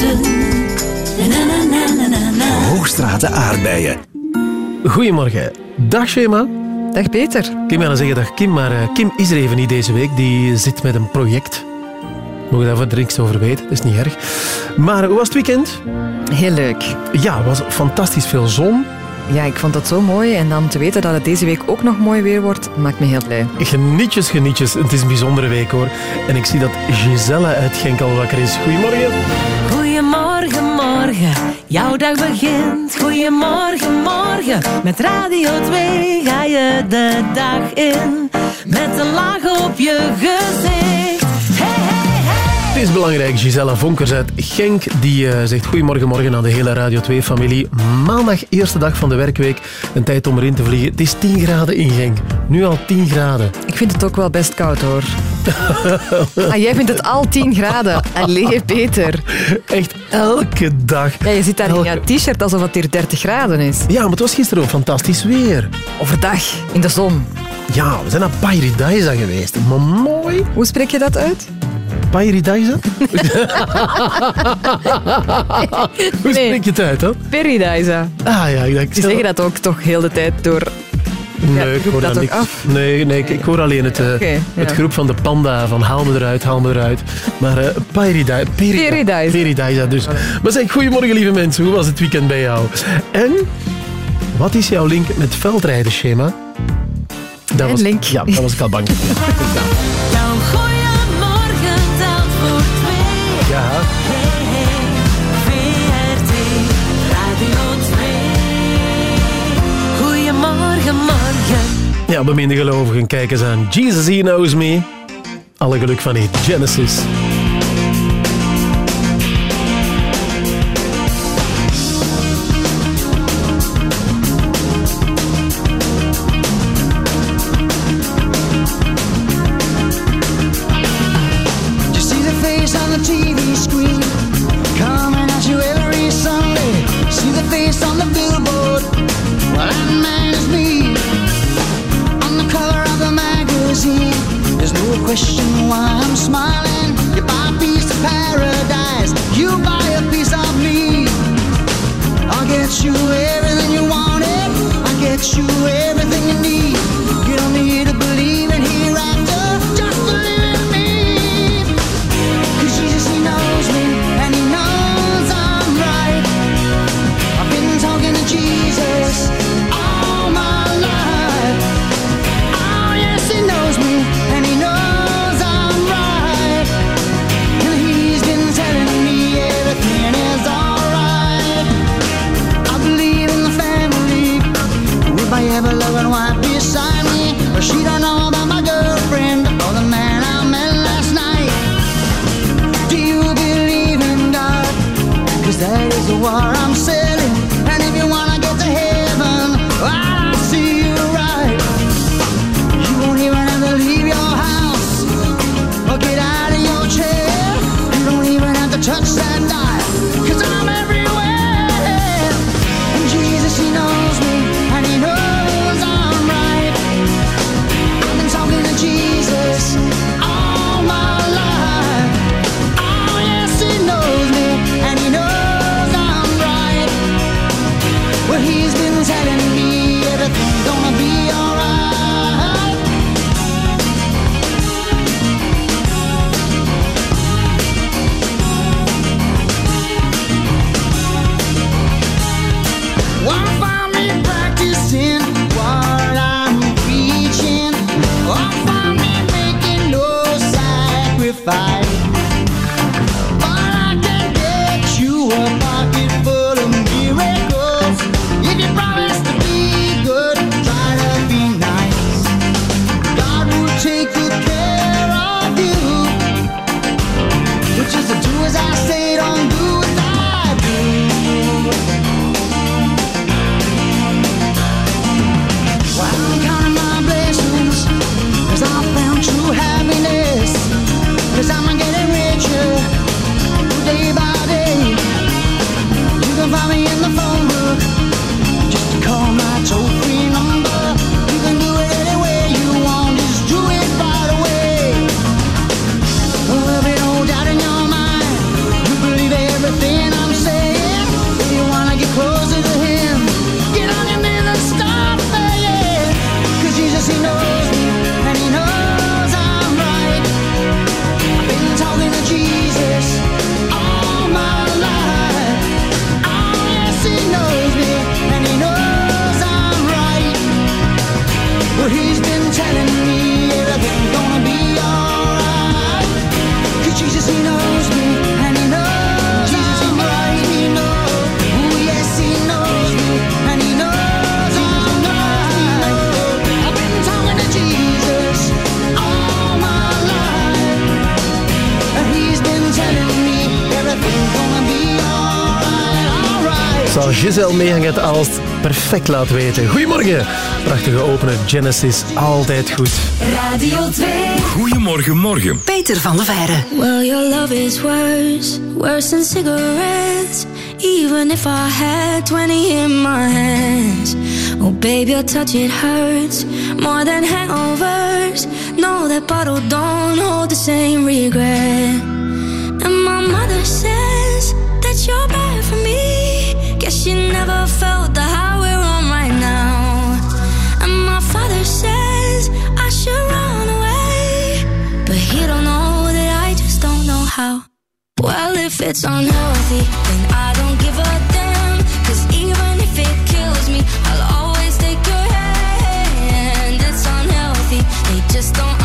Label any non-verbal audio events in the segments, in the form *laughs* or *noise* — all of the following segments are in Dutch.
Na, na, na. Hoogstraten aardbeien. Goedemorgen. Dag Shema. Dag Peter. Kim gaan zeggen dag Kim, maar eh, Kim is er even niet deze week. Die zit met een project. Mogen daar verder niks over weten, dat is niet erg. Maar hoe was het weekend? Heel leuk. Ja, het was fantastisch veel zon. Ja, ik vond dat zo mooi. En dan te weten dat het deze week ook nog mooi weer wordt, maakt me heel blij. Genietjes, genietjes. Het is een bijzondere week hoor. En ik zie dat Giselle uit Genk al wakker is. Goedemorgen. Jouw dag begint. Goedemorgen, morgen. Met Radio 2 ga je de dag in. Met een laag op je gezicht. Is belangrijk, Giselle Vonkers uit Genk, die eh, zegt goedemorgen morgen aan de hele Radio 2-familie. Maandag, eerste dag van de werkweek, een tijd om erin te vliegen. Het is 10 graden in Genk. Nu al 10 graden. Ik vind het ook wel best koud hoor. ah, jij vindt het al 10 graden. Allee, Peter. Echt elke dag. Ja, je zit daar in jouw t-shirt alsof het hier 30 graden is. Ja, maar het was gisteren ook fantastisch weer. Overdag, in de zon. Ja, we zijn naar Pairidaisa geweest. Maar mooi. Hoe spreek je dat uit? Pairidaisa? *laughs* Hoe spreek je het uit, dan? Paradise. Ah ja, ik dacht... Ze zeggen dat ook toch heel de tijd door... Nee, Ja, ik hoor dat niks. af. Nee, nee ik, ik hoor alleen het, eh, ja. het groep van de panda van haal me eruit, haal me eruit. Maar eh Paradise. Paradise. Paradise dus. Maar zeg, goedemorgen lieve mensen, hoe was het weekend bij jou? En wat is jouw link met veldrijdenschema? Dat was, link. Ja, daar was ik al bang. *laughs* Ja, beminde gelovigen, kijk eens aan. Jesus, he knows me. Alle geluk van niet. Genesis. Zal Giselle alles perfect laten weten. Goedemorgen. Prachtige openen. Genesis, altijd goed. Radio 2. Goedemorgen, morgen. Peter van der Veijren. Well, your love is worse, worse than cigarettes. Even if I had 20 in my hands. Oh, baby, your touch, it hurts more than hangovers. No, that bottle don't hold the same regret. And my mother says that you're bad for me. She never felt the high we're on right now. And my father says I should run away. But he don't know that I just don't know how. Well, if it's unhealthy, then I don't give a damn. Cause even if it kills me, I'll always take your hand. It's unhealthy, they just don't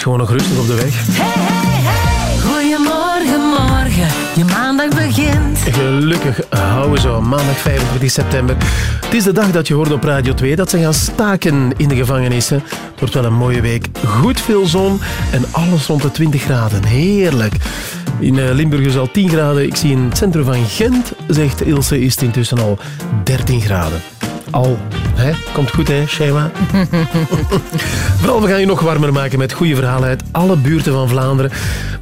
is gewoon nog rustig op de weg. Hey, hey, hey. Goedemorgen, morgen. Je maandag begint. Gelukkig houden we zo. Maandag 25 september. Het is de dag dat je hoort op Radio 2 dat ze gaan staken in de gevangenissen. Het wordt wel een mooie week. Goed veel zon en alles rond de 20 graden. Heerlijk. In eh, Limburg is al 10 graden. Ik zie in het centrum van Gent, zegt Ilse, is het intussen al 13 graden. Al, hè? Komt goed, hè, Shema? *laughs* Vooral, we gaan je nog warmer maken met goede verhalen uit alle buurten van Vlaanderen.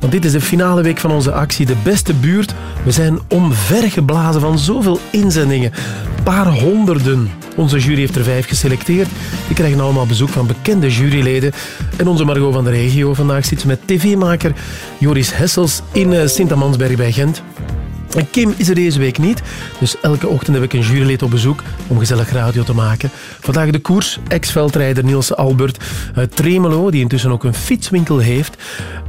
Want dit is de finale week van onze actie De Beste Buurt. We zijn omvergeblazen van zoveel inzendingen. Een paar honderden. Onze jury heeft er vijf geselecteerd. Die krijgen allemaal bezoek van bekende juryleden. En onze Margot van de regio vandaag zit met tv-maker Joris Hessels in eh, Sint-Amansberg bij Gent. En Kim is er deze week niet, dus elke ochtend heb ik een jurylid op bezoek om gezellig radio te maken. Vandaag de koers, ex-veldrijder Niels Albert uit Tremelo, die intussen ook een fietswinkel heeft.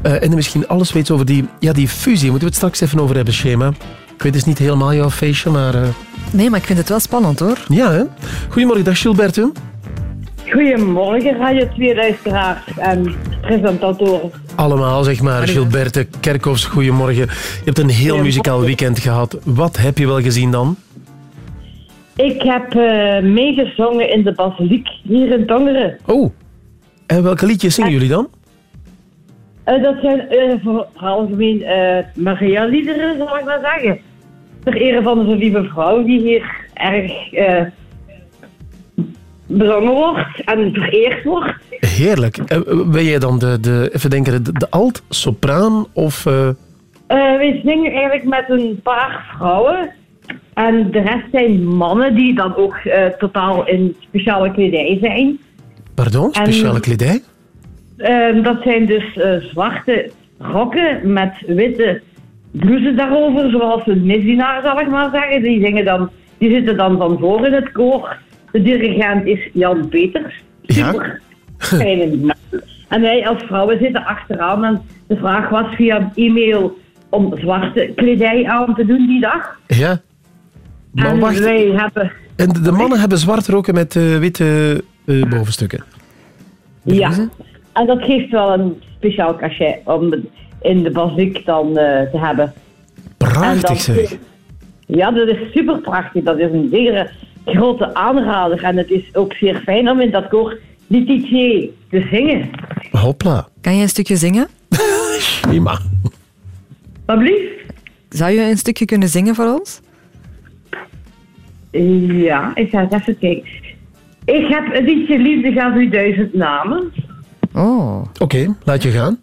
Eh, en misschien alles weet over die, ja, die fusie. Moeten we het straks even over hebben, Schema. Ik weet, het is niet helemaal jouw feestje, maar eh, Nee, maar ik vind het wel spannend hoor. ja, hè. Goedemorgen, dag Gilbert. Goedemorgen, Radio 2 luisteraars en presentatoren. Allemaal, zeg maar. Gilberte Kerkhoffs, goedemorgen. Je hebt een heel muzikaal weekend gehad. Wat heb je wel gezien dan? Ik heb eh, meegezongen in de basiliek hier in Tongeren. Oh, en welke liedjes zingen jullie dan? Eh, dat zijn eh, voor algemeen Maria-liederen, zal ik maar zeggen. Ter ere van onze lieve vrouw die hier erg bezongen wordt en vereerd wordt. Heerlijk. Eh, Ben jij dan de, de even denken, de, de alt, sopraan of... eh, Eh we zingen eigenlijk met een paar vrouwen. En de rest zijn mannen die dan ook eh, totaal in speciale kledij zijn. pardon, En- speciale kledij? Ehm, dat zijn dus eh, zwarte rokken met witte blouses daarover, zoals een misdienaar zal ik maar zeggen. Die, zingen dan, die zitten dan van voor in het koor. De dirigent is Jan Peters. Ja. Super man. En wij als vrouwen zitten achteraan. En de vraag was via e-mail om zwarte kledij aan te doen die dag. Ja. Maar en wacht, wij hebben En de, mannen hebben zwart roken met eh, witte eh, bovenstukken. Ja, en dat geeft wel een speciaal cachet om in de baziek dan eh, te hebben. En Prachtig dan- zeg. Ja, dat is super prachtig. Dat is een zeer grote aanrader. En het is ook zeer fijn om in dat koor Lititie te zingen. Hopla. Kan je een stukje zingen? *laughs* Prima. Wat? Zou je een stukje kunnen zingen voor ons? Ja, ik ga eens even kijken. Ik heb een liedje Liefde gaat u duizend namen. Oh. Oké, laat je gaan.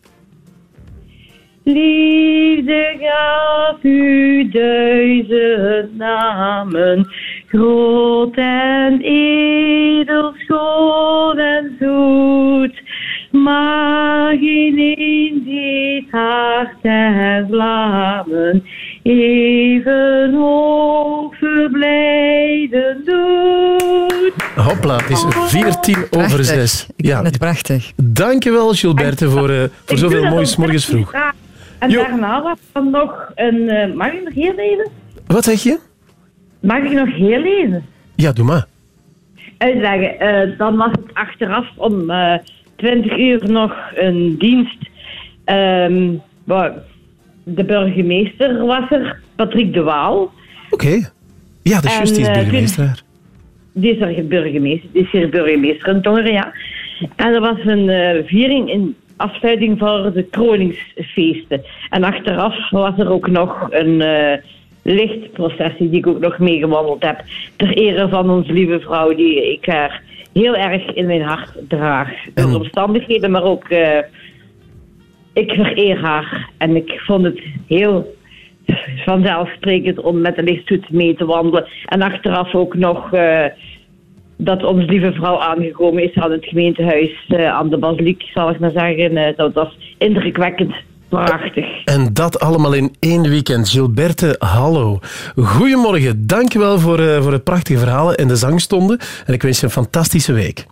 Liefde gaf u duizend namen, groot en edel, schoon en zoet. Maar geen een deed haar ter vlammen, even hoog verblijden doet. Hopla, het is 14 over Prachtig. 6. Ik Ja. het prachtig. Dankjewel, Gilberte, voor, eh, voor zoveel moois morgens vroeg. En Jo. daarna was dan nog een... eh, mag ik nog heel lezen? Wat zeg je? Mag ik nog heel lezen? Ja, doe maar. uitleggen. Eh, dan was het achteraf om eh 20 uur nog een dienst. Ehm, de burgemeester was er, Patrick de Waal. Oké. Ja, dat is En, juist, die is eh, burgemeester. Die is er burgemeester, die is hier burgemeester in Tongeren, ja. En er was een viering in afsluiting voor de kroningsfeesten. En achteraf was er ook nog een lichtprocessie die ik ook nog meegewandeld heb. Ter ere van onze lieve vrouw die ik haar heel erg in mijn hart draag. Door En- omstandigheden, maar ook eh, ik vereer haar. En ik vond het heel vanzelfsprekend om met de lichtstoet mee te wandelen. En achteraf ook nog eh, dat onze lieve vrouw aangekomen is aan het gemeentehuis eh, aan de basiliek, zal ik maar zeggen. Dat was indrukwekkend prachtig. En dat allemaal in één weekend. Gilberte, hallo. Goedemorgen. Dankjewel voor, eh, voor het prachtige verhalen en de zangstonden. En ik wens je een fantastische week.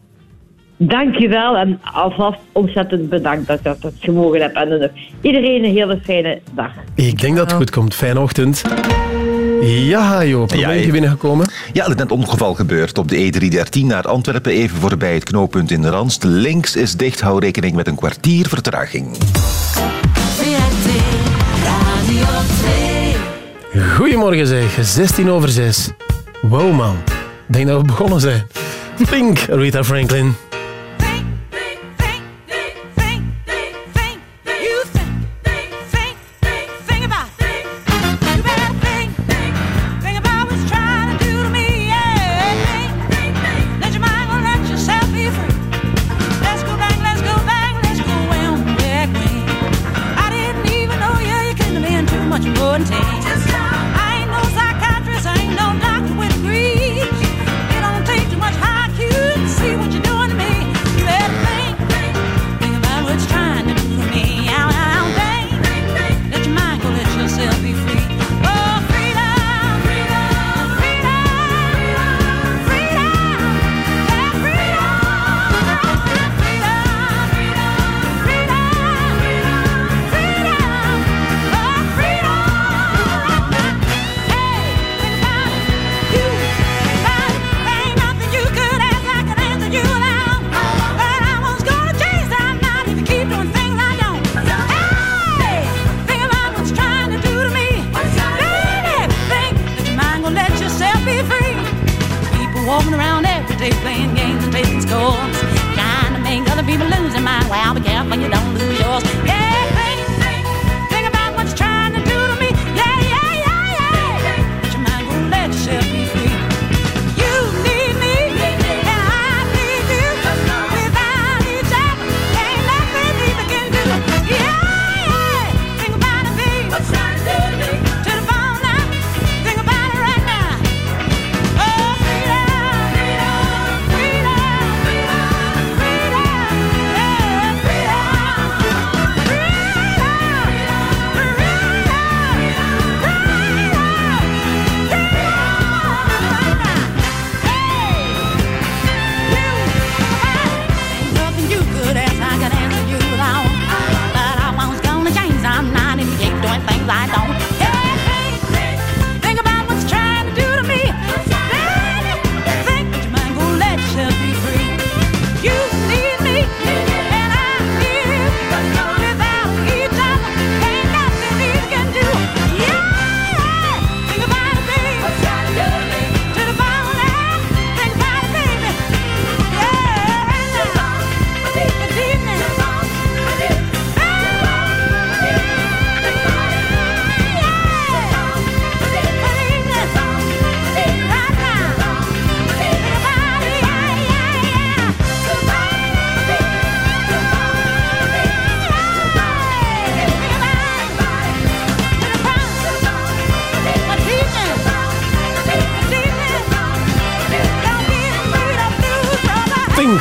Dankjewel en alvast ontzettend bedankt dat ik dat gemogen heb. En iedereen een hele fijne dag. Ik denk dat het goed komt. Fijne ochtend. Ja, Joop. Ja, Ja, je binnengekomen? Ja, er is net een ongeval gebeurd op de E313 naar Antwerpen, even voorbij het knooppunt in de Randst. Links is dicht, hou rekening met een kwartier vertraging. Goedemorgen zeg. 16 over 6. Wow, man. Denk dat we begonnen zijn. Pink, Rita Franklin.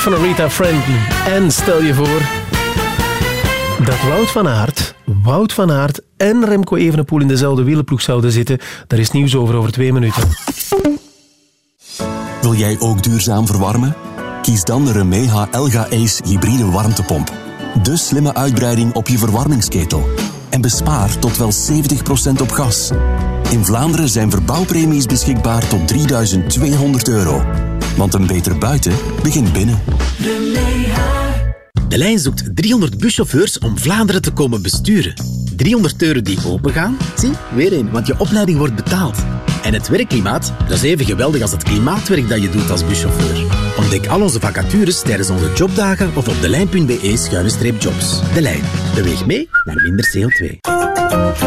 Van Rita Franklin. En stel je voor dat Wout van Aert, Wout van Aert en Remco Evenepoel in dezelfde wielenploeg zouden zitten. Daar is nieuws over over twee minuten. Wil jij ook duurzaam verwarmen? Kies dan de Remeha Elga Ace hybride warmtepomp. De slimme uitbreiding op je verwarmingsketel. En bespaar tot wel 70% op gas. In Vlaanderen zijn verbouwpremies beschikbaar tot 3200 euro. Want een beter buiten begint binnen. De lijn zoekt 300 buschauffeurs om Vlaanderen te komen besturen. 300 deuren die opengaan. Zie, weer een, want je opleiding wordt betaald. En het werkklimaat, dat is even geweldig als het klimaatwerk dat je doet als buschauffeur. Ontdek al onze vacatures tijdens onze jobdagen of op delijn.be-jobs. De Lijn. Beweeg mee naar minder CO2.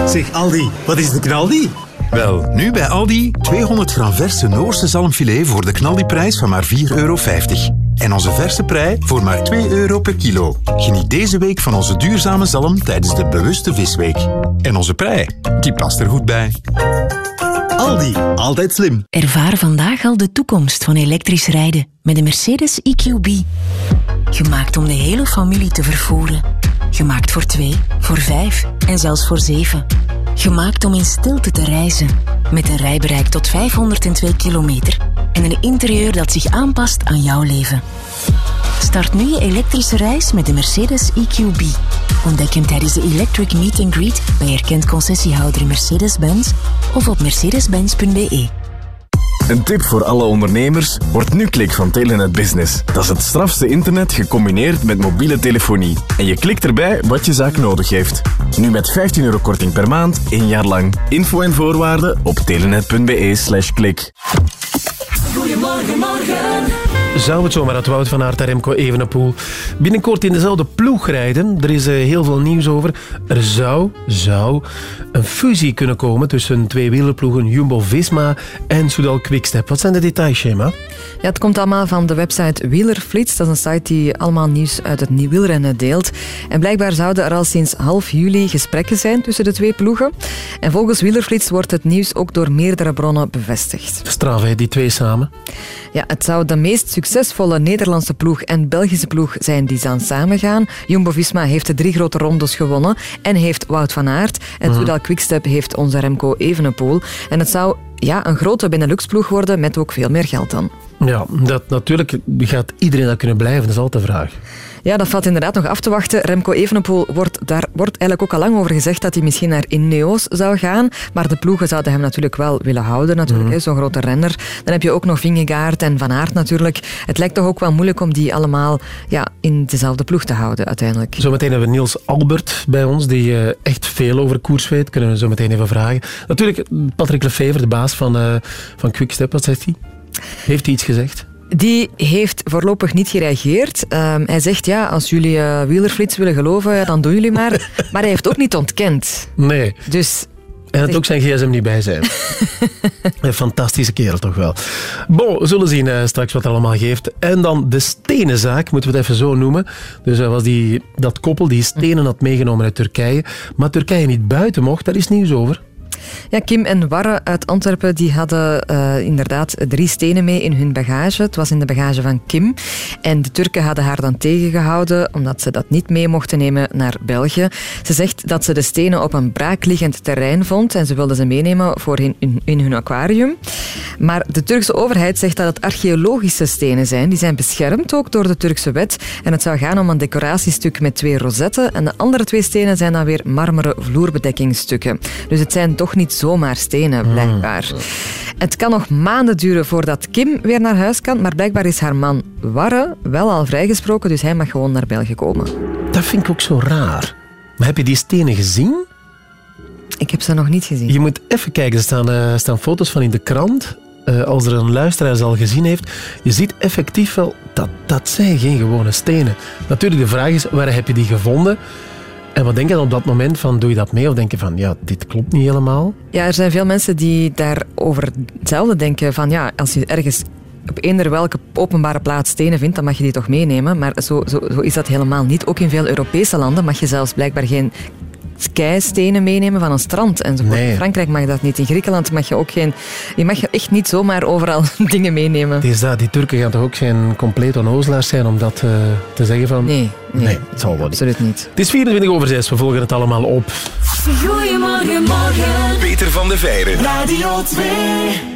Zeg Aldi, wat is de knaldi? Wel, nu bij Aldi 200 gram verse Noorse zalmfilet voor de knaldiprijs van maar 4,50 euro. En onze verse prei voor maar 2 euro per kilo. Geniet deze week van onze duurzame zalm tijdens de bewuste visweek. En onze prei, die past er goed bij. Aldi, altijd slim. Ervaar vandaag al de toekomst van elektrisch rijden met de Mercedes EQB. Gemaakt om de hele familie te vervoeren. Gemaakt voor twee, voor vijf en zelfs voor zeven. Gemaakt om in stilte te reizen. Met een rijbereik tot 502 kilometer. En een interieur dat zich aanpast aan jouw leven. Start nu je elektrische reis met de Mercedes EQB. Ontdek hem tijdens de Electric Meet and Greet bij erkend concessiehouder Mercedes-Benz of op mercedes-benz.be. Een tip voor alle ondernemers, wordt nu klik van Telenet Business. Dat is het strafste internet gecombineerd met mobiele telefonie. En je klikt erbij wat je zaak nodig heeft. Nu met 15 euro korting per maand, één jaar lang. Info en voorwaarden op telenet.be slash klik. Goedemorgen, morgen. Zou het zomaar dat Wout van Aert en Remco Evenepoel binnenkort in dezelfde ploeg rijden? Er is eh, heel veel nieuws over. Er zou, zou een fusie kunnen komen tussen twee wielerploegen Jumbo-Visma en Soudal Quickstep. Wat zijn de details, Shema? Ja, het komt allemaal van de website Wielerflits. Dat is een site die allemaal nieuws uit het nieuw wielrennen deelt. En blijkbaar zouden er al sinds half juli gesprekken zijn tussen de twee ploegen. En volgens Wielerflits wordt het nieuws ook door meerdere bronnen bevestigd. Straf, hè, die twee samen. Ja, het zou de meest succesvolle Nederlandse ploeg en Belgische ploeg zijn die dan samengaan. Jumbo-Visma heeft de drie grote rondes gewonnen en heeft Wout van Aert. En Mhm. Soudal Quickstep heeft onze Remco Evenepoel. En het zou ja, een grote Benelux-ploeg worden met ook veel meer geld dan. Ja, dat, natuurlijk gaat iedereen dat kunnen blijven, dat is altijd de vraag. Ja, dat valt inderdaad nog af te wachten. Remco Evenepoel wordt, daar wordt eigenlijk ook al lang over gezegd dat hij misschien naar Ineos zou gaan. Maar de ploegen zouden hem natuurlijk wel willen houden, natuurlijk, hè, zo'n grote renner. Dan heb je ook nog Vingegaard en Van Aert natuurlijk. Het lijkt toch ook wel moeilijk om die allemaal ja, in dezelfde ploeg te houden uiteindelijk. Zometeen hebben we Niels Albert bij ons, die eh, echt veel over koers weet. Kunnen we zo meteen even vragen. Natuurlijk, Patrick Lefevre, de baas van, eh van Quickstep, wat zegt hij? Heeft hij iets gezegd? Die heeft voorlopig niet gereageerd. Ehm, hij zegt, ja, als jullie eh wielerflits willen geloven, dan doen jullie maar. *laughs* Maar hij heeft ook niet ontkend. Nee. Dus En het ook zijn gsm niet bij zijn. *laughs* Een fantastische kerel toch wel. Bon, we zullen zien eh, straks wat er allemaal geeft. En dan de stenenzaak, moeten we het even zo noemen. Dus dat was die, dat koppel die stenen had meegenomen uit Turkije. Maar Turkije niet buiten mocht, daar is nieuws over. Ja, Kim en Warre uit Antwerpen die hadden eh, inderdaad drie stenen mee in hun bagage. Het was in de bagage van Kim. En de Turken hadden haar dan tegengehouden omdat ze dat niet mee mochten nemen naar België. Ze zegt dat ze de stenen op een braakliggend terrein vond en ze wilde ze meenemen voor in hun aquarium. Maar de Turkse overheid zegt dat het archeologische stenen zijn. Die zijn beschermd ook door de Turkse wet. En het zou gaan om een decoratiestuk met twee rosetten. En de andere twee stenen zijn dan weer marmeren vloerbedekkingsstukken. Dus het zijn toch niet zomaar stenen, blijkbaar. Het kan nog maanden duren voordat Kim weer naar huis kan, maar blijkbaar is haar man Warre wel al vrijgesproken, dus hij mag gewoon naar België komen. Dat vind ik ook zo raar. Maar heb je die stenen gezien? Ik heb ze nog niet gezien. Je moet even kijken, er staan, eh, staan foto's van in de krant. Eh, als er een luisteraar ze al gezien heeft, je ziet effectief wel dat dat zijn geen gewone stenen. Natuurlijk, de vraag is, waar heb je die gevonden? En wat denk je dan op dat moment van, doe je dat mee? Of denk je van, ja, dit klopt niet helemaal? Ja, er zijn veel mensen die daarover hetzelfde denken. Van ja, als je ergens op eender welke openbare plaats stenen vindt, dan mag je die toch meenemen. Maar zo, zo, zo is dat helemaal niet. Ook in veel Europese landen mag je zelfs blijkbaar geen keistenen meenemen van een strand enzovoort. Nee. In Frankrijk mag dat niet. In Griekenland mag je ook geen... Je mag echt niet zomaar overal *laughs* dingen meenemen. Het is dat, die Turken gaan toch ook geen complete onnozelaars zijn om dat eh, te zeggen van... Nee, nee, het zal wel niet. absoluut niet. Het is 24 over 6, we volgen het allemaal op. Goedemorgen, morgen. Peter van de Veire. Radio 2.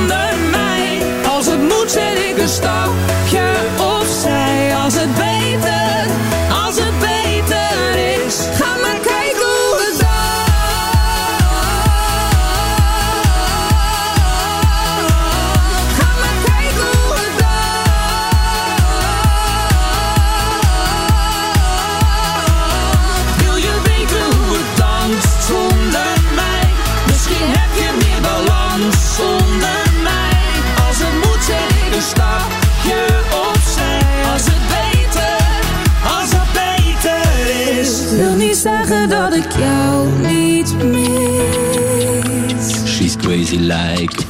zet ik een stapje like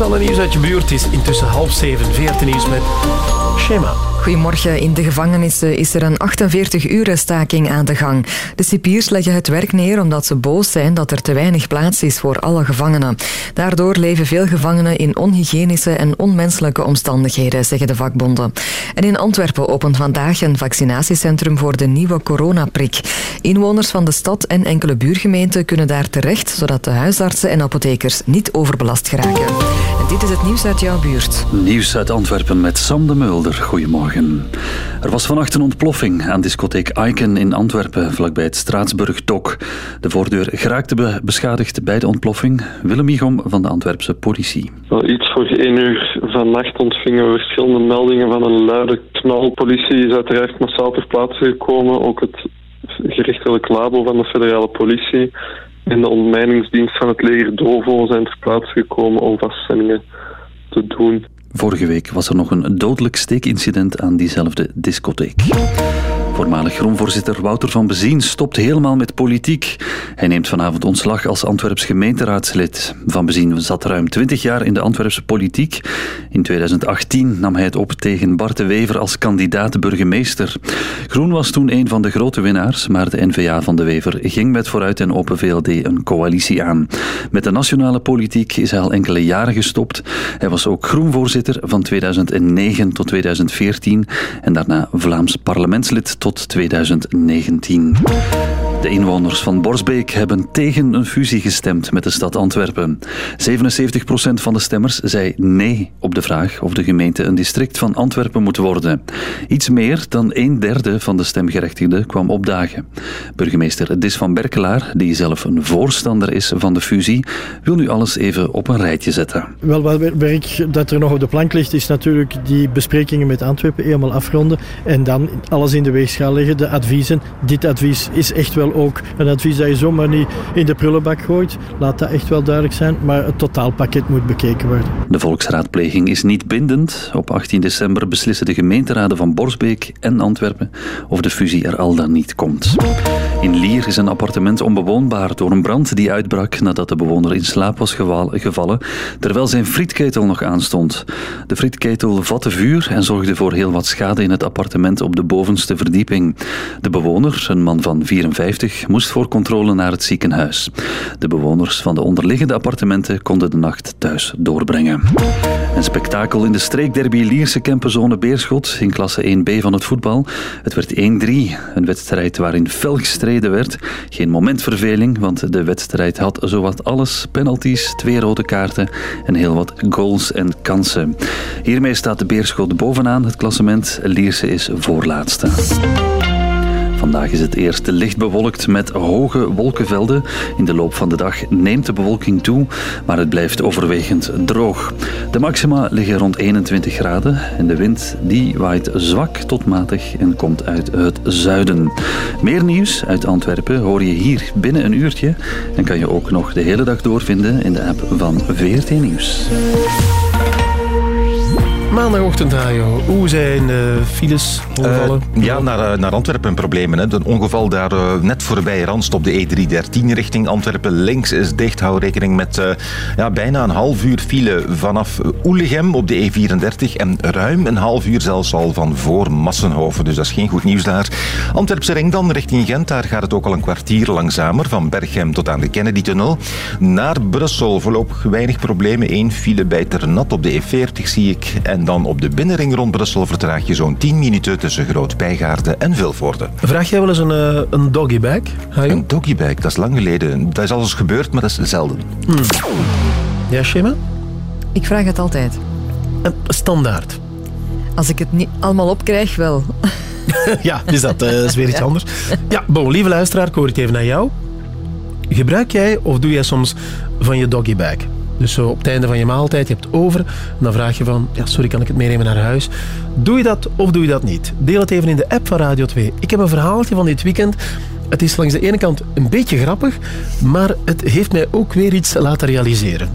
Alle nieuws uit je buurt. Is intussen half zeven. Veertien nieuws met Schema. Goedemorgen. In de gevangenissen is er een 48-uren staking aan de gang. De cipiers leggen het werk neer omdat ze boos zijn dat er te weinig plaats is voor alle gevangenen. Daardoor leven veel gevangenen in onhygiënische en onmenselijke omstandigheden, zeggen de vakbonden. En in Antwerpen opent vandaag een vaccinatiecentrum voor de nieuwe coronaprik. Inwoners van de stad en enkele buurgemeenten kunnen daar terecht, zodat de huisartsen en apothekers niet overbelast geraken. En dit is het nieuws uit jouw buurt. Nieuws uit Antwerpen met Sam de Mulder. Goedemorgen. Er was vannacht een ontploffing aan discotheek Icon in Antwerpen, vlakbij het Straatsburg-Dok. De voordeur geraakte be- beschadigd bij de ontploffing. Willem Migom van de Antwerpse politie. Iets voor één uur vannacht ontvingen we verschillende meldingen van een luide knal. Politie is uiteraard massaal ter plaatse gekomen. Ook het gerichtelijk labo van de federale politie en de ontmijningsdienst van het leger Dovo zijn ter plaatse gekomen om vaststellingen te doen. Vorige week was er nog een dodelijk steekincident aan diezelfde discotheek. Voormalig groenvoorzitter Wouter van Bezien stopt helemaal met politiek. Hij neemt vanavond ontslag als Antwerps gemeenteraadslid. Van Bezien zat ruim 20 jaar in de Antwerpse politiek. In 2018 nam hij het op tegen Bart de Wever als kandidaat burgemeester. Groen was toen een van de grote winnaars, maar de N-VA van de Wever ging met Vooruit en Open VLD een coalitie aan. Met de nationale politiek is hij al enkele jaren gestopt. Hij was ook groenvoorzitter van 2009 tot 2014 en daarna Vlaams parlementslid tot 2019. De inwoners van Borsbeek hebben tegen een fusie gestemd met de stad Antwerpen. 77% van de stemmers zei nee op de vraag of de gemeente een district van Antwerpen moet worden. Iets meer dan een derde van de stemgerechtigden kwam opdagen. Burgemeester Dis van Berkelaar, die zelf een voorstander is van de fusie, wil nu alles even op een rijtje zetten. Wel, wat werk dat er nog op de plank ligt, is natuurlijk die besprekingen met Antwerpen helemaal afronden. En dan alles in de weegschaal leggen, de adviezen. Dit advies is echt wel ook een advies dat je zomaar niet in de prullenbak gooit. Laat dat echt wel duidelijk zijn. Maar het totaalpakket moet bekeken worden. De volksraadpleging is niet bindend. Op 18 december beslissen de gemeenteraden van Borsbeek en Antwerpen of de fusie er al dan niet komt. In Lier is een appartement onbewoonbaar door een brand die uitbrak nadat de bewoner in slaap was geval- gevallen, terwijl zijn frietketel nog aanstond. De frietketel vatte vuur en zorgde voor heel wat schade in het appartement op de bovenste verdieping. De bewoner, een man van 54, moest voor controle naar het ziekenhuis. De bewoners van de onderliggende appartementen konden de nacht thuis doorbrengen. Een spektakel in de streekderby Lierse Kempenzone Beerschot in klasse 1B van het voetbal. Het werd 1-3, een wedstrijd waarin fel werd. Geen momentverveling, want de wedstrijd had zowat alles. Penalties, twee rode kaarten en heel wat goals en kansen. Hiermee staat de Beerschot bovenaan het klassement. Lierse is voorlaatste. Vandaag is het eerst licht bewolkt met hoge wolkenvelden. In de loop van de dag neemt de bewolking toe, maar het blijft overwegend droog. De maxima liggen rond 21 graden en de wind die waait zwak tot matig en komt uit het zuiden. Meer nieuws uit Antwerpen hoor je hier binnen een uurtje en kan je ook nog de hele dag doorvinden in de app van VRT Nieuws. Maandagochtend, Hajo. Hoe zijn de files, ongevallen? Eh, ja, naar, eh, naar Antwerpen problemen. Hè. Een ongeval daar eh, net voorbij Randst op de E313 richting Antwerpen. Links is dicht. Hou rekening met eh, ja, bijna een half uur file vanaf Oelegem op de E34. En ruim een half uur zelfs al van voor Massenhoven. Dus dat is geen goed nieuws daar. Antwerpse ring dan richting Gent. Daar gaat het ook al een kwartier langzamer. Van Berghem tot aan de Kennedy-tunnel. Naar Brussel voorlopig weinig problemen. Eén file bij Ternat op de E40 zie ik. En dan op de binnenring rond Brussel vertraag je zo'n 10 minuten tussen Groot-Bijgaarde en Vilvoorde. Vraag jij wel eens een, eh, een doggybag? Een doggybag, dat is lang geleden. Dat is al eens gebeurd, maar dat is zelden. Hmm. Ja, Shema? Ik vraag het altijd. standaard. Als ik het niet allemaal opkrijg, wel. *laughs* ja, dus dat eh, is weer iets Ja. anders. Ja, bon, lieve luisteraar, ik hoor het even naar jou. Gebruik jij of doe jij soms van je doggybag? Dus zo op het einde van je maaltijd, je hebt over, en dan vraag je van, ja, sorry, kan ik het meenemen naar huis? Doe je dat of doe je dat niet? Deel het even in de app van Radio 2. Ik heb een verhaaltje van dit weekend. Het is langs de ene kant een beetje grappig, maar het heeft mij ook weer iets laten realiseren.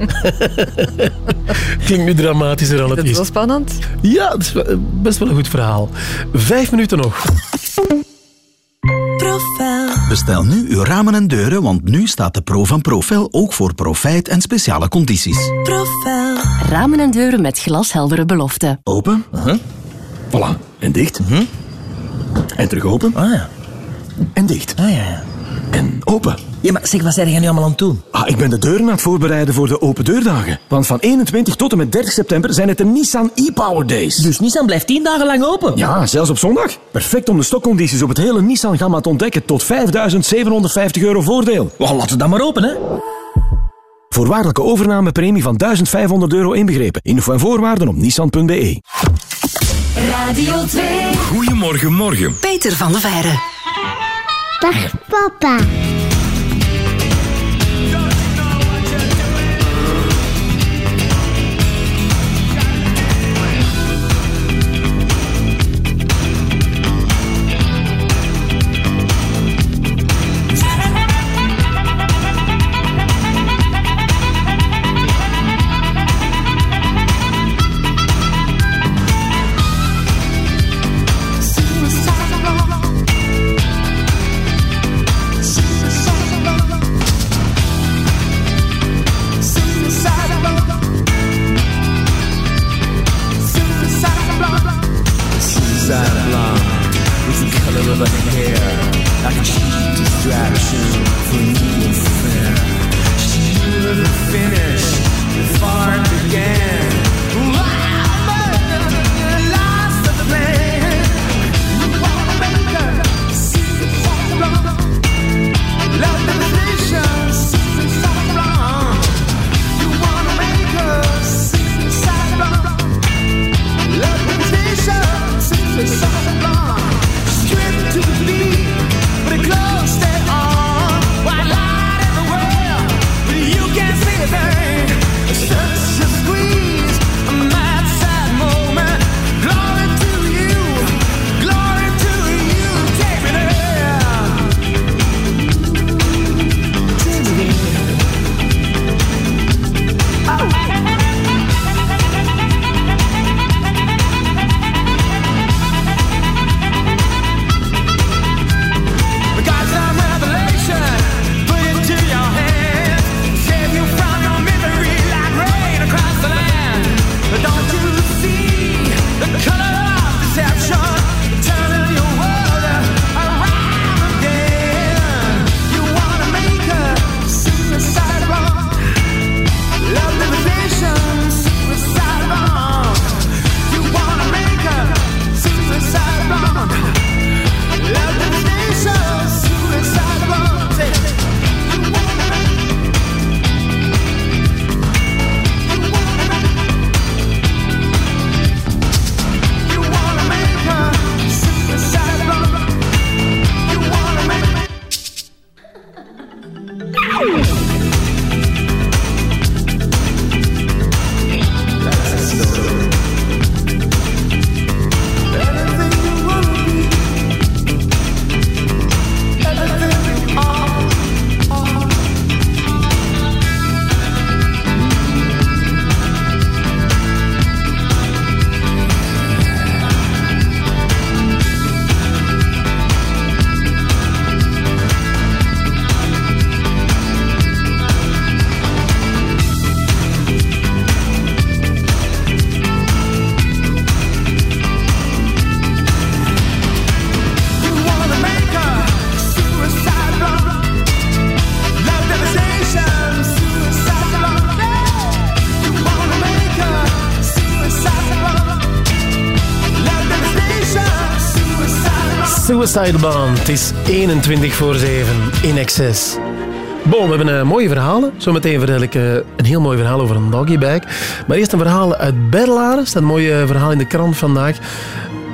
*laughs* Klinkt nu dramatischer dan het Dat is. is wel spannend. Ja, het is wel- best wel een goed verhaal. Vijf minuten nog. Profel. Bestel nu uw ramen en deuren, want nu staat de Pro van Profel ook voor profijt en speciale condities. Profel. Ramen en deuren met glasheldere beloften. Open. Voilà. En dicht. En terug open. Ah ja. En dicht. Ah ja. En open. Ja, maar zeg, wat zijn jij nu allemaal aan het doen? Ah, ik ben de deuren aan het voorbereiden voor de open deurdagen. Want van 21 tot en met 30 september zijn het de Nissan e-Power Days. Dus Nissan blijft 10 dagen lang open? Ja, zelfs op zondag. Perfect om de stokcondities op het hele Nissan-gamma te ontdekken tot 5.750 euro voordeel. Well, laten we dan maar open, hè? Voorwaardelijke overnamepremie van 1500 euro inbegrepen. Info en voorwaarden op nissan.be. Radio 2. Goedemorgen, morgen. Peter van de Veire. Dag papa. Band. Het is 21 voor 7 in excess. Bon, we hebben eh, mooie verhalen. Zometeen vertel ik eh, een heel mooi verhaal over een doggybag. Maar eerst een verhaal uit Berlaar. Er staat een eh, verhaal in de krant vandaag.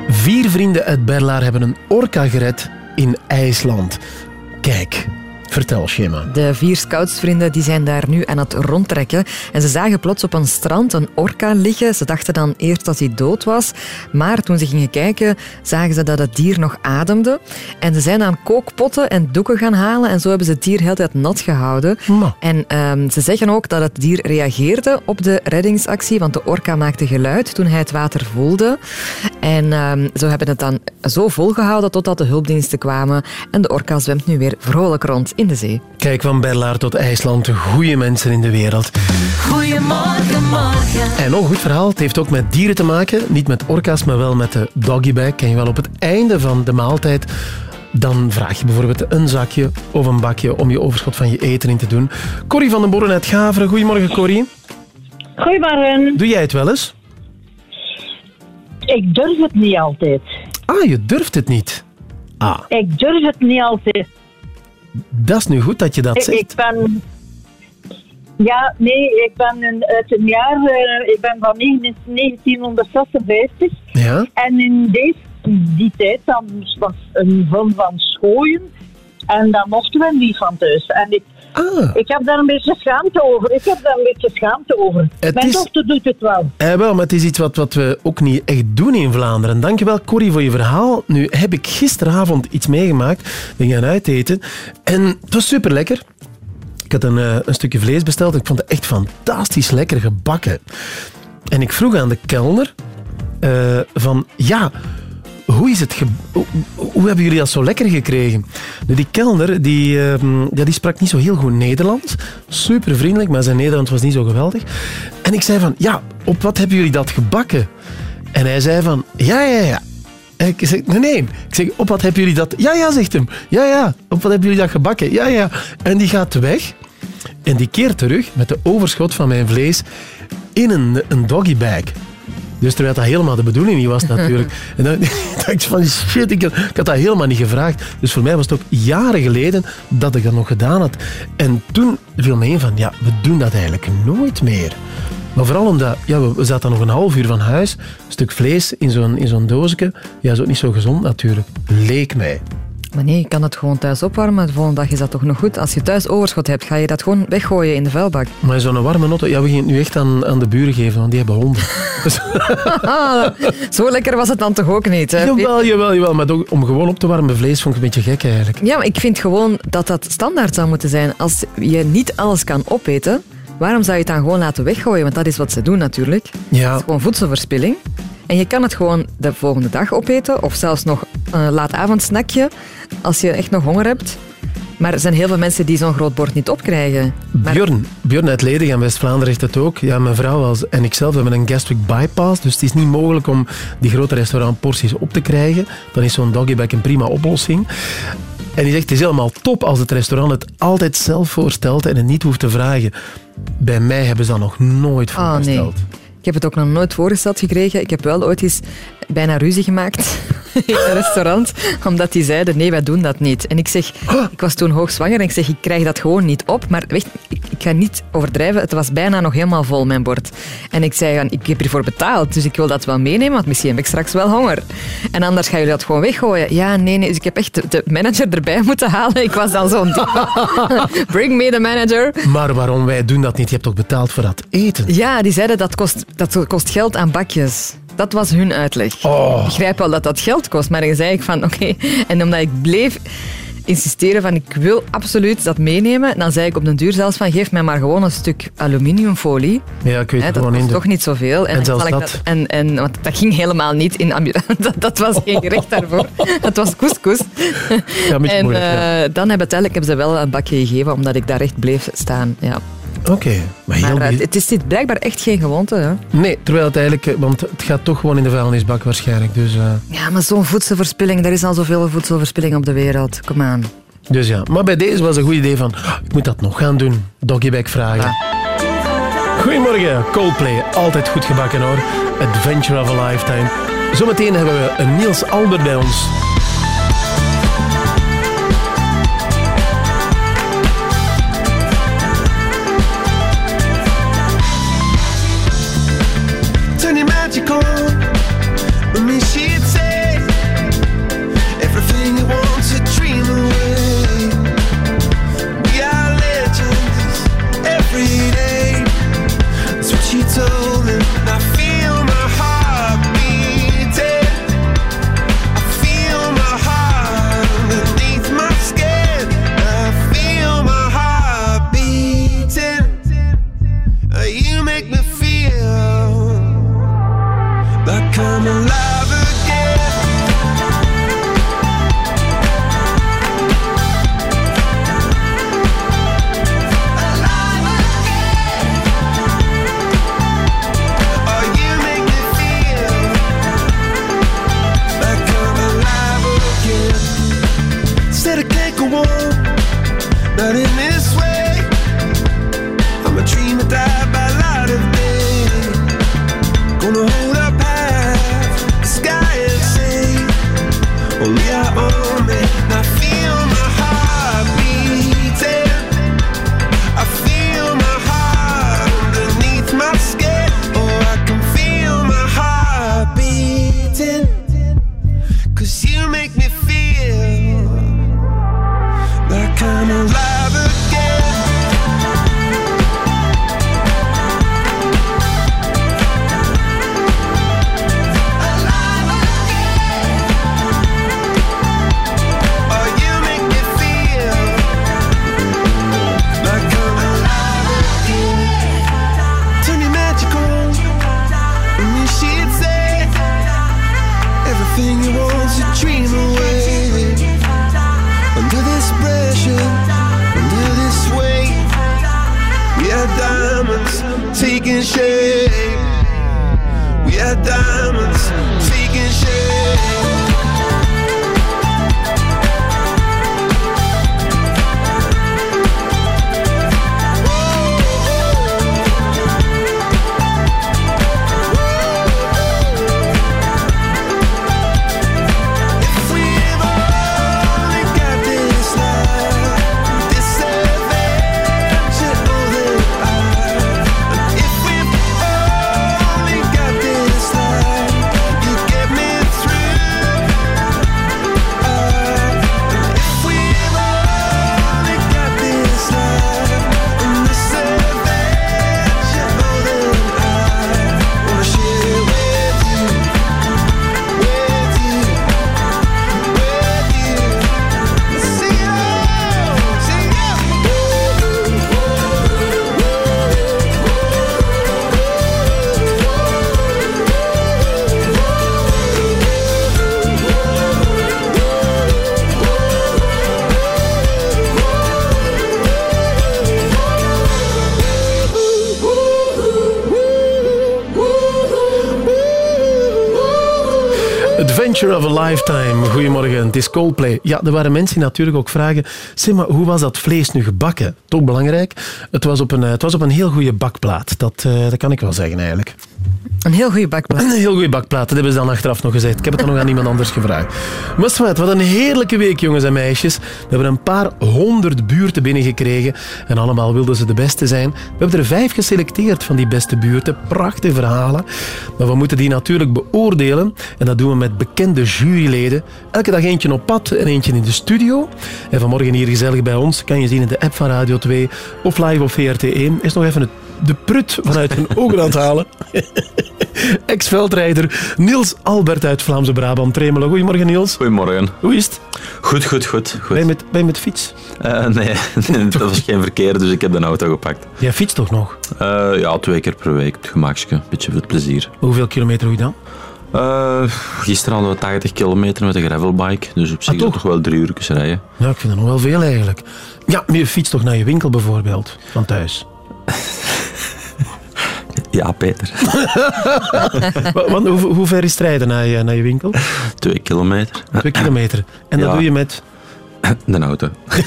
Vier vrienden uit Berlaar hebben een orka gered in IJsland. Vertel, Schema. De vier scoutsvrienden die zijn daar nu aan het rondtrekken. En ze zagen plots op een strand een orka liggen. Ze dachten dan eerst dat hij dood was. Maar toen ze gingen kijken, zagen ze dat het dier nog ademde. En ze zijn dan kookpotten en doeken gaan halen. En zo hebben ze het dier heel de tijd nat gehouden. En ehm, ze zeggen ook dat het dier reageerde op de reddingsactie. Want de orka maakte geluid toen hij het water voelde. En ehm, zo hebben het dan zo volgehouden totdat de hulpdiensten kwamen. En de orka zwemt nu weer vrolijk rond in de zee. Kijk, van Berlaar tot IJsland, de goede mensen in de wereld. Goedemorgen, morgen. En nog een goed verhaal, het heeft ook met dieren te maken. Niet met orka's, maar wel met de doggybag. Ken je wel op het einde van de maaltijd... Dan vraag je bijvoorbeeld een zakje of een bakje om je overschot van je eten in te doen. Corrie van den Borren uit Gaveren. Goedemorgen, Corrie. Goedemorgen. Doe jij het wel eens? Ik durf het niet altijd. Ah, je durft het niet. Ah, Ik durf het niet altijd. dat is nu goed dat je dat ik, zegt. ik ben... Ja, nee, ik ben een, uit een jaar... eh, ik ben van 19 1956. Ja? En in deze, die tijd dan was een vorm van schooien. En dan mochten we niet van thuis. En ik, Ah. ik heb daar een beetje schaamte over. Ik heb daar een beetje schaamte over. Het Mijn is- dochter doet het wel. Eh, wel, maar het is iets wat, wat we ook niet echt doen in Vlaanderen. Dankjewel, Corrie, voor je verhaal. Nu heb ik gisteravond iets meegemaakt. We gaan uiteten. En het was super lekker. Ik had een, eh, een stukje vlees besteld. Ik vond het echt fantastisch lekker gebakken. En ik vroeg aan de kelner eh, van... Ja, hoe is het... Hoe, hebben jullie dat zo lekker gekregen? Die kelner, die, ehm, die sprak niet zo heel goed Nederlands. Super vriendelijk, maar zijn Nederlands was niet zo geweldig. En ik zei van, ja, op wat hebben jullie dat gebakken? En hij zei van, ja, ja, ja. En ik zeg, nee, nee. Ik zeg, op wat hebben jullie dat... Ja, ja, zegt hem. Ja, ja. Op wat hebben jullie dat gebakken? Ja, ja. En die gaat weg. En die keert terug met de overschot van mijn vlees in een, een doggybag. Dus terwijl dat helemaal de bedoeling niet was *laughs* natuurlijk. En dan *laughs* dacht ik van shit, ik, had- ik had dat helemaal niet gevraagd. Dus voor mij was het ook jaren geleden dat ik dat nog gedaan had. En toen viel me in van, ja, we doen dat eigenlijk nooit meer. Maar vooral omdat, ja, we, zaten nog een half uur van huis, een stuk vlees in zo'n, in zo'n doosje. Ja, is ook niet zo gezond natuurlijk. Leek mij. Maar nee, je kan het gewoon thuis opwarmen. De volgende dag is dat toch nog goed. Als je thuis overschot hebt, ga je dat gewoon weggooien in de vuilbak. Maar zo'n warme notte, ja, we gingen het nu echt aan, aan de buren geven, want die hebben honden. *laughs* Zo lekker was het dan toch ook niet? Hè? jawel, jawel, jawel. Maar om gewoon op te warmen vlees vond ik een beetje gek eigenlijk. Ja, maar ik vind gewoon dat dat standaard zou moeten zijn. Als je niet alles kan opeten, waarom zou je het dan gewoon laten weggooien? Want dat is wat ze doen natuurlijk. Ja. Het is gewoon voedselverspilling. En je kan het gewoon de volgende dag opeten, of zelfs nog een laatavondsnackje, als je echt nog honger hebt. Maar er zijn heel veel mensen die zo'n groot bord niet opkrijgen. Maar Björn, Björn uit Ledig en West-Vlaanderen heeft het ook. Ja, mijn vrouw als, en ikzelf hebben een gastric bypass, dus het is niet mogelijk om die grote restaurantporties op te krijgen. Dan is zo'n doggybag een prima oplossing. En die zegt, het is helemaal top als het restaurant het altijd zelf voorstelt en het niet hoeft te vragen. Bij mij hebben ze dat nog nooit Ah, nee. voorgesteld. Ik heb het ook nog nooit voorgesteld gekregen. Ik heb wel ooit eens bijna ruzie gemaakt *laughs* in een restaurant, omdat die zeiden, nee, wij doen dat niet. En ik zeg, ik was toen hoogzwanger en ik zeg, ik krijg dat gewoon niet op. Maar weet, ik, ik ga niet overdrijven, het was bijna nog helemaal vol, mijn bord. En ik zei, ik heb hiervoor betaald, dus ik wil dat wel meenemen, want misschien heb ik straks wel honger. En anders gaan jullie dat gewoon weggooien. Ja, nee, nee. Dus ik heb echt de- de manager erbij *laughs* moeten halen. Ik was dan zo'n *laughs* Bring me the manager. Maar waarom wij doen dat niet? Je hebt toch betaald voor dat eten? Ja, die zeiden dat kost, dat kost geld aan bakjes. Dat was hun uitleg. Oh. Ik begrijp wel dat dat geld kost, maar dan zei ik van oké. *laughs* En omdat ik bleef insisteren van ik wil absoluut dat meenemen, dan zei ik op den duur zelfs van geef mij maar gewoon een stuk aluminiumfolie. Ja, ik weet het dat gewoon kost in. toch niet zoveel. En dan zelfs ik dat. en, en, want dat ging helemaal niet in *laughs* dat, dat was geen gerecht daarvoor. *laughs* Dat was couscous. Ja, en moeilijk, ja. eh, dan hebben uiteindelijk hebben ze wel een bakje gegeven, omdat ik daar echt bleef staan. Ja. Oké, maar heel Maar eh, het is dit blijkbaar echt geen gewoonte. Hè? Nee, terwijl het eigenlijk... eh, Want het gaat toch gewoon in de vuilnisbak waarschijnlijk. Dus, eh, Ja, maar zo'n voedselverspilling, er is al zoveel voedselverspilling op de wereld. Kom aan. dus ja. Maar bij deze was een goed idee van... "Ah, Ik moet dat nog gaan doen. Doggybag vragen. Goedemorgen, Coldplay. Altijd goed gebakken hoor. Adventure of a Lifetime. Zometeen hebben we een Niels Albert bij ons. Adventure of a Lifetime. Goedemorgen, het is Coldplay. Ja, er waren mensen die natuurlijk ook vragen... Zeg maar, hoe was dat vlees nu gebakken? Toch belangrijk. Het was op een, eh, het was op een heel goede bakplaat. Dat, eh, dat kan ik wel zeggen, eigenlijk. Een heel goede bakplaat. Een heel goede bakplaat, dat hebben ze dan achteraf nog gezegd. Ik heb het dan nog aan iemand anders gevraagd. Maar zwart, wat een heerlijke week, jongens en meisjes. We hebben een paar honderd buurten binnengekregen. En allemaal wilden ze de beste zijn. We hebben er vijf geselecteerd van die beste buurten. Prachtige verhalen. Maar we moeten die natuurlijk beoordelen. En dat doen we met bekende juryleden. Elke dag eentje op pad en eentje in de studio. En vanmorgen hier gezellig bij ons. Kan je zien in de app van Radio 2 of live op VRT1. Is nog even het de prut vanuit hun *laughs* ogen aan het halen. Ex-veldrijder Niels Albert uit Vlaamse Brabant. Tremelen. Goedemorgen Niels. Goedemorgen. Hoe is het? Goed, goed, goed. goed. Ben je met, ben je met fiets? Eh, *laughs* nee, dat was geen verkeer, dus ik heb de auto gepakt. Jij fietst toch nog? Eh, ja, twee keer per week. Het gemakske. Beetje voor het plezier. Hoeveel kilometer doe je dan? Eh, gisteren hadden we 80 kilometer met een gravelbike, dus op zich Ah, toch? toch wel drie uur rijden. Ja, ik vind dat nog wel veel eigenlijk. Ja, maar je fietst toch naar je winkel bijvoorbeeld, van thuis? *laughs* Ja, Peter. *laughs* Wa- Want, hoe, hoe ver is het rijden naar je, naar je winkel? Twee kilometer. Twee kilometer. En dat Ja. doe je met... *clears throat* De auto. *laughs*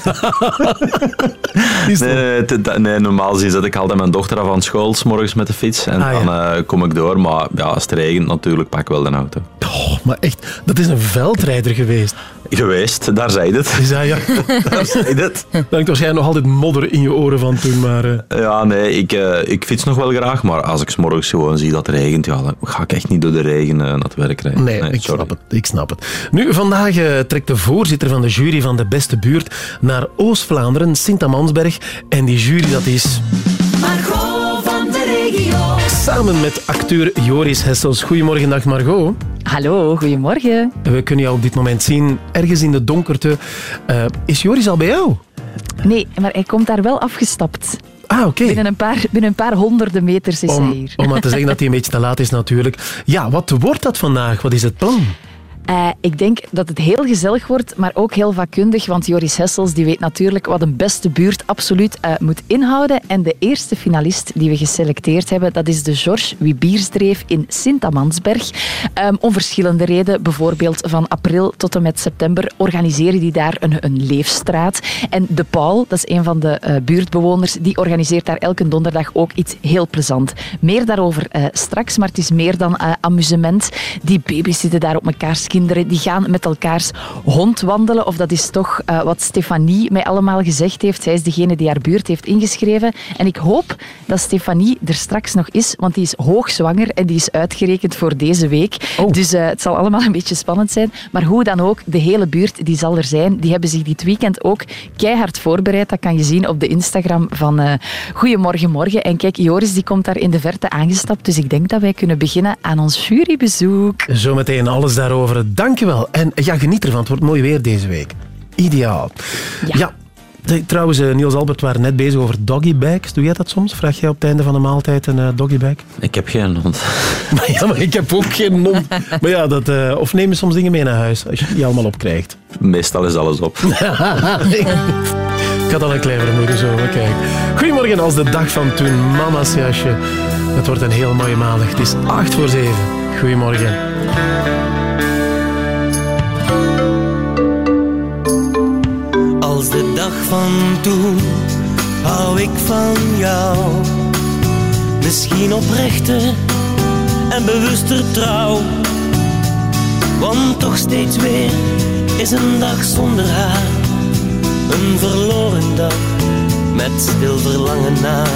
nee, nee, nee, normaal gezien zet ik altijd mijn dochter af aan school, s morgens met de fiets. En Ah, ja. dan eh, kom ik door, maar ja, als het regent natuurlijk, pak ik wel de auto. Oh, maar echt, dat is een veldrijder geweest. Geweest, daar zei je het. Is dat, ja? *laughs* daar zei je het. Dan hangt waarschijnlijk nog altijd modder in je oren van toen, maar... eh, Ja, nee, ik, eh, ik fiets nog wel graag, maar als ik 's morgens gewoon zie dat het regent, ja, dan ga ik echt niet door de regen eh, naar het werk rijden. Nee, ik snap het. Ik snap het. Nu, vandaag trekt de voorzitter van de jury van de beste buurt naar Oost-Vlaanderen, Sint-Amansberg. En die jury, dat is samen met acteur Joris Hessels. Goedemorgen, dag Margot. Hallo, goedemorgen. We kunnen jou op dit moment zien, ergens in de donkerte. Eh, is Joris al bij jou? Nee, maar hij komt daar wel afgestapt. Ah, oké. Binnen, een paar, binnen een paar honderden meters is hij hier. om maar te zeggen dat hij een beetje te laat is natuurlijk. Ja, wat wordt dat vandaag? Wat is het plan? Eh, ik denk dat het heel gezellig wordt, maar ook heel vakkundig, want Joris Hessels die weet natuurlijk wat een beste buurt absoluut eh, moet inhouden. En de eerste finalist die we geselecteerd hebben, dat is de Georges Wibiersdreef in Sint-Amansberg. Ehm, om verschillende redenen, bijvoorbeeld van april tot en met september organiseren die daar een, een leefstraat. En de Paul, dat is een van de eh, buurtbewoners, die organiseert daar elke donderdag ook iets heel plezant. Meer daarover straks, maar het is meer dan amusement. Die baby's zitten daar op mekaars kinderen, die gaan met elkaars hond wandelen. Of dat is toch eh, wat Stefanie mij allemaal gezegd heeft. Zij is degene die haar buurt heeft ingeschreven. En ik hoop dat Stefanie er straks nog is, want die is hoogzwanger en die is uitgerekend voor deze week. Dus eh, het zal allemaal een beetje spannend zijn. Maar hoe dan ook, de hele buurt die zal er zijn. Die hebben zich dit weekend ook keihard voorbereid. Dat kan je zien op de Instagram van eh Goedemorgen Morgen. En kijk, Joris die komt daar in de verte aangestapt. Dus ik denk dat wij kunnen beginnen aan ons jurybezoek. Zometeen alles daarover. Dankjewel. En ja, geniet ervan. Het wordt mooi weer deze week. Ideaal. Ja. Trouwens, eh, Niels Albert waren net bezig over doggybags. Doe jij dat soms? Vraag jij op het einde van de maaltijd een eh, doggybag? Ik heb geen hond. *laughs* Maar ja, maar ik heb ook geen hond. Maar ja, dat, eh, of neem je soms dingen mee naar huis als je die allemaal opkrijgt. Meestal is alles op. *laughs* Ik had al een kleiner moeten zo, maar kijk. Goedemorgen als de dag van toen, mama's jasje. Het wordt een heel mooie maandag. Het is 8 voor 7. Goedemorgen. Van toen hou ik van jou. Misschien oprechter en bewuster trouw. Want toch steeds weer is een dag zonder haar. Een verloren dag met stil verlangen naar.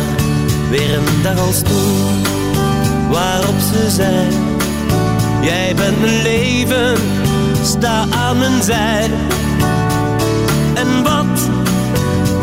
Weer een dag als toen, waarop ze zei. Jij bent mijn leven, sta aan mijn zij. En wat,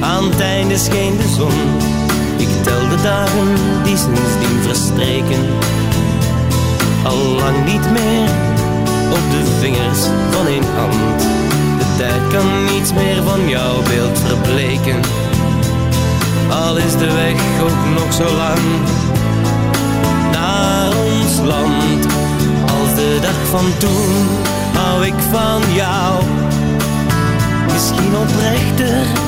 aan het einde scheen de zon. Ik tel de dagen die sindsdien verstreken. Al lang niet meer op de vingers van één hand. De tijd kan niets meer van jouw beeld verbleken. Al is de weg ook nog zo lang naar ons land. Als de dag van toen hou ik van jou. Misschien oprechter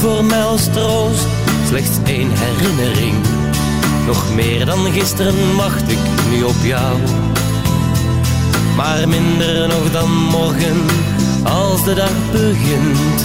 Voor mij als troost slechts één herinnering. Nog meer dan gisteren wacht ik nu op jou. Maar minder nog dan morgen als de dag begint.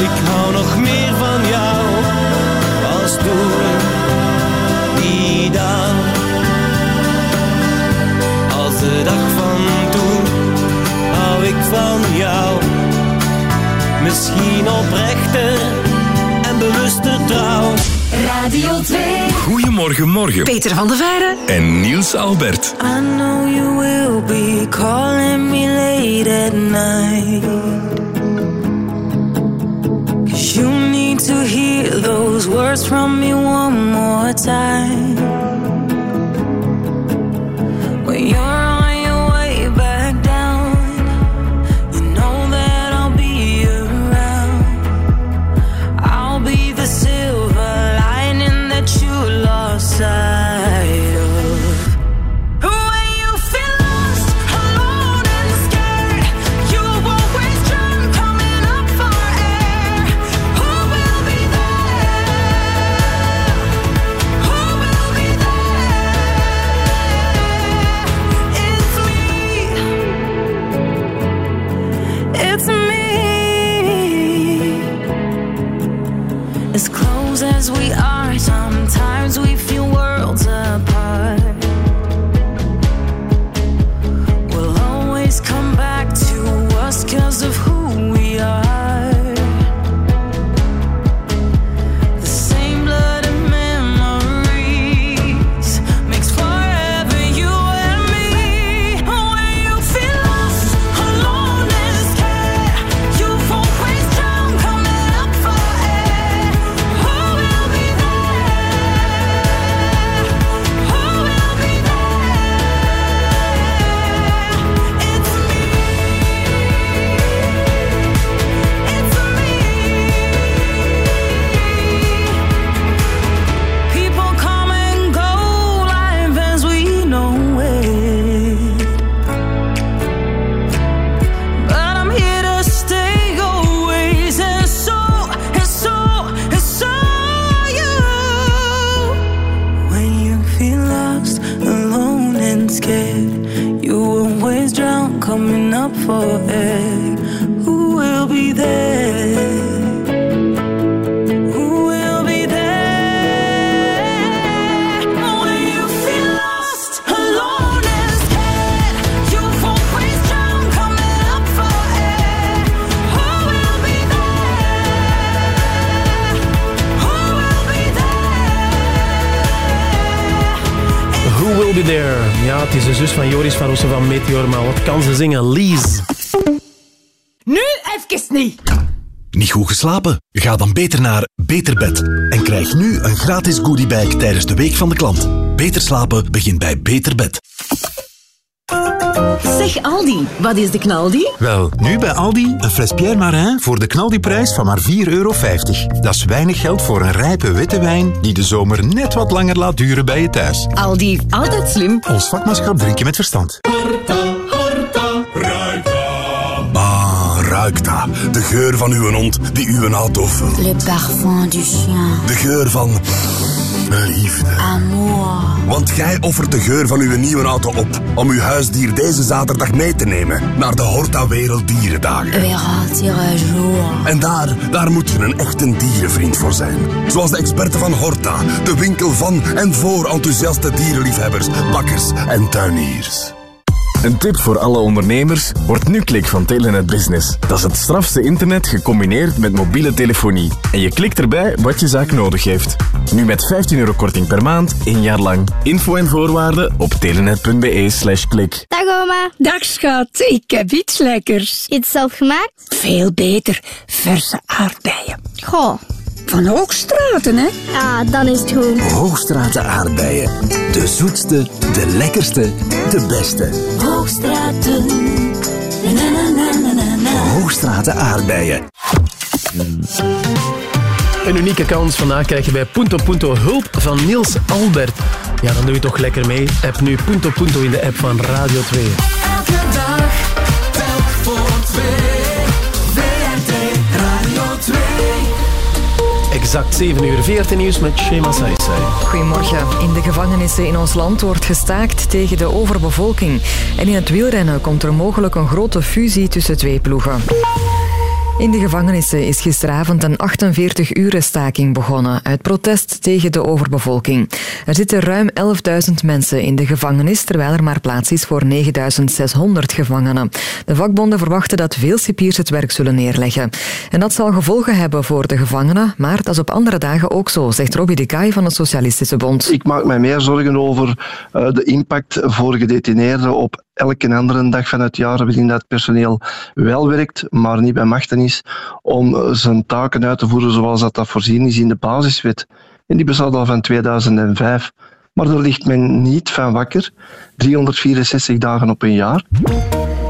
Ik hou nog meer van jou als toen, die dag. Als de dag van toen, hou ik van jou. Misschien oprechter en bewuster trouw. Radio 2. Goedemorgen, morgen. Peter van der Veijden. En Niels Albert. I know you will be calling me late at night. Hear those words from me one more time. Meteor, maar wat kan ze zingen? Lies. Nu even niet. Niet goed geslapen? Ga dan beter naar Beterbed en krijg nu een gratis goodiebag tijdens de Week van de Klant. Beter slapen begint bij Beterbed. Zeg Aldi, wat is de knaldi? Wel, nu bij Aldi een fles Pierre Marin voor de knaldiprijs van maar 4,50 euro. Dat is weinig geld voor een rijpe witte wijn die de zomer net wat langer laat duren bij je thuis. Aldi, altijd slim. Ons vakmanschap drink je met verstand. De geur van uw hond die uw auto vult. Le parfum du chien. De geur van liefde. Amour. Want jij offert de geur van uw nieuwe auto op om uw huisdier deze zaterdag mee te nemen naar de Horta Wereld Dierendagen. Wereld jour. En daar, daar moet je een echte dierenvriend voor zijn. Zoals de experten van Horta, de winkel van en voor enthousiaste dierenliefhebbers, bakkers en tuiniers. Een tip voor alle ondernemers, wordt nu klik van Telenet Business. Dat is het strafste internet gecombineerd met mobiele telefonie. En je klikt erbij wat je zaak nodig heeft. Nu met 15 euro korting per maand, één jaar lang. Info en voorwaarden op telenet.be slash klik. Dag oma. Dag schat, ik heb iets lekkers. Iets zelf gemaakt? Veel beter, verse aardbeien. Goh. Van Hoogstraten, hè? Ah, dan is het goed. Hoogstraten aardbeien. De zoetste, de lekkerste, de beste. Hoogstraten. Na, na, na, na, na, na. Hoogstraten aardbeien. Een unieke kans. Vandaag krijg je bij Punto Punto hulp van Niels Albert. Ja, dan doe je toch lekker mee. App nu Punto Punto in de app van Radio 2. Exact 7 uur 14 nieuws met Shema Saisai. Goedemorgen. In de gevangenissen in ons land wordt gestaakt tegen de overbevolking. En in het wielrennen komt er mogelijk een grote fusie tussen twee ploegen. In de gevangenissen is gisteravond een 48-uren staking begonnen uit protest tegen de overbevolking. Er zitten ruim 11.000 mensen in de gevangenis, terwijl er maar plaats is voor 9.600 gevangenen. De vakbonden verwachten dat veel cipiers het werk zullen neerleggen. En dat zal gevolgen hebben voor de gevangenen, maar dat is op andere dagen ook zo, zegt Robbie de Kaai van de Socialistische Bond. Ik maak mij meer zorgen over eh, de impact voor gedetineerden op elke andere dag van het jaar waarin dat personeel wel werkt, maar niet bij machten is om zijn taken uit te voeren zoals dat, dat voorzien is in de basiswet. En die bestaat al van 2005. Maar daar ligt men niet van wakker. 364 dagen op een jaar.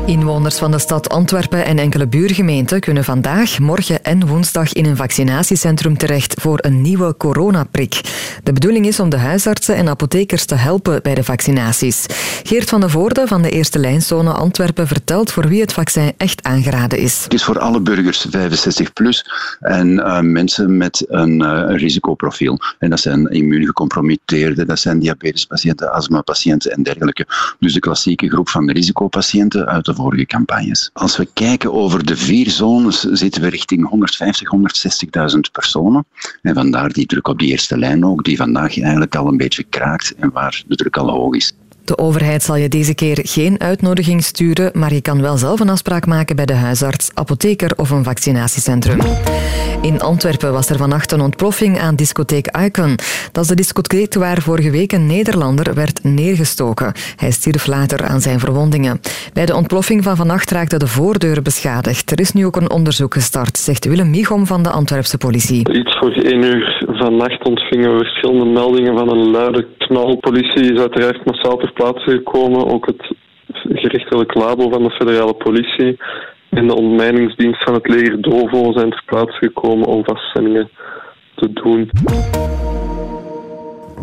Inwoners van de stad Antwerpen en enkele buurgemeenten kunnen vandaag, morgen en woensdag in een vaccinatiecentrum terecht voor een nieuwe coronaprik. De bedoeling is om de huisartsen en apothekers te helpen bij de vaccinaties. Geert van de Voorde van de Eerste Lijnzone Antwerpen vertelt voor wie het vaccin echt aangeraden is. Het is voor alle burgers 65 plus en eh, mensen met een eh, risicoprofiel. En dat zijn immuungecompromitteerden, dat zijn diabetespatiënten, astmapatiënten en dergelijke. Dus de klassieke groep van de risicopatiënten uit de vorige campagnes. Als we kijken over de vier zones, zitten we richting 150, 160.000 personen. En vandaar die druk op die eerste lijn ook, die vandaag eigenlijk al een beetje kraakt en waar de druk al hoog is. De overheid zal je deze keer geen uitnodiging sturen, maar je kan wel zelf een afspraak maken bij de huisarts, apotheker of een vaccinatiecentrum. In Antwerpen was er vannacht een ontploffing aan discotheek Icon. Dat is de discotheek waar vorige week een Nederlander werd neergestoken. Hij stierf later aan zijn verwondingen. Bij de ontploffing van vannacht raakte de voordeur beschadigd. Er is nu ook een onderzoek gestart, zegt Willem Michom van de Antwerpse politie. Iets voor één uur vannacht ontvingen we verschillende meldingen van een luide knal. Politie is uiteraard massaal ter plaatse gekomen. Ook het gerechtelijk labo van de federale politie en de ontmijningsdienst van het leger DOVO zijn ter plaatse gekomen om vaststellingen te doen.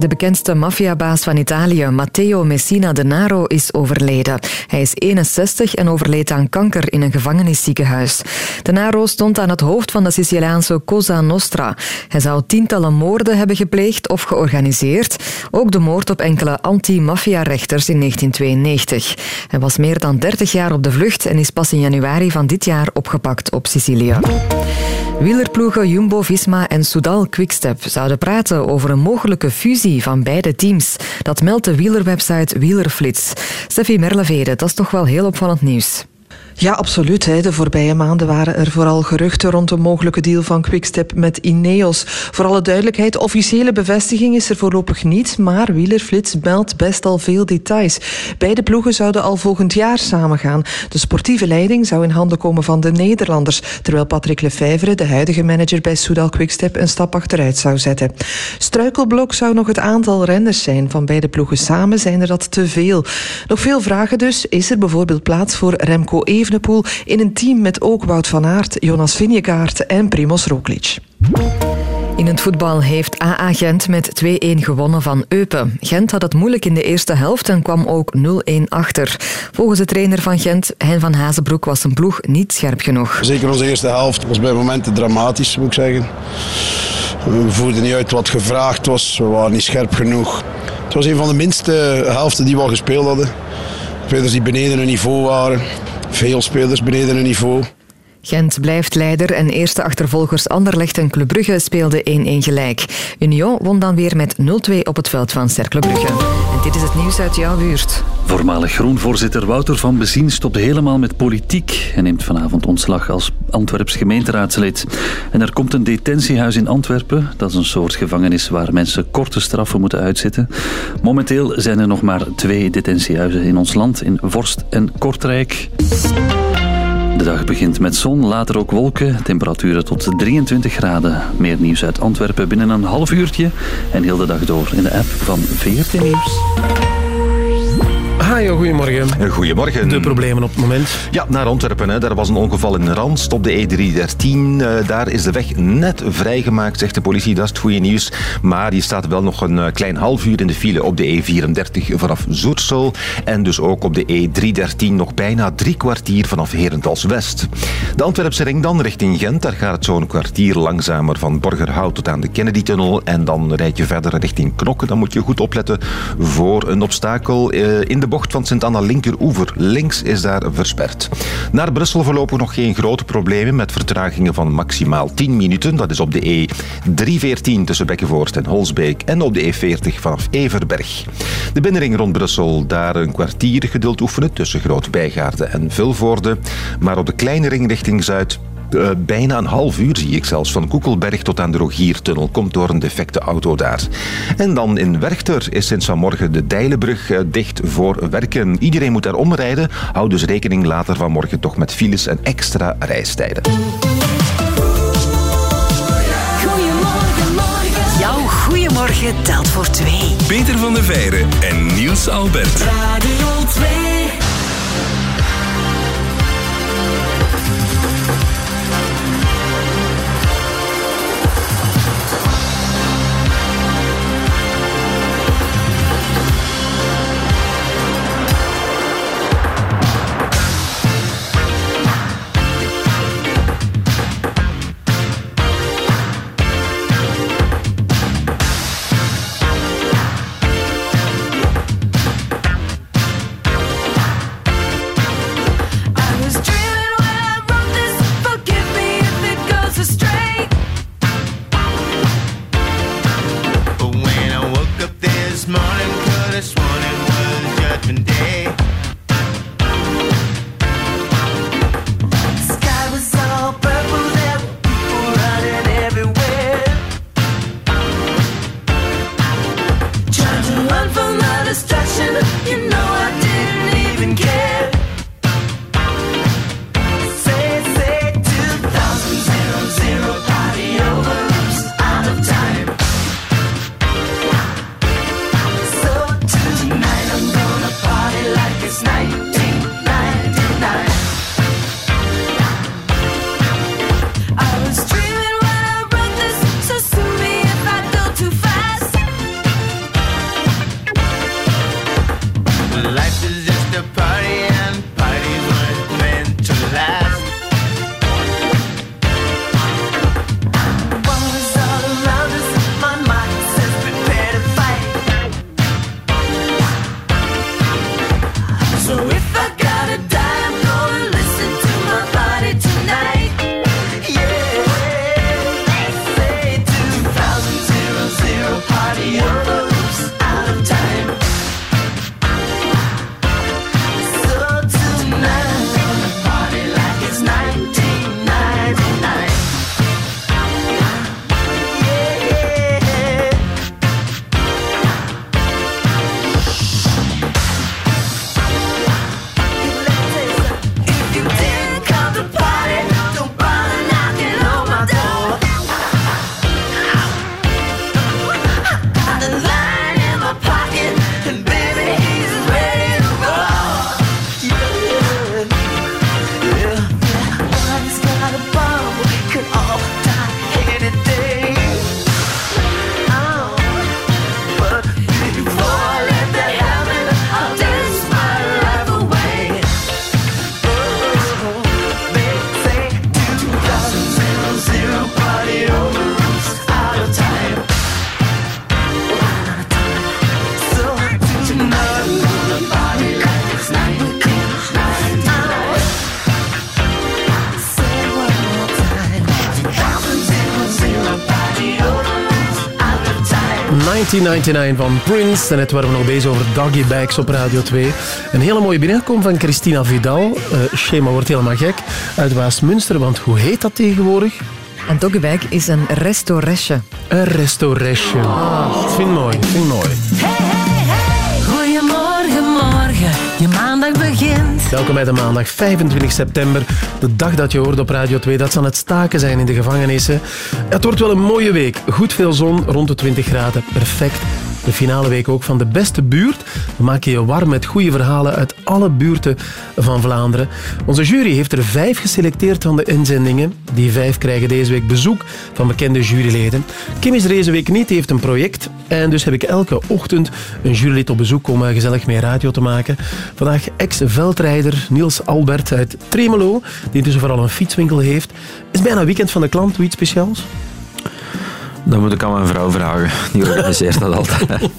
De bekendste maffiabaas van Italië, Matteo Messina Denaro, is overleden. Hij is 61 en overleed aan kanker in een gevangenisziekenhuis. Denaro stond aan het hoofd van de Siciliaanse Cosa Nostra. Hij zou tientallen moorden hebben gepleegd of georganiseerd. Ook de moord op enkele anti-maffia-rechters in 1992. Hij was meer dan 30 jaar op de vlucht en is pas in januari van dit jaar opgepakt op Sicilië. Wielerploegen Jumbo-Visma en Soudal Quickstep zouden praten over een mogelijke fusie van beide teams. Dat meldt de wielerwebsite Wielerflits. Steffi Merlevede, dat is toch wel heel opvallend nieuws. Ja, absoluut. De voorbije maanden waren er vooral geruchten rond een mogelijke deal van Quickstep met Ineos. Voor alle duidelijkheid, officiële bevestiging is er voorlopig niet, maar Wielerflits meldt best al veel details. Beide ploegen zouden al volgend jaar samengaan. De sportieve leiding zou in handen komen van de Nederlanders, terwijl Patrick Lefevre, de huidige manager bij Soudal Quickstep, een stap achteruit zou zetten. Struikelblok zou nog het aantal renners zijn. Van beide ploegen samen zijn er dat te veel. Nog veel vragen dus. Is er bijvoorbeeld plaats voor Remco Evenepoel in een team met ook Wout van Aert, Jonas Vingegaard en Primoz Roglic? In het voetbal heeft AA Gent met 2-1 gewonnen van Eupen. Gent had het moeilijk in de eerste helft en kwam ook 0-1 achter. Volgens de trainer van Gent, Hein van Hazenbroek, was zijn ploeg niet scherp genoeg. Zeker onze eerste helft was bij momenten dramatisch, moet ik zeggen. We voerden niet uit wat gevraagd was, we waren niet scherp genoeg. Het was een van de minste helften die we al gespeeld hadden. Spelers die beneden hun niveau waren, veel spelers beneden hun niveau. Gent blijft leider en eerste achtervolgers Anderlecht en Club Brugge speelden 1-1 gelijk. Union won dan weer met 0-2 op het veld van Cercle Brugge. En dit is het nieuws uit jouw buurt. Voormalig groenvoorzitter Wouter van Bezien stopt helemaal met politiek en neemt vanavond ontslag als Antwerps gemeenteraadslid. En er komt een detentiehuis in Antwerpen. Dat is een soort gevangenis waar mensen korte straffen moeten uitzitten. Momenteel zijn er nog maar twee detentiehuizen in ons land, in Vorst en Kortrijk. De dag begint met zon, later ook wolken, temperaturen tot 23 graden. Meer nieuws uit Antwerpen binnen een half uurtje en heel de dag door in de app van VRT Nieuws. Hajo, goedemorgen. Goedemorgen. De problemen op het moment. Ja, naar Antwerpen. Hè. Daar was een ongeval in Randst op de E313. Eh, daar is de weg net vrijgemaakt, zegt de politie. Dat is het goede nieuws. Maar je staat wel nog een eh, klein half uur in de file op de E34 vanaf Zoersel. En dus ook op de E313 nog bijna drie kwartier vanaf Herentals West. De Antwerpse ring dan richting Gent. Daar gaat het zo'n kwartier langzamer van Borgerhout tot aan de Kennedy-tunnel. En dan rijd je verder richting Knokke. Dan moet je goed opletten voor een obstakel eh, in de bocht van Sint-Anna linkeroever. Links is daar versperd. Naar Brussel voorlopig nog geen grote problemen met vertragingen van maximaal 10 minuten. Dat is op de E314 tussen Bekkenvoort en Holsbeek en op de E40 vanaf Everberg. De binnenring rond Brussel, daar een kwartier geduld oefenen tussen Groot-Bijgaarden en Vilvoorde. Maar op de kleine ring richting Zuid eh, bijna een half uur zie ik zelfs. Van Koekelberg tot aan de Rogiertunnel. Komt door een defecte auto daar. En dan in Werchter is sinds vanmorgen de Dijlenbrug eh, dicht voor werken. Iedereen moet daar omrijden. Houd dus rekening later vanmorgen toch met files en extra reistijden. Goedemorgen, morgen. Jouw goeiemorgen telt voor twee. Peter van der Veijren en Niels Albert. Radio 2. 1999 van Prince. En net waren we nog bezig over Doggy Bags op Radio 2. Een hele mooie binnenkomst van Christina Vidal. Eh Schema wordt helemaal gek. Uit Waasmunster, want hoe heet dat tegenwoordig? Een doggebag is een restauretje. Een restauretje. Ah, vind mooi, vind mooi. Welkom bij de maandag 25 september. De dag dat je hoort op Radio 2 dat ze aan het staken zijn in de gevangenissen. Het wordt wel een mooie week. Goed veel zon, rond de 20 graden. Perfect. De finale week ook van de beste buurt. We maken je warm met goede verhalen uit alle buurten van Vlaanderen. Onze jury heeft er vijf geselecteerd van de inzendingen. Die vijf krijgen deze week bezoek van bekende juryleden. Kim is deze week niet, heeft een project. En dus heb ik elke ochtend een jurylid op bezoek om eh, gezellig mee radio te maken. Vandaag ex-veldrijder Niels Albert uit Tremelo, die intussen vooral een fietswinkel heeft. Is bijna weekend van de klant, doe iets speciaals? Dat moet ik aan mijn vrouw vragen. Die organiseert dat altijd. *laughs*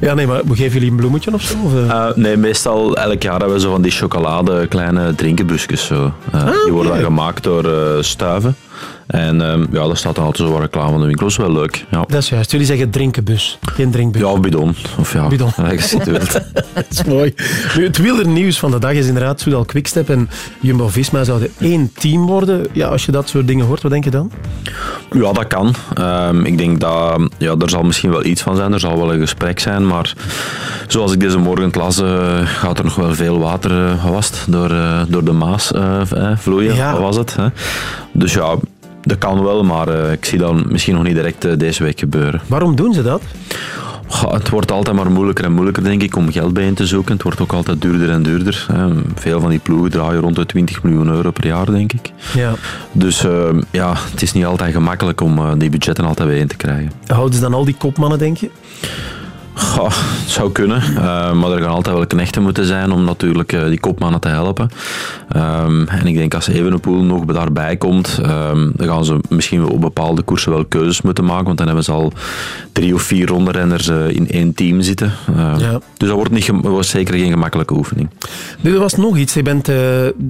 Ja, nee, maar geven jullie een bloemetje of zo? Of, eh? Eh, nee, meestal elk jaar hebben we zo van die chocolade kleine drinkenbusjes. Zo. Eh, die worden dan gemaakt door eh, stuiven. En ehm, ja, daar staat dan altijd zo wat reclame van de winkel. Dat is wel leuk. Ja, Dat is juist. Jullie zeggen drinkenbus, geen drinkbus. ja bidon. Of ja, Bidon. *laughs* ja. *laughs* Dat is mooi. Nu, het wielernieuws van de dag is inderdaad Soudal Quickstep en Jumbo-Visma zouden één team worden. Ja, als je dat soort dingen hoort, wat denk je dan? Ja, dat kan. Ehm, ik denk dat ja, er zal misschien wel iets van zijn. Er zal wel een gesprek zijn. Maar zoals ik deze morgen las, eh, gaat er nog wel veel water wat was het, door, eh, door de Maas vloeien. Ja. Wat was het? Hè? Dus ja, dat kan wel. Maar eh, ik zie dat misschien nog niet direct eh, deze week gebeuren. Waarom doen ze dat? Goh, het wordt altijd maar moeilijker en moeilijker, denk ik, om geld bijeen te zoeken. Het wordt ook altijd duurder en duurder. Hè. Veel van die ploegen draaien rond de 20 miljoen euro per jaar, denk ik. Ja. Dus eh, ja, het is niet altijd gemakkelijk om eh, die budgetten altijd bijeen te krijgen. Houden ze dan al die kopmannen, denk je? Goh, het zou kunnen, eh, maar er gaan altijd wel knechten moeten zijn om natuurlijk eh, die kopmannen te helpen. Ehm, en ik denk als Evenepoel nog daarbij komt, ehm, dan gaan ze misschien op bepaalde koersen wel keuzes moeten maken, want dan hebben ze al drie of vier rondrenners eh, in één team zitten. Ehm, Ja. Dus dat wordt, niet, wordt zeker geen gemakkelijke oefening. Nu, er was nog iets. Je bent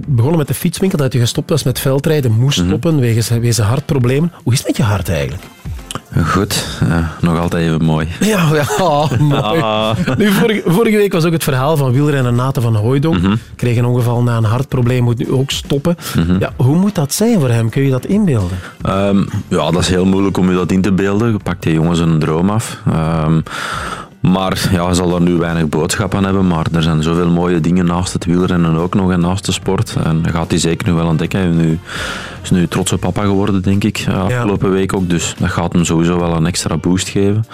begonnen met de fietswinkel, dat je gestopt was met veldrijden, moest Mhm. stoppen wegens, wegens hartproblemen. Hoe is het met je hart eigenlijk? Goed, nog altijd even mooi. *laughs* Ja, ja oh, mooi. Ah. Nu, vorige, vorige week was ook het verhaal van wielrenner Nathan van Hooijdonk. Mhm. Kreeg een ongeval na een hartprobleem, moet nu ook stoppen. ja, hoe moet dat zijn voor hem? Kun je dat inbeelden? Ehm, ja, dat is heel moeilijk om je dat in te beelden. Je pakt die jongens een droom af. Ehm, maar ja, hij zal er nu weinig boodschap aan hebben. Maar er zijn zoveel mooie dingen naast het wielrennen ook nog en naast de sport. En gaat hij zeker nu wel ontdekken. Hij is nu, is nu trotse papa geworden, denk ik. Afgelopen week ook. Dus dat gaat hem sowieso wel een extra boost geven.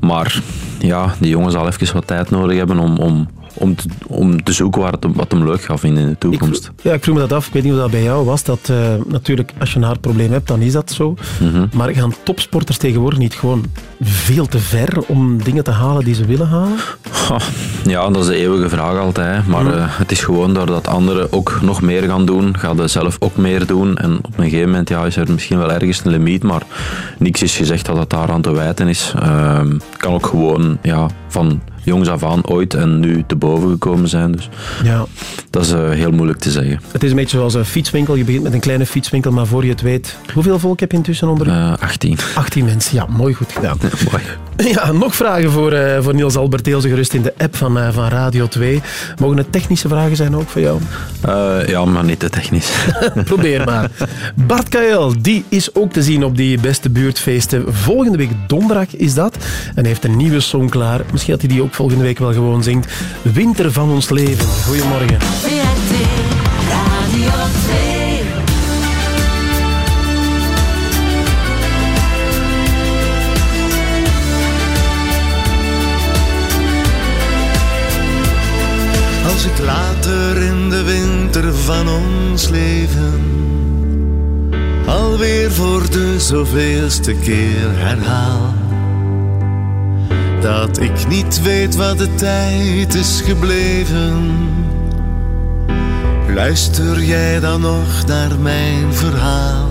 Maar ja, die jongen zal even wat tijd nodig hebben om, om, om, te, om te zoeken waar het, wat hem leuk gaat vinden in de toekomst. Ja, ik vroeg me dat af. Ik weet niet hoe dat bij jou was. Dat, eh, natuurlijk, als je een hartprobleem hebt, dan is dat zo. Mhm. Maar gaan topsporters tegenwoordig niet gewoon veel te ver om dingen te halen die ze willen halen? Ja, dat is de eeuwige vraag altijd. Maar Mhm. eh, het is gewoon doordat anderen ook nog meer gaan doen, gaan ze zelf ook meer doen. En op een gegeven moment ja, is er misschien wel ergens een limiet, maar niks is gezegd dat het daaraan te wijten is. Het kan ook gewoon ja, van jongs af aan ooit en nu te boven gekomen zijn. Dus Ja. dat is eh, heel moeilijk te zeggen. Het is een beetje zoals een fietswinkel. Je begint met een kleine fietswinkel, maar voor je het weet... Hoeveel volk heb je intussen onder u? Eh 18. 18 mensen, ja, mooi goed gedaan. mooi. *laughs* Ja, nog vragen voor, eh, voor Niels ze gerust in de app van, eh, van Radio 2. Mogen het technische vragen zijn ook voor jou? Eh, ja, maar niet te technisch. *laughs* Probeer maar. Bart Kael, die is ook te zien op die beste buurtfeesten. Volgende week donderdag is dat. En hij heeft een nieuwe song klaar. Misschien dat hij die ook volgende week wel gewoon zingt. Winter van ons leven. Goedemorgen. VRT Radio 2. Als ik later in de winter van ons leven alweer voor de zoveelste keer herhaal dat ik niet weet wat de tijd is gebleven. Luister jij dan nog naar mijn verhaal?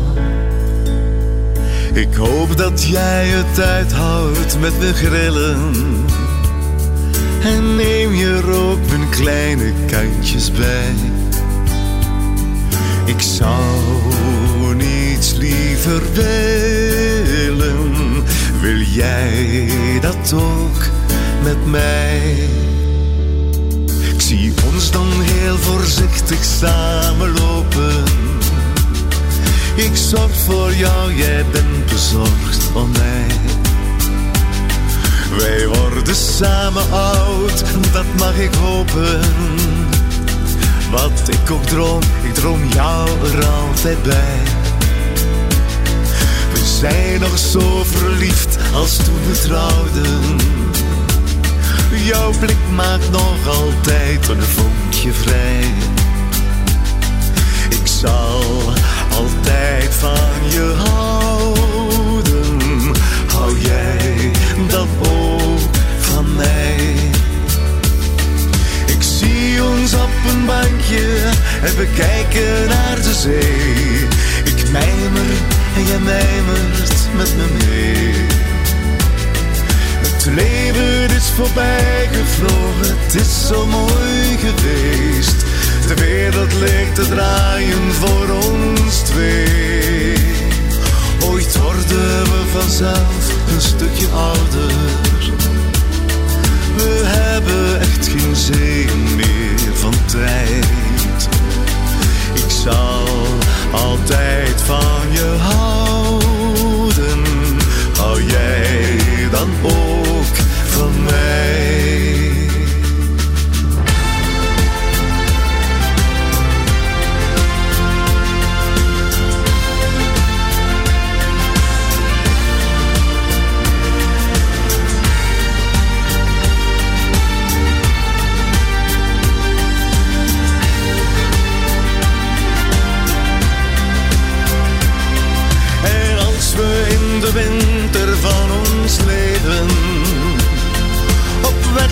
Ik hoop dat jij het uithoudt met me grillen. En neem je ook mijn kleine kantjes bij. Ik zou niets liever willen. Wil jij dat ook met mij? Ik zie ons dan heel voorzichtig samenlopen. Ik zorg voor jou, jij bent bezorgd om mij. Wij worden samen oud, dat mag ik hopen. Wat ik ook droom, ik droom jou er altijd bij. Zijn nog zo verliefd als toen we trouwden. Jouw blik maakt nog altijd een vonkje vrij. Ik zal altijd van je houden. Hou jij dan ook van mij? Ik zie ons op een bankje en we kijken naar de zee. Ik mijmer en jij mijmert met me mee. Het leven is voorbij gevlogen, het is zo mooi geweest. De wereld leek te draaien voor ons twee. Ooit worden we vanzelf een stukje ouder. We hebben echt geen zin meer van tijd. Ik zal altijd van je houden.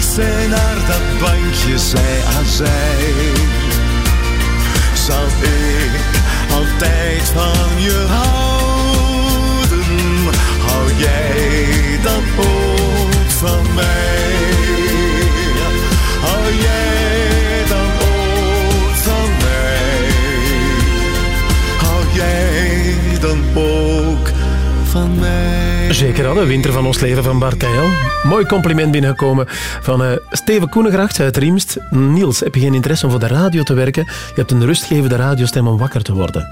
Zijn naar dat bankje zij aan zij, zal ik altijd van je houden. Hou jij dan ook van mij? Hou jij Zeker al, de winter van ons leven van Bart Kael. Mooi compliment binnengekomen van eh, Steven Koenegracht uit Riemst. Niels, heb je geen interesse om voor de radio te werken? Je hebt een rustgevende radiostem om wakker te worden.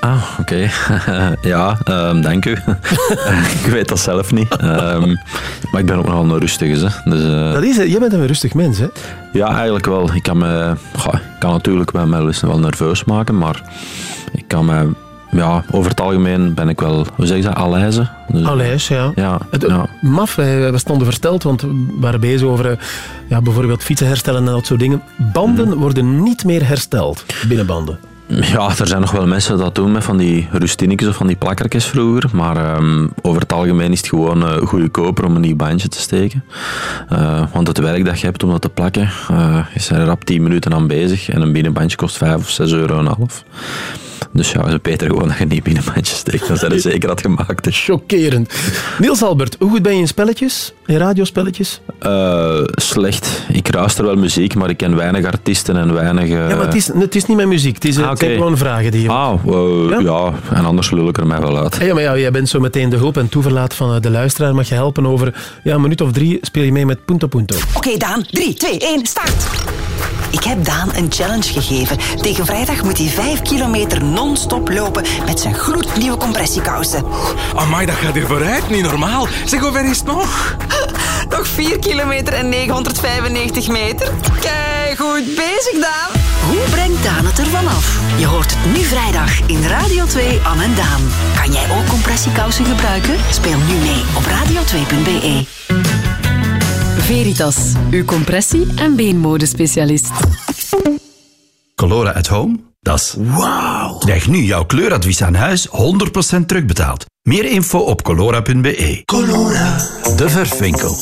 Ah, oké. *laughs* ja, ehm, dank u. *laughs* ik weet dat zelf niet. Ehm, maar ik ben ook nogal een rustige. Hè. Dus, eh, Dat is het, jij bent een rustig mens, hè? Ja, eigenlijk wel. Ik kan, me, goh, ik kan natuurlijk wel, wel eens wel nerveus maken, maar ik kan me... Ja, over het algemeen ben ik wel, hoe zeg je dat, alijze. Dus, ja. Ja, Het, ja. Maf, wij, we stonden versteld, want we waren bezig over eh, ja, bijvoorbeeld fietsen herstellen en dat soort dingen. Banden Mhm. worden niet meer hersteld, binnenbanden. Ja, er zijn nog wel mensen dat doen met van die rustinetjes of van die plakkertjes vroeger. Maar ehm, over het algemeen is het gewoon eh goedkoper om een nieuw bandje te steken. Eh, want het werk dat je hebt om dat te plakken, eh, is er rap 10 minuten aan bezig. En een binnenbandje kost 5 of 6 euro en half. Dus ja, is het beter gewoon dat je een nieuw binnenbandje steekt. Dan zijn ze zeker het gemaakt is. Chockerend. Niels Albert, hoe goed ben je in spelletjes? In radiospelletjes? Eh, slecht. Ik luister wel muziek, maar ik ken weinig artiesten en weinig... eh, Ja, maar het is, het is niet mijn muziek. Het, is, het Ah, zijn oké. gewoon vragen die je... Ah, eh, ja? en anders lul ik er mij wel uit. Ja, maar ja, jij bent zo meteen de hulp en toeverlaat van eh, de luisteraar. Mag je helpen over ja, een minuut of drie speel je mee met Punto Punto. Oké, Daan. 3, 2, 1, start. Ik heb Daan een challenge gegeven. Tegen vrijdag moet hij 5 kilometer non-stop lopen met zijn gloednieuwe compressiekousen. Amai, dat gaat hier vooruit, niet normaal. Zeg, hoe ver is het nog? *laughs* Nog 4 kilometer en 995 meter. Kijk, goed bezig, Daan. Hoe brengt Daan het ervan af? Je hoort het nu vrijdag in Radio 2 Anne en Daan. Kan jij ook compressiekousen gebruiken? Speel nu mee op radio2.be. Veritas, uw compressie- en beenmodespecialist. Colora at Home? Dat is wauw. Krijg nu jouw kleuradvies aan huis 100% terugbetaald. Meer info op colora.be. Colora. De verfwinkel.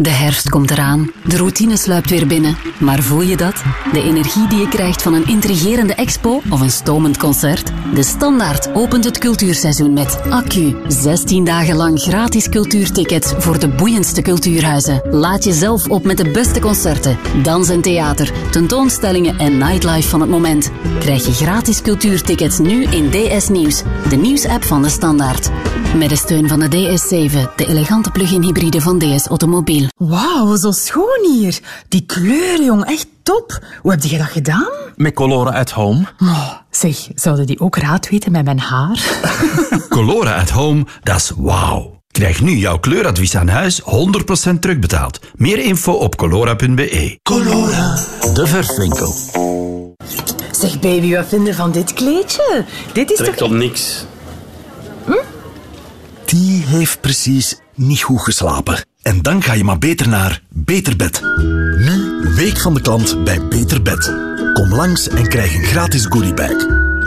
De herfst komt eraan, de routine sluipt weer binnen. Maar voel je dat? De energie die je krijgt van een intrigerende expo of een stomend concert? De Standaard opent het cultuurseizoen met Accu. 16 dagen lang gratis cultuurtickets voor de boeiendste cultuurhuizen. Laat jezelf op met de beste concerten, dans en theater, tentoonstellingen en nightlife van het moment. Krijg je gratis cultuurtickets nu in DS Nieuws, de nieuwsapp van de Standaard. Met de steun van de DS7, de elegante plug-in hybride van DS Automobiel. Wauw, zo schoon hier. Die kleuren, jong, echt top. Hoe heb je dat gedaan? Met Colora at Home. Oh, zeg, zouden die ook raad weten met mijn haar? *laughs* Colora at Home, dat is wauw. Krijg nu jouw kleuradvies aan huis 100% terugbetaald. Meer info op colora.be. Colora. De verfwinkel. Zeg, baby, wat vind je van dit kleedje? Dit is Trekt toch... op niks. Die heeft precies niet goed geslapen. En dan ga je maar beter naar Beter Bed. Nu Week van de Klant bij Beter Bed. Kom langs en krijg een gratis goodiebag.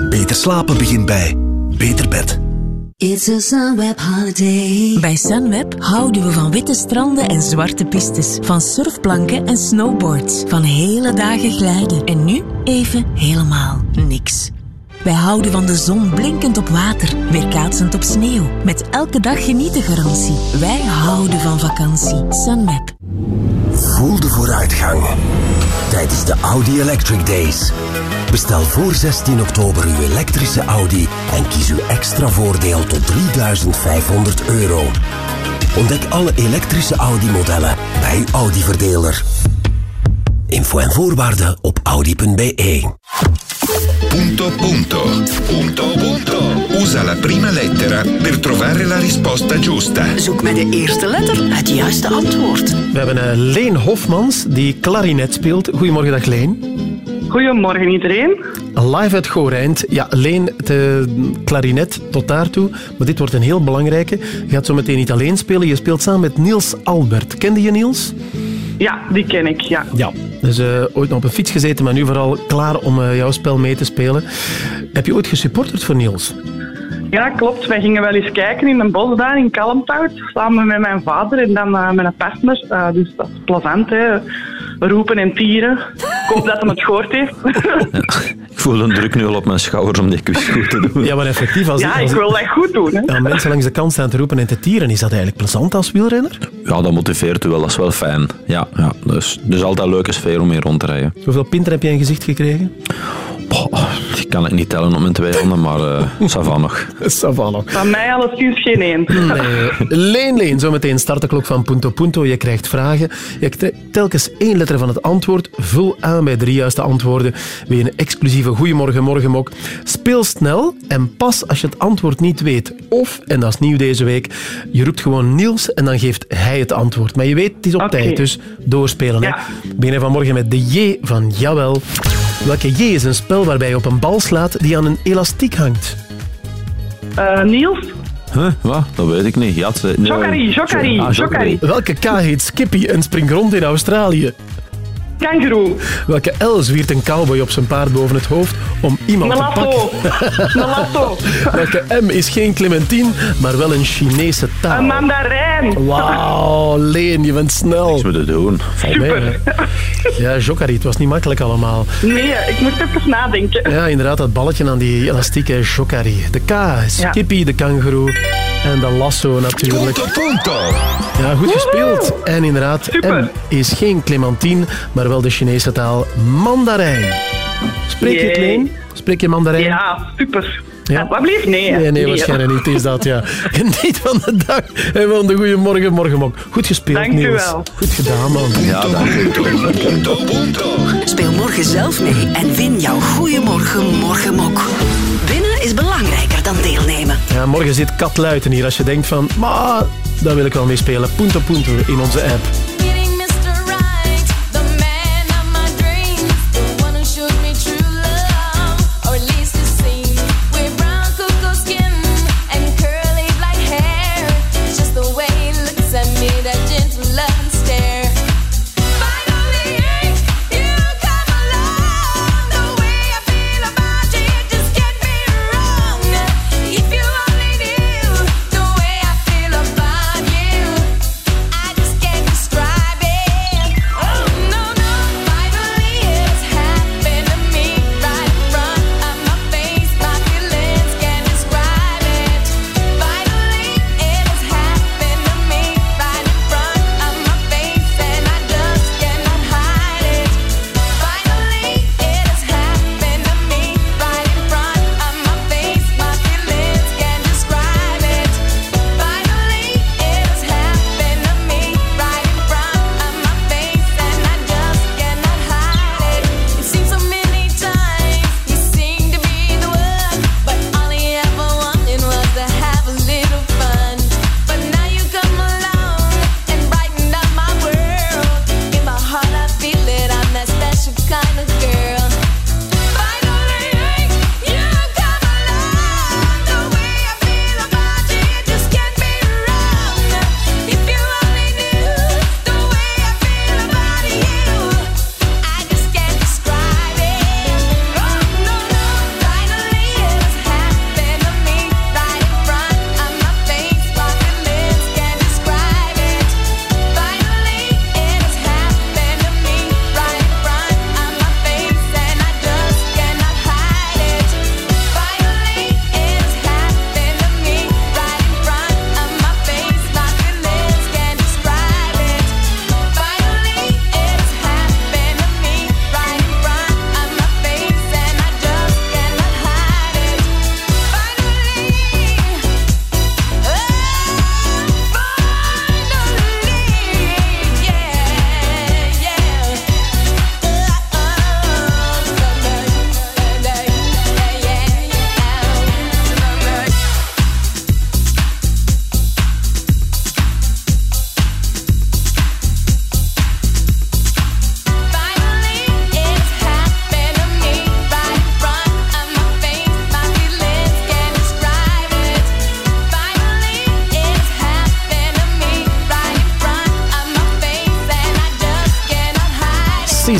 Beter slapen begint bij Beter Bed. It's a Sunweb holiday. Bij Sunweb houden we van witte stranden en zwarte pistes. Van surfplanken en snowboards. Van hele dagen glijden. En nu even helemaal niks. Wij houden van de zon blinkend op water, weerkaatsend op sneeuw. Met elke dag genieten garantie. Wij houden van vakantie. Sunweb. Voel de vooruitgang tijdens de Audi Electric Days. Bestel voor 16 oktober uw elektrische Audi en kies uw extra voordeel tot 3500 euro. Ontdek alle elektrische Audi-modellen bij uw Audi-verdeler. Info en voorwaarden op audi.be. Punto punto. Punto punto. Usa la prima lettera per trovare la risposta giusta. Zoek met de eerste letter het juiste antwoord. We hebben eh, Leen Hofmans, die klarinet speelt. Goedemorgen, dag Leen. Goedemorgen iedereen. Live uit Gorijnd. Ja, Leen, de klarinet tot daartoe. Maar dit wordt een heel belangrijke. Je gaat zo meteen niet alleen spelen. Je speelt samen met Niels Albert. Kende je Niels? Ja, die ken ik, ja. Ja. Dus eh, ooit nog op een fiets gezeten, maar nu vooral klaar om eh, jouw spel mee te spelen. Heb je ooit gesupporterd voor Niels? Ja, klopt. Wij gingen wel eens kijken in een bos daar in Kalmthout, samen met mijn vader en dan eh, met een partner. Dus dat is plezant, hè. Roepen en tieren. Ik hoop dat hij het gehoord heeft. Ik voel een druk nu al op mijn schouders om die quiz goed te doen. Ja, maar effectief, als, ja, als ik wil dat goed doen. Hè. mensen langs de kant staan te roepen en te tieren, is dat eigenlijk plezant als wielrenner? Ja, dat motiveert u wel, dat is wel fijn. Ja, ja dus, dus altijd een leuke sfeer om mee rond te rijden. Hoeveel pinter heb je in gezicht gekregen? Ik kan het niet tellen op mijn twee handen, maar *laughs* uh, Savan nog. Savan nog. Van mij alleszins geen één. Nee. Leen, Leen, zometeen start de klok van Punto Punto. Je krijgt vragen. Je krijgt telkens één letter van het antwoord. Vul aan bij drie juiste antwoorden. Weer een exclusieve Goeiemorgen Morgenmok. Speel snel en pas als je het antwoord niet weet. Of, en dat is nieuw deze week, je roept gewoon Niels en dan geeft hij het antwoord. Maar je weet, het is op tijd, dus doorspelen. Hè? Ja. We beginnen vanmorgen met de J van Jawel. Welke J is een spel waarbij je op een bal slaat die aan een elastiek hangt? Eh, Niels? Huh? Wat? Dat weet ik niet. Ja, het- nee. Jokari, Jokari, Ah, Jokari. Welke K heet Skippy en springt rond in Australië? Kangaroo. Welke L zwiert een cowboy op zijn paard boven het hoofd om iemand Een te pakken? *laughs* Een lasso. Welke M is geen Clementine, maar wel een Chinese taal? Een mandarijn. Wauw, Leen, je bent snel. Niks moeten doen. Hè? Ja, Jokari, het was niet makkelijk allemaal. Nee, ik moest even nadenken. Ja, inderdaad, dat balletje aan die elastieke Jokari. De K, Skippy, de kangoeroe. En de lasso natuurlijk. Ja, goed gespeeld. En inderdaad, M is geen Clementine, maar wel de Chinese taal Mandarijn. Spreek je het. Leen? Spreek je Mandarijn? Ja, super. Ja. Wat? Nee. Nee, nee, waarschijnlijk niet. Is dat, ja. *laughs* Geniet van de dag en van de goede morgen, morgenmok. Goed gespeeld, Dank u Niels. wel. Goed gedaan, man. Ja, dank u. Speel morgen zelf mee en win jouw Goeiemorgen Morgenmok. Is belangrijker dan deelnemen. Ja, morgen zit Kat Luiten hier. Als je denkt van, maar daar wil ik wel mee spelen. Punto Punto in onze app.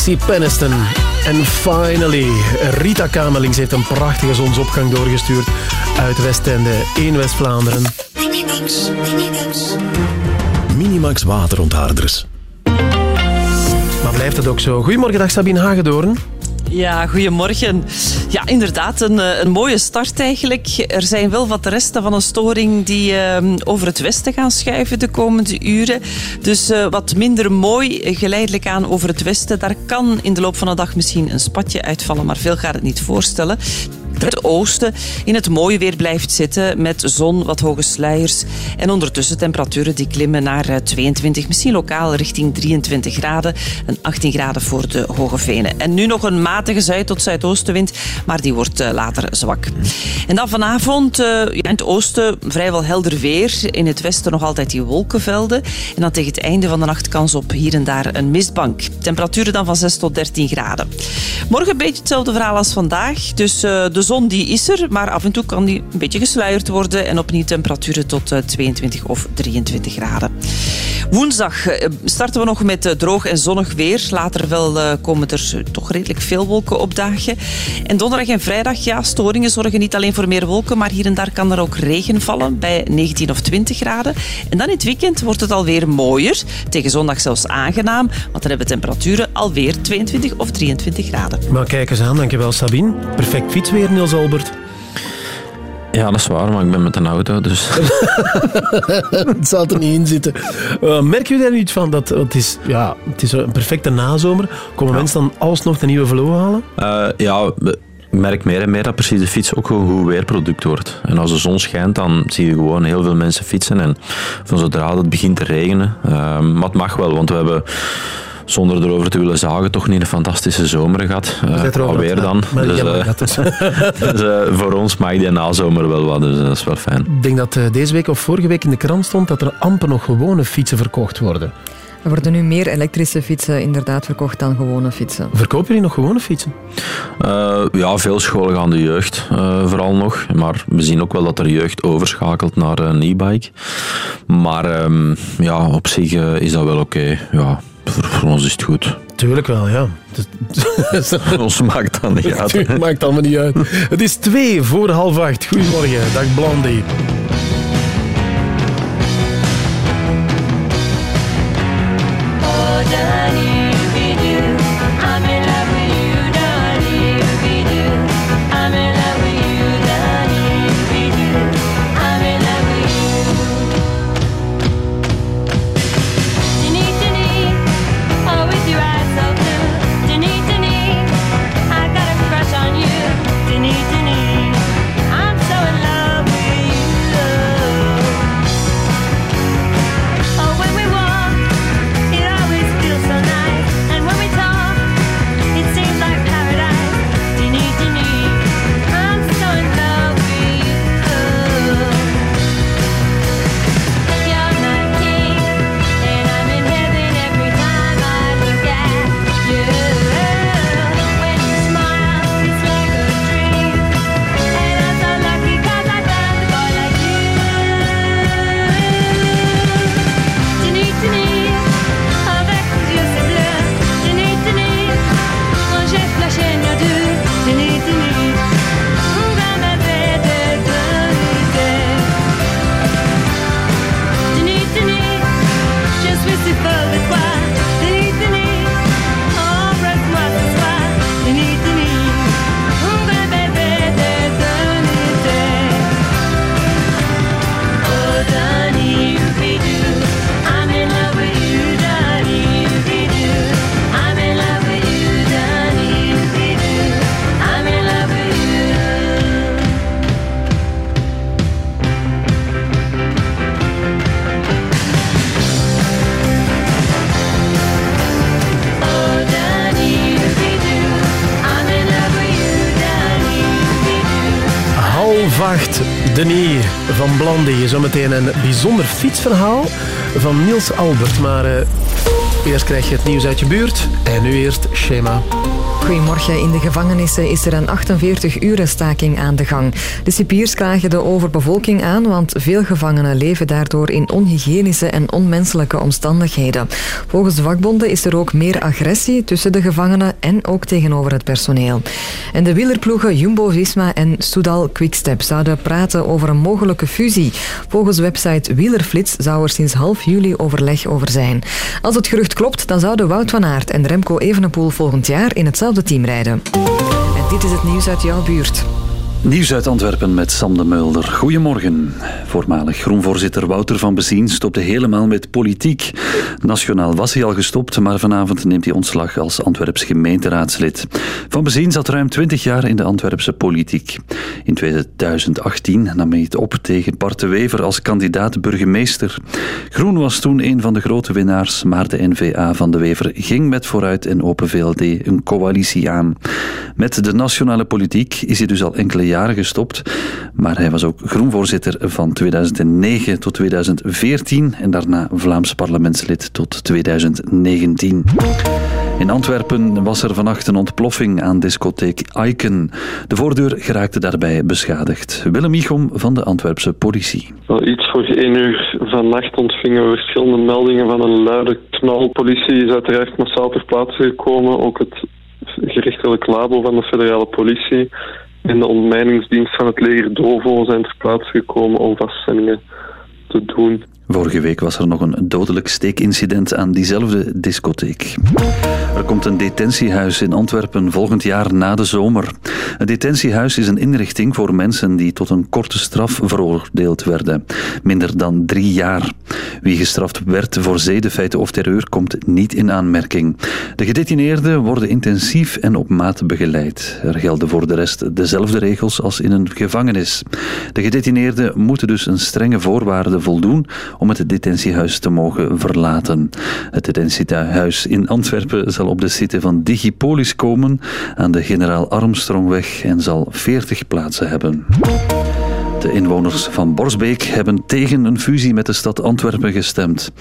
Cici Peniston. En finally, Rita Kamelings heeft een prachtige zonsopgang doorgestuurd uit Westende in West-Vlaanderen. Minimax, Minimax. Minimax waterontharders. Maar blijft het ook zo? Goedemorgen, dag Sabine Hagedoorn. Ja, goedemorgen. Ja, inderdaad, een, eh, een mooie start eigenlijk. Er zijn wel wat resten van een storing die eh, over het westen gaan schuiven de komende uren. Dus eh, wat minder mooi, eh, geleidelijk aan over het westen. Daar kan in de loop van de dag misschien een spatje uitvallen, maar veel gaat het niet voorstellen. Het oosten in het mooie weer blijft zitten met zon, wat hoge sluiers. En ondertussen temperaturen die klimmen naar eh, 22, misschien lokaal richting 23 graden. En 18 graden voor de Hoge Venen. En nu nog een matige zuid- tot zuidoostenwind, maar die wordt eh, later zwak. En dan vanavond eh, in het oosten vrijwel helder weer. In het westen nog altijd die wolkenvelden. En dan tegen het einde van de nacht kans op hier en daar een mistbank. Temperaturen dan van 6 tot 13 graden. Morgen een beetje hetzelfde verhaal als vandaag. Dus eh, de zon die is er, maar af en toe kan die een beetje gesluierd worden. En opnieuw temperaturen tot eh, 22 of 23 graden. Woensdag eh, starten we nog met eh, droog en zonnig weer. Later wel eh, komen er eh, toch redelijk veel wolken opdagen. En donderdag en vrijdag, ja, storingen zorgen niet alleen voor meer wolken, maar hier en daar kan er ook regen vallen bij 19 of 20 graden. En dan in het weekend wordt het alweer mooier. Tegen zondag zelfs aangenaam, want dan hebben temperaturen alweer 22 of 23 graden. Maar kijk eens aan, dankjewel Sabine. Perfect fietsweer, Albert. Ja, dat is waar, maar ik ben met een auto, dus... *laughs* het zal er niet in zitten. Uh, merk je daar niet van? Dat, het, is, ja, het is een perfecte nazomer. Komen mensen dan alsnog de nieuwe velo halen? Eh, ja, ik merk meer en meer dat precies de fiets ook een goed weerproduct wordt. En als de zon schijnt, dan zie je gewoon heel veel mensen fietsen. En van zodra het begint te regenen... Uh, maar het mag wel, want we hebben zonder erover te willen zagen, toch niet een fantastische zomer gehad. Uh, alweer dan. Maar Dus, eh, *laughs* dus eh, voor ons mag die nazomer wel wat, dus dat is wel fijn. Ik denk dat eh, deze week of vorige week in de krant stond dat er amper nog gewone fietsen verkocht worden. Er worden nu meer elektrische fietsen inderdaad verkocht dan gewone fietsen. Verkopen jullie nog gewone fietsen? Eh, ja, veel scholen gaan de jeugd eh, vooral nog. Maar we zien ook wel dat er jeugd overschakelt naar een e-bike. Maar ehm, ja, op zich is dat wel oké. Ja, voor, voor ons is het goed. Tuurlijk wel, ja. *laughs* ons maakt dat niet uit. Tuurlijk maakt allemaal niet uit. Het is twee voor half acht. Goedemorgen, dag Blondie. I'm Blondie. Zometeen een bijzonder fietsverhaal van Niels Albert. Maar eh, eerst krijg je het nieuws uit je buurt. En nu eerst Schema. Goedemorgen. In de gevangenissen is er een 48-uren staking aan de gang. De cipiers klagen de overbevolking aan, want veel gevangenen leven daardoor in onhygiënische en onmenselijke omstandigheden. Volgens de vakbonden is er ook meer agressie tussen de gevangenen en ook tegenover het personeel. En de wielerploegen Jumbo-Visma en Soudal Quickstep zouden praten over een mogelijke fusie. Volgens website Wielerflits zou er sinds half juli overleg over zijn. Als het gerucht klopt, dan zouden Wout van Aert en Remco Evenepoel volgend jaar in hetzelfde team rijden. En dit is het nieuws uit jouw buurt. Nieuws uit Antwerpen met Sam de Mulder. Goedemorgen. Voormalig groenvoorzitter Wouter van Bezien stopte helemaal met politiek. Nationaal was hij al gestopt, maar vanavond neemt hij ontslag als Antwerps gemeenteraadslid. Van Bezien zat ruim 20 jaar in de Antwerpse politiek. In 2018 nam hij het op tegen Bart de Wever als kandidaat burgemeester. Groen was toen een van de grote winnaars, maar de NVA van de Wever ging met Vooruit en Open VLD een coalitie aan. Met de nationale politiek is hij dus al enkele jaren gestopt, maar hij was ook groenvoorzitter van 2009 tot 2014 en daarna Vlaams parlementslid tot 2019. In Antwerpen was er vannacht een ontploffing aan discotheek Icon. De voordeur geraakte daarbij beschadigd. Willem Michom van de Antwerpse politie. Iets voor één uur vannacht ontvingen we verschillende meldingen van een luide knal. Politie is uiteraard massaal ter plaatse gekomen. Ook het gerichtelijk labo van de federale politie en de ontmijningsdienst van het leger Dovo zijn ter plaatse gekomen om vaststellingen te doen. Vorige week was er nog een dodelijk steekincident aan diezelfde discotheek. Er komt een detentiehuis in Antwerpen volgend jaar na de zomer. Een detentiehuis is een inrichting voor mensen die tot een korte straf veroordeeld werden. Minder dan drie jaar. Wie gestraft werd voor zedenfeiten of terreur komt niet in aanmerking. De gedetineerden worden intensief en op maat begeleid. Er gelden voor de rest dezelfde regels als in een gevangenis. De gedetineerden moeten dus een strenge voorwaarde voldoen om het detentiehuis te mogen verlaten. Het detentiehuis in Antwerpen zal op de site van Digipolis komen aan de Generaal Armstrongweg en zal 40 plaatsen hebben. De inwoners van Borsbeek hebben tegen een fusie met de stad Antwerpen gestemd. 77%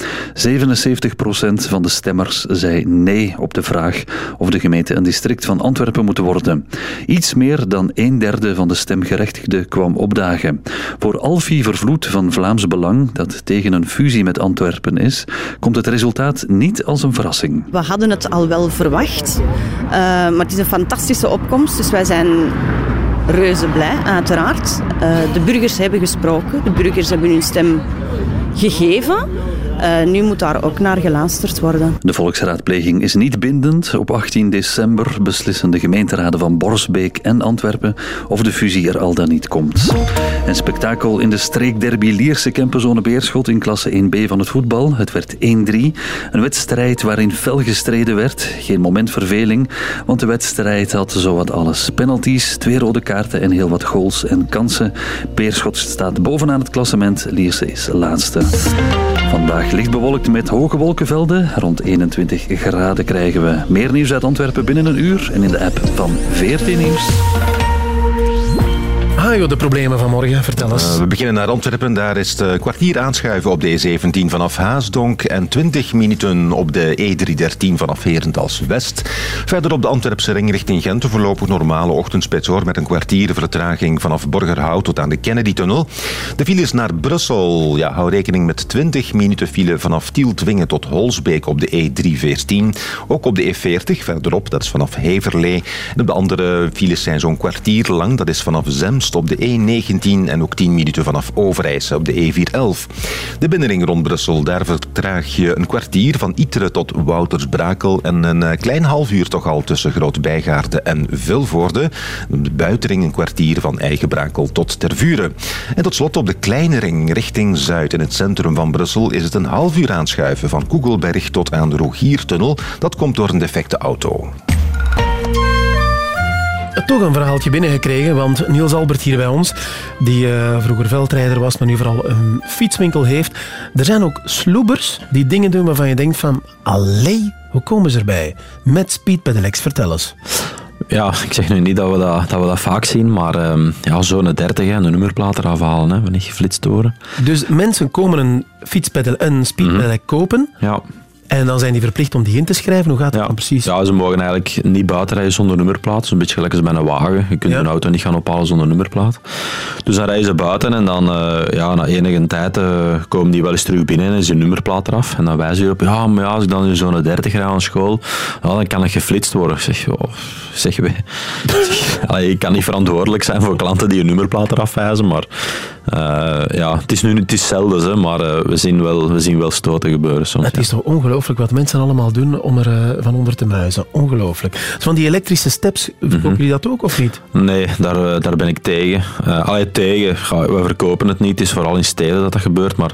van de stemmers zei nee op de vraag of de gemeente een district van Antwerpen moet worden. Iets meer dan een derde van de stemgerechtigden kwam opdagen. Voor Alfie Vervloed van Vlaams Belang, dat tegen een fusie met Antwerpen is, komt het resultaat niet als een verrassing. We hadden het al wel verwacht, eh, maar het is een fantastische opkomst. Dus wij zijn reuze blij, uiteraard. Eh, de burgers hebben gesproken, de burgers hebben hun stem gegeven. Eh, nu moet daar ook naar geluisterd worden. De volksraadpleging is niet bindend. Op 18 december beslissen de gemeenteraden van Borsbeek en Antwerpen of de fusie er al dan niet komt. Een spektakel in de streekderby Lierse Kempenzone Beerschot in klasse 1B van het voetbal. Het werd 1-3. Een wedstrijd waarin fel gestreden werd. Geen moment verveling, want de wedstrijd had zowat alles. Penalties, twee rode kaarten en heel wat goals en kansen. Beerschot staat bovenaan het klassement. Lierse is laatste. Vandaag licht bewolkt met hoge wolkenvelden. Rond 21 graden krijgen we. Meer nieuws uit Antwerpen binnen een uur en in de app van VRT Nieuws. De problemen van morgen. Vertel eens. Uh, we beginnen naar Antwerpen. Daar is het uh, kwartier aanschuiven op de E17 vanaf Haasdonk en 20 minuten op de E313 vanaf Herentals West. Verder op de Antwerpse ring richting Gent voorlopig normale ochtendspits hoor, met een kwartier vertraging vanaf Borgerhout tot aan de Kennedy-tunnel. De files naar Brussel. Ja, hou rekening met 20 minuten file vanaf Tieltwingen tot Holsbeek op de E314. Ook op de E40 verderop, dat is vanaf Heverlee. De andere files zijn zo'n kwartier lang, dat is vanaf Zemst op de E19 en ook 10 minuten vanaf Overijse op de E411. De binnenring rond Brussel, daar vertraag je een kwartier van Iteren tot Woutersbrakel en een eh, klein half uur toch al tussen Groot-Bijgaarde en Vilvoorde. De buitenring een kwartier van Eigenbrakel tot Tervuren. En tot slot op de kleine ring richting Zuid in het centrum van Brussel is het een half uur aanschuiven van Koegelberg tot aan de Rogiertunnel. Dat komt door een defecte auto toch een verhaaltje binnengekregen, want Niels Albert hier bij ons, die uh, vroeger veldrijder was, maar nu vooral een fietswinkel heeft. Er zijn ook sloebers die dingen doen waarvan je denkt van, allee, hoe komen ze erbij? Met Speed Pedelecs, vertel eens. Ja, ik zeg nu niet dat we dat, dat, we dat vaak zien, maar um, ja, zo'n 30 en een nummerplaat eraf halen, hè, wanneer geflitst worden. Dus mensen komen een fietspedel, een speedpedelec mm -hmm. kopen ja. En dan zijn die verplicht om die in te schrijven. Hoe gaat dat dan precies? Ja, ze mogen eigenlijk niet buiten rijden zonder nummerplaat. Zo'n beetje gelijk als bij een wagen. Je kunt een auto niet gaan ophalen zonder nummerplaat. Dus dan rijden ze buiten en dan eh, ja, na enige tijd eh, komen die wel eens terug binnen en is je nummerplaat eraf. En dan wijzen ze op, ja, maar ja, als ik dan in zo'n 30 rij aan school, ja, dan kan het geflitst worden. Ik zeg, oh, zeg we. *laughs* Allee, ik kan niet verantwoordelijk zijn voor klanten die een nummerplaat eraf wijzen, maar eh, ja, het is nu het is zelden, hè, maar we, zien wel, we zien wel stoten gebeuren soms. Het is toch ongelooflijk wat mensen allemaal doen om er eh, van onder te muizen. Ongelooflijk. Dus van die elektrische steps, verkopen Mhm. jullie dat ook of niet? Nee, daar, eh, daar ben ik tegen. Eh allee, tegen. We verkopen het niet. Het is vooral in steden dat dat gebeurt. Maar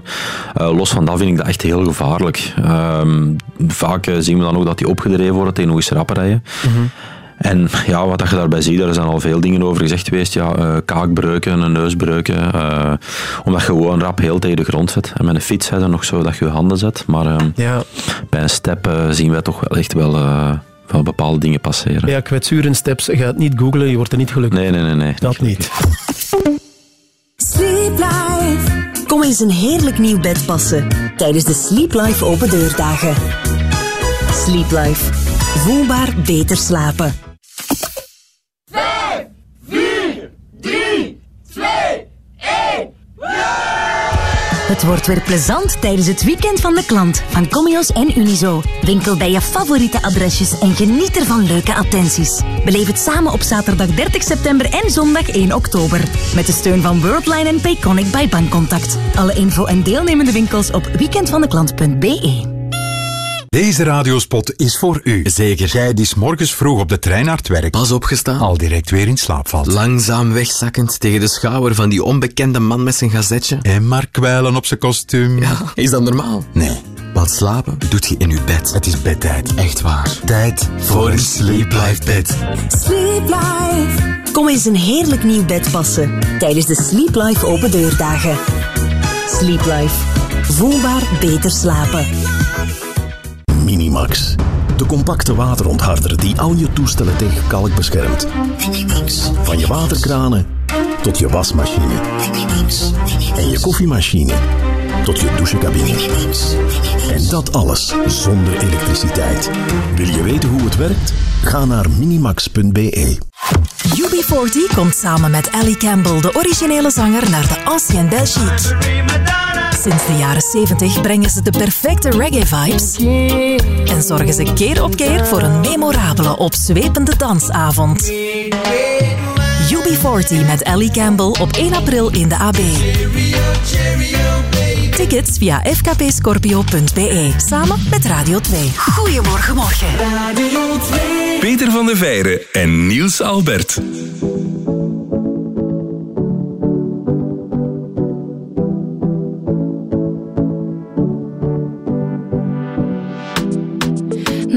los van dat vind ik dat echt heel gevaarlijk. Ehm, vaak zien we dan ook dat die opgedreven worden tegen nog eens rapper rijden. En ja, wat dat je daarbij ziet, daar zijn al veel dingen over gezegd geweest. Ja, eh, kaakbreuken, een neusbreuken. eh, omdat je gewoon rap heel tegen de grond zet. En met een fiets het nog zo dat je je handen zet. Maar ehm, Ja. bij een step eh, zien wij toch wel echt wel, eh, wel bepaalde dingen passeren. Ja, kwetsuren steps. Ga het niet googlen, je wordt er niet gelukkig. Nee, nee, nee. nee. Dat niet. Sleep Life. Kom eens een heerlijk nieuw bed passen tijdens de Sleep Life open deurdagen. Sleep Life. Voelbaar beter slapen. 4, 3, 2, 1. Het wordt weer plezant tijdens het weekend van de klant van Comios en Unizo. Winkel bij je favoriete adresjes en geniet er van leuke attenties. Beleef het samen op zaterdag 30 september en zondag 1 oktober. Met de steun van Worldline en Payconic bij Bankcontact. Alle info en deelnemende winkels op weekendvandeklant.be. Deze radiospot is voor u. Zeker. Jij die 's morgens vroeg op de trein naar het werk. Pas opgestaan. Al direct weer in slaap valt. Langzaam wegzakkend tegen de schouder van die onbekende man met zijn gazetje. En maar kwijlen op zijn kostuum. Ja, is dat normaal? Nee. Want slapen doet je in je bed. Het is bedtijd. Echt waar. Tijd voor een Sleep Life bed. Sleep Life. Kom eens een heerlijk nieuw bed passen tijdens de Sleep Life open deurdagen. Sleep Life. Voelbaar beter slapen. Minimax. De compacte waterontharder die al je toestellen tegen kalk beschermt. Van je waterkranen tot je wasmachine. En je koffiemachine tot je douchecabine. En dat alles zonder elektriciteit. Wil je weten hoe het werkt? Ga naar minimax.be. UB40 komt samen met Ellie Campbell, de originele zanger, naar de Ancien Belgique. Sinds de jaren 70 brengen ze de perfecte reggae-vibes en zorgen ze keer op keer voor een memorabele, opzwepende dansavond. UB40 met Ellie Campbell op 1 april in de AB. Tickets via fkpscorpio.be, samen met Radio 2. Goedemorgen, morgen. Peter van der Veijren en Niels Albert.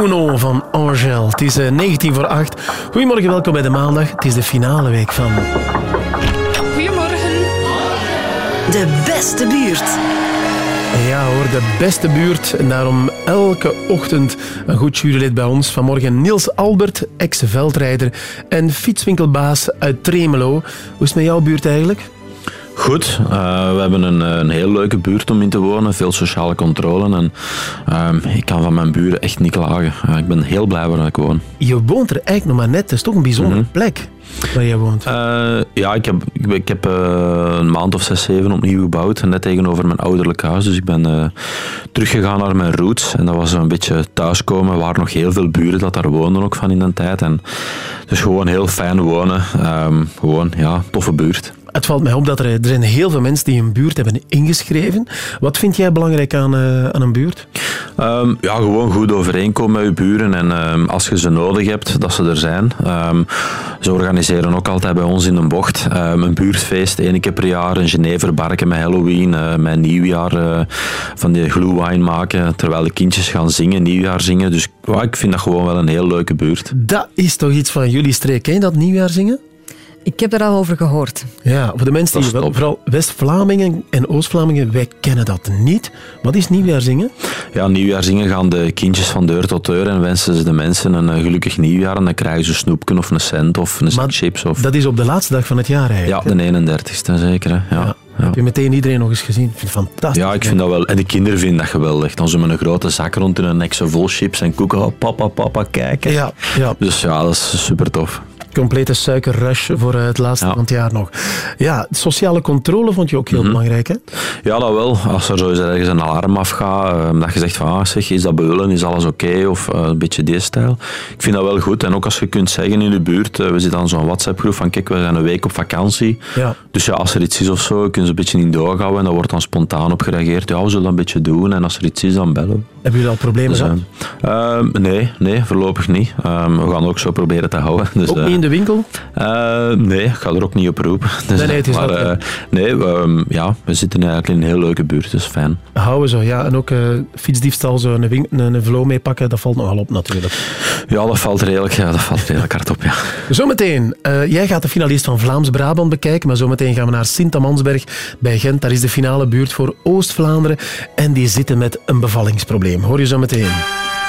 Uno van Angel. Het is eh, 19 voor 8. Goedemorgen, welkom bij de maandag. Het is de finale week van... Goedemorgen. De beste buurt. Ja hoor, de beste buurt. En daarom elke ochtend een goed jurylid bij ons. Vanmorgen Niels Albert, ex-veldrijder en fietswinkelbaas uit Tremelo. Hoe is het met jouw buurt eigenlijk? Goed, eh, we hebben een, een heel leuke buurt om in te wonen, veel sociale controle en ehm, ik kan van mijn buren echt niet klagen. Eh, ik ben heel blij waar ik woon. Je woont er eigenlijk nog maar net. Het is toch een bijzondere Mhm. plek waar je woont. Eh, ja, ik heb, ik, ik heb eh, een maand of zes, zeven opnieuw gebouwd, net tegenover mijn ouderlijk huis. Dus ik ben eh, teruggegaan naar mijn roots en dat was een beetje thuiskomen. Er waren nog heel veel buren dat daar woonden ook van in de tijd. En dus gewoon heel fijn wonen. Ehm, gewoon, ja, toffe buurt. Het valt mij op dat er, er zijn heel veel mensen die een buurt hebben ingeschreven. Wat vind jij belangrijk aan, eh, aan een buurt? Ehm, ja, gewoon goed overeenkomen met je buren. En ehm, als je ze nodig hebt, dat ze er zijn. Ehm, ze organiseren ook altijd bij ons in de bocht een buurtfeest. één keer per jaar. Een Geneverbarken met Halloween. eh, met nieuwjaar eh, van die glühwein maken. Terwijl de kindjes gaan zingen, nieuwjaar zingen. Dus ja, ik vind dat gewoon wel een heel leuke buurt. Dat is toch iets van jullie streek, hè? dat nieuwjaar zingen? Ik heb er al over gehoord. Ja, voor de mensen die wel, vooral West-Vlamingen en Oost-Vlamingen, wij kennen dat niet. Wat is nieuwjaar zingen? Ja, nieuwjaar zingen gaan de kindjes van deur tot deur en wensen ze de mensen een eh, gelukkig nieuwjaar. En dan krijgen ze een snoepje of een cent of een zak chips. Of... Dat is op de laatste dag van het jaar eigenlijk. Ja, de 31ste zeker. Hè. Ja. Heb je meteen iedereen nog eens gezien? Ik vind het fantastisch. Ja, ik vind dat wel. En de kinderen vinden dat geweldig. Dan ze met een grote zak rond in een nek zo vol chips en koeken. Oh, papa, papa, kijken. Ja, ja. Dus ja, dat is super tof. Complete suikerrush voor eh, het laatste van het jaar nog. Ja, sociale controle vond je ook heel Mhm. belangrijk, hè? Ja, dat wel. Als er zo ergens een alarm afgaat, eh, dat je zegt van, ah, zeg, is dat beulen, is alles oké? Of eh, een beetje die stijl. Ik vind dat wel goed. En ook als je kunt zeggen in de buurt, we zitten aan zo'n WhatsApp-groep van, kijk, we zijn een week op vakantie. Ja. Dus ja, als er iets is of zo, kunnen ze een beetje in doorgaan en dan wordt dan spontaan op gereageerd. Ja, we zullen dat een beetje doen. En als er iets is, dan bellen. Hebben jullie al problemen Dus, gehad? eh, eh, nee, nee, voorlopig niet. Eh, we gaan ook zo proberen te houden. *laughs* Dus, Ook niet in de winkel? eh, nee, ik ga er ook niet op roepen. *laughs* Dus, Nee, nee, het is maar, eh, nee we, ehm, ja, we zitten eigenlijk in een heel leuke buurt, dus fijn. Houden zo, ja. En ook eh, fietsdiefstal, zo een, wink, een, een vlo meepakken, dat valt nogal op natuurlijk. Ja, dat valt redelijk, ja, dat valt redelijk hard op, ja. *laughs* Zometeen, jij gaat de finalist van Vlaams-Brabant bekijken, maar zometeen gaan we naar Sint-Amansberg bij Gent. Daar is de finale buurt voor Oost-Vlaanderen en die zitten met een bevallingsprobleem. Hoor je zo meteen.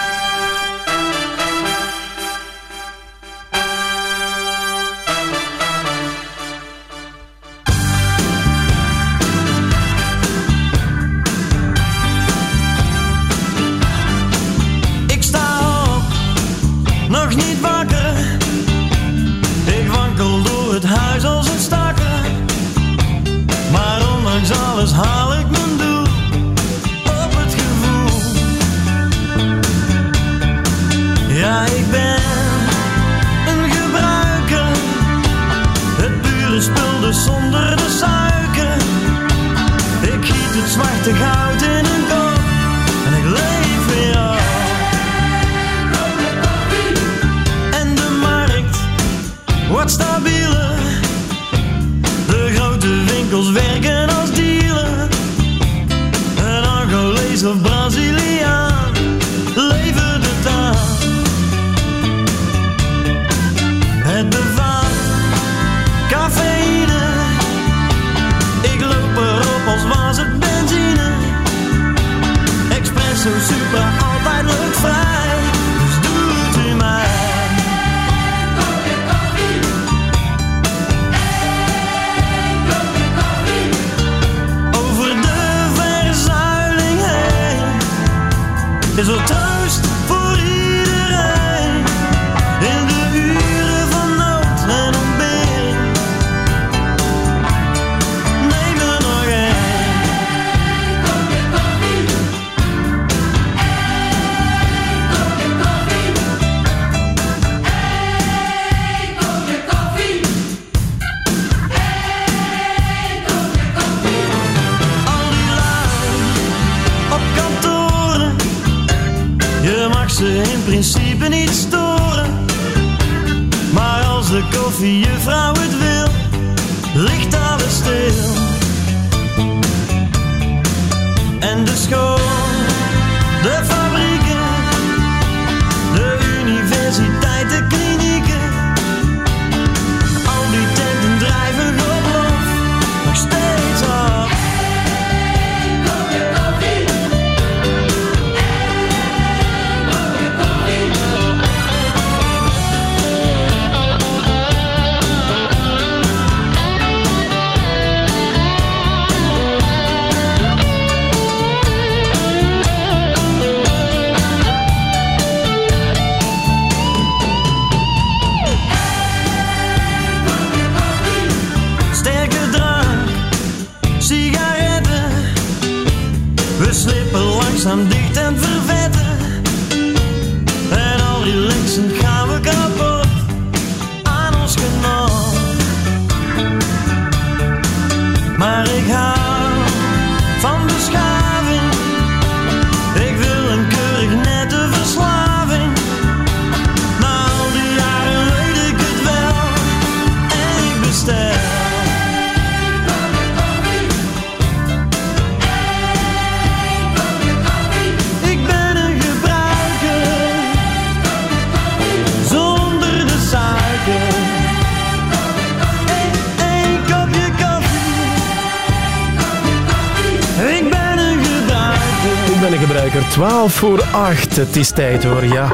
Voor 8. Het is tijd hoor, ja.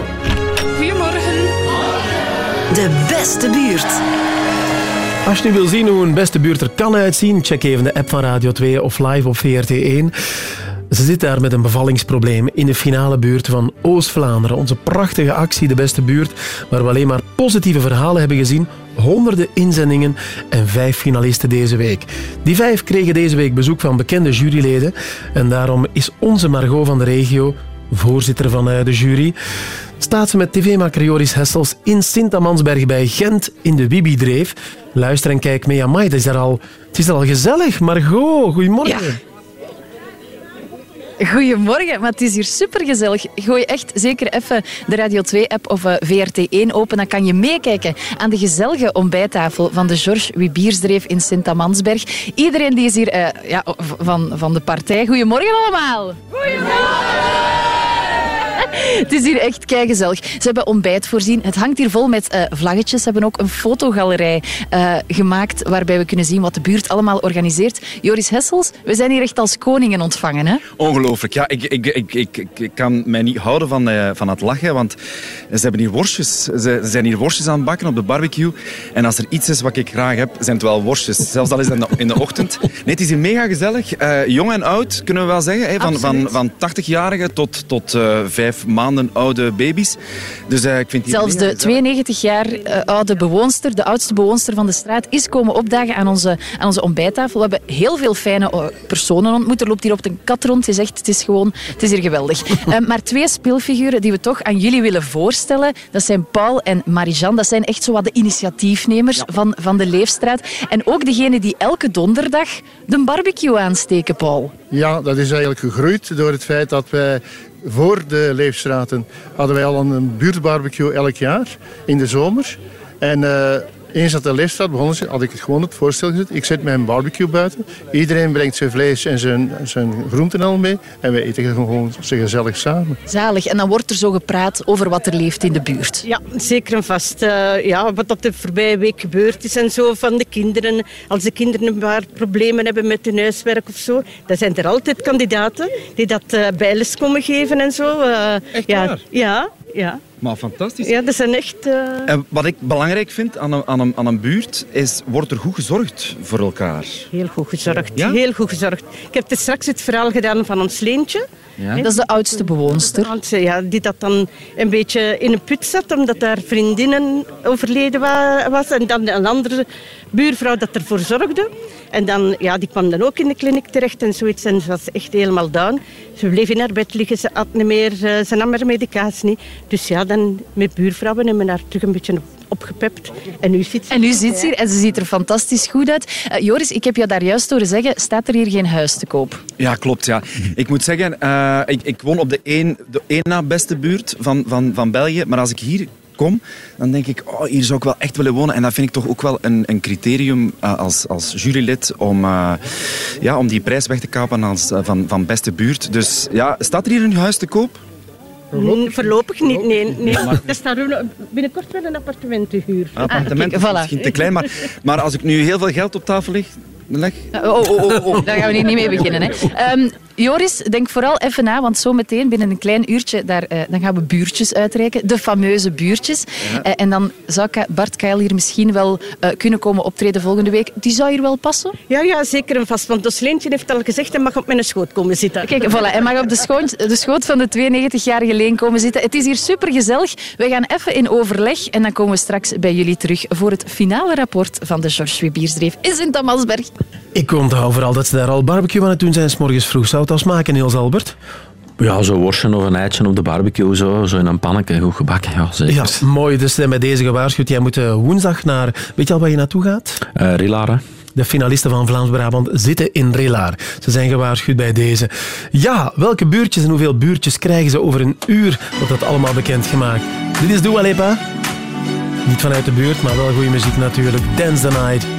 Goedemorgen. De beste buurt. Als je nu wil zien hoe een beste buurt er kan uitzien, check even de app van Radio 2 of live op VRT1. Ze zit daar met een bevallingsprobleem in de finale buurt van Oost-Vlaanderen. Onze prachtige actie, de beste buurt, waar we alleen maar positieve verhalen hebben gezien. Honderden inzendingen en vijf finalisten deze week. Die vijf kregen deze week bezoek van bekende juryleden. En daarom is onze Margot van de regio voorzitter van eh, de jury. Staat ze met tv-maker Joris Hessels in Sint-Amansberg bij Gent in de Wibi-dreef. Luister en kijk mee. Amai, het is er al, het is er al gezellig. Margot, goedemorgen. Goedemorgen, maar het is hier supergezellig. Gooi echt zeker even de Radio 2-app of eh, VRT1 open. Dan kan je meekijken aan de gezellige ontbijttafel van de Georges Wibiersdreef in Sint-Amansberg. Iedereen die is hier eh, ja, van, van de partij. Goedemorgen allemaal. Het is hier echt keigezellig. Ze hebben ontbijt voorzien. Het hangt hier vol met eh, vlaggetjes. Ze hebben ook een fotogalerij eh, gemaakt waarbij we kunnen zien wat de buurt allemaal organiseert. Joris Hessels, we zijn hier echt als koningen ontvangen. Hè? Ongelooflijk. Ja, ik, ik, ik, ik, kan mij niet houden van, eh, van het lachen, want ze hebben hier worstjes. Ze, ze zijn hier worstjes aan het bakken op de barbecue. En als er iets is wat ik graag heb, zijn het wel worstjes. Zelfs al is het in de, *laughs* ochtend. Nee, het is hier mega gezellig. Jong en oud, kunnen we wel zeggen. Hè? Van, van, van 80-jarigen tot, tot vijf maanden oude baby's. Dus eh, ik vind hier Zelfs de 92 jaar eh, oude bewoonster, de oudste bewoonster van de straat, is komen opdagen aan onze, aan onze ontbijttafel. We hebben heel veel fijne eh, personen ontmoet. Er loopt hier op een kat rond. Je zegt, het is gewoon, het is hier geweldig. *laughs* Eh, maar twee speelfiguren die we toch aan jullie willen voorstellen, dat zijn Paul en Marijan. Dat zijn echt zo wat de initiatiefnemers van, van de Leefstraat. En ook degene die elke donderdag de barbecue aansteken, Paul. Ja, dat is eigenlijk gegroeid door het feit dat wij voor de Leefstraten hadden wij al een buurtbarbecue elk jaar in de zomer. En eh, eens dat de Leefstraat begonnen is, had ik het gewoon op het voorstel gezet. Ik zet mijn barbecue buiten. Iedereen brengt zijn vlees en zijn, zijn groenten al mee. En wij eten gewoon gezellig samen. Zalig. En dan wordt er zo gepraat over wat er leeft in de buurt. Ja, zeker en vast. Eh, ja, wat dat de voorbije week gebeurd is en zo van de kinderen. Als de kinderen een paar problemen hebben met hun huiswerk of zo, dan zijn er altijd kandidaten die dat eh bijles komen geven en zo. Eh, ja, waar? Ja, ja. Maar fantastisch. Ja, dat zijn echt... eh, En wat ik belangrijk vind aan een, aan, een, aan een buurt, is wordt er goed gezorgd voor elkaar. Heel goed gezorgd. Ja? Heel goed gezorgd. Ik heb straks het verhaal gedaan van ons Leentje. Ja. Dat is de oudste bewoonster. Ja, die dat dan een beetje in een put zat, omdat daar vriendinnen overleden wa- was. En dan een andere buurvrouw dat ervoor zorgde. En dan, ja, die kwam dan ook in de kliniek terecht en zoiets. En ze was echt helemaal down. Ze bleef in haar bed liggen, ze at niet meer, eh, ze nam haar medicatie niet. Dus ja, dan met buurvrouwen hebben we haar terug een beetje op, opgepept. En nu zit ze En nu zit ze hier en ze ziet er fantastisch goed uit. Eh, Joris, ik heb je daar juist horen zeggen, staat er hier geen huis te koop? Ja, klopt. Ja. Ik moet zeggen, eh, ik, ik woon op de één, de één na beste buurt van, van, van België. Maar als ik hier kom, dan denk ik, oh, hier zou ik wel echt willen wonen. En dat vind ik toch ook wel een, een criterium eh, als, als jurylid om, eh, ja, om die prijs weg te kapen als, van, van beste buurt. Dus ja, staat er hier een huis te koop? Mm, Voorlopig niet, nee. nee. Er staat ook nog binnenkort wel een appartement te huur. Een appartement kijk, is voilà. misschien te klein, maar, maar als ik nu heel veel geld op tafel leg, leg Oh, oh, oh, oh, daar gaan we niet mee beginnen. Hè. Ehm, Joris, denk vooral even na, want zo meteen binnen een klein uurtje daar, eh, dan gaan we buurtjes uitreiken. De fameuze buurtjes. Eh, en dan zou Bart Keil hier misschien wel eh, kunnen komen optreden volgende week. Die zou hier wel passen? Ja, ja, zeker en vast. Want Leentje heeft al gezegd, hij mag op mijn schoot komen zitten. Kijk, voilà, hij mag op de schoot, de schoot van de 92-jarige Leen komen zitten. Het is hier super gezellig. We gaan even in overleg en dan komen we straks bij jullie terug voor het finale rapport van de Georges Webiersdreef in Sint-Amalsberg. Ik onthoud vooral dat ze daar al barbecue aan het doen zijn, s morgens vroeg. Zou het als maken, Niels Albert? Ja, zo worstje of een eitje op de barbecue, zo, zo in een pannetje, goed gebakken. Ja, zeker. Ja, mooi. Dus bij deze gewaarschuwd. Jij moet eh, woensdag naar... Weet je al waar je naartoe gaat? Eh Rilaar, hè? De finalisten van Vlaams-Brabant zitten in Rilaar. Ze zijn gewaarschuwd bij deze. Ja, welke buurtjes en hoeveel buurtjes krijgen ze over een uur? Wordt dat allemaal bekendgemaakt. Dit is Dua Lipa. Niet vanuit de buurt, maar wel goede muziek natuurlijk. Dance the Night.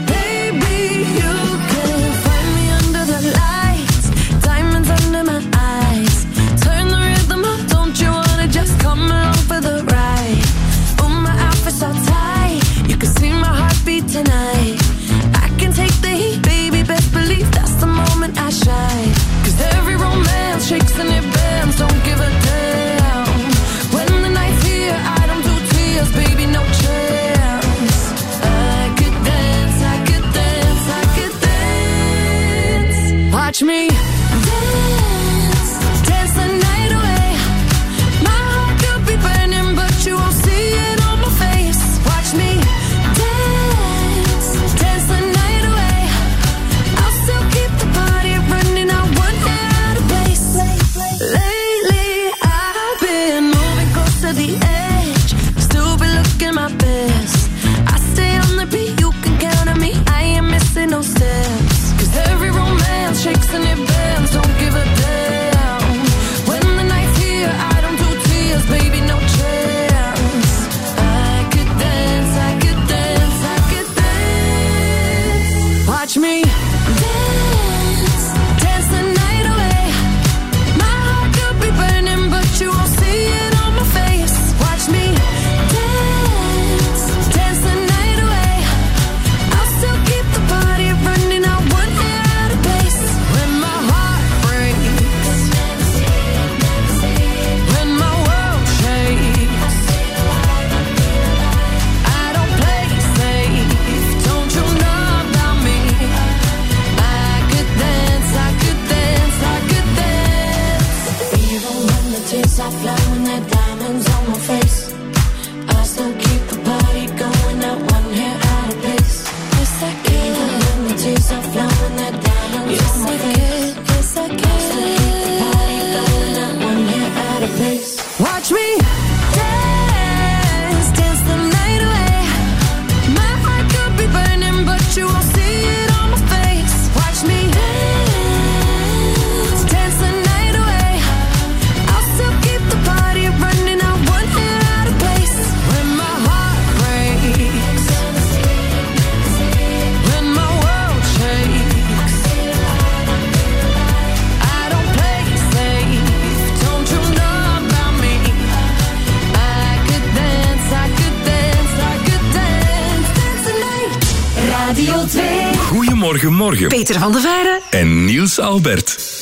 Dance. Watch me Goedemorgen. Peter van der Veire. En Niels Albert.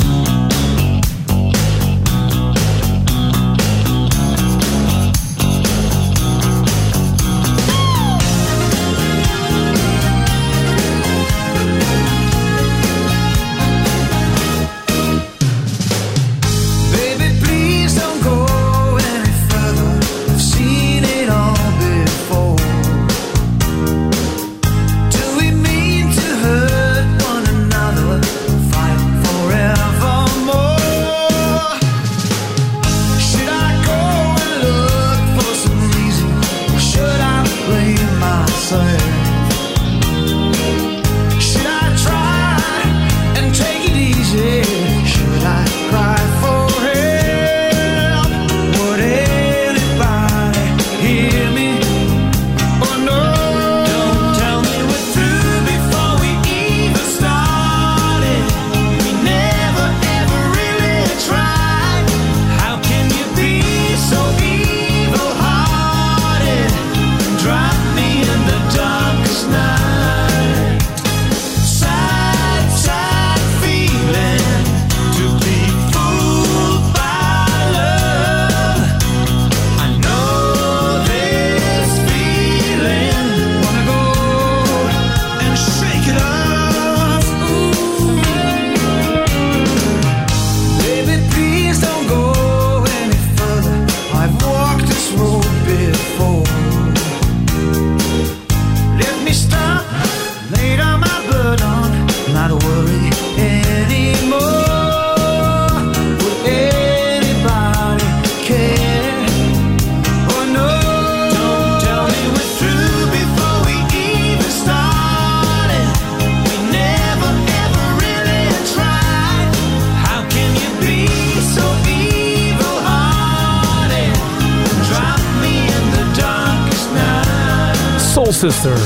Sister.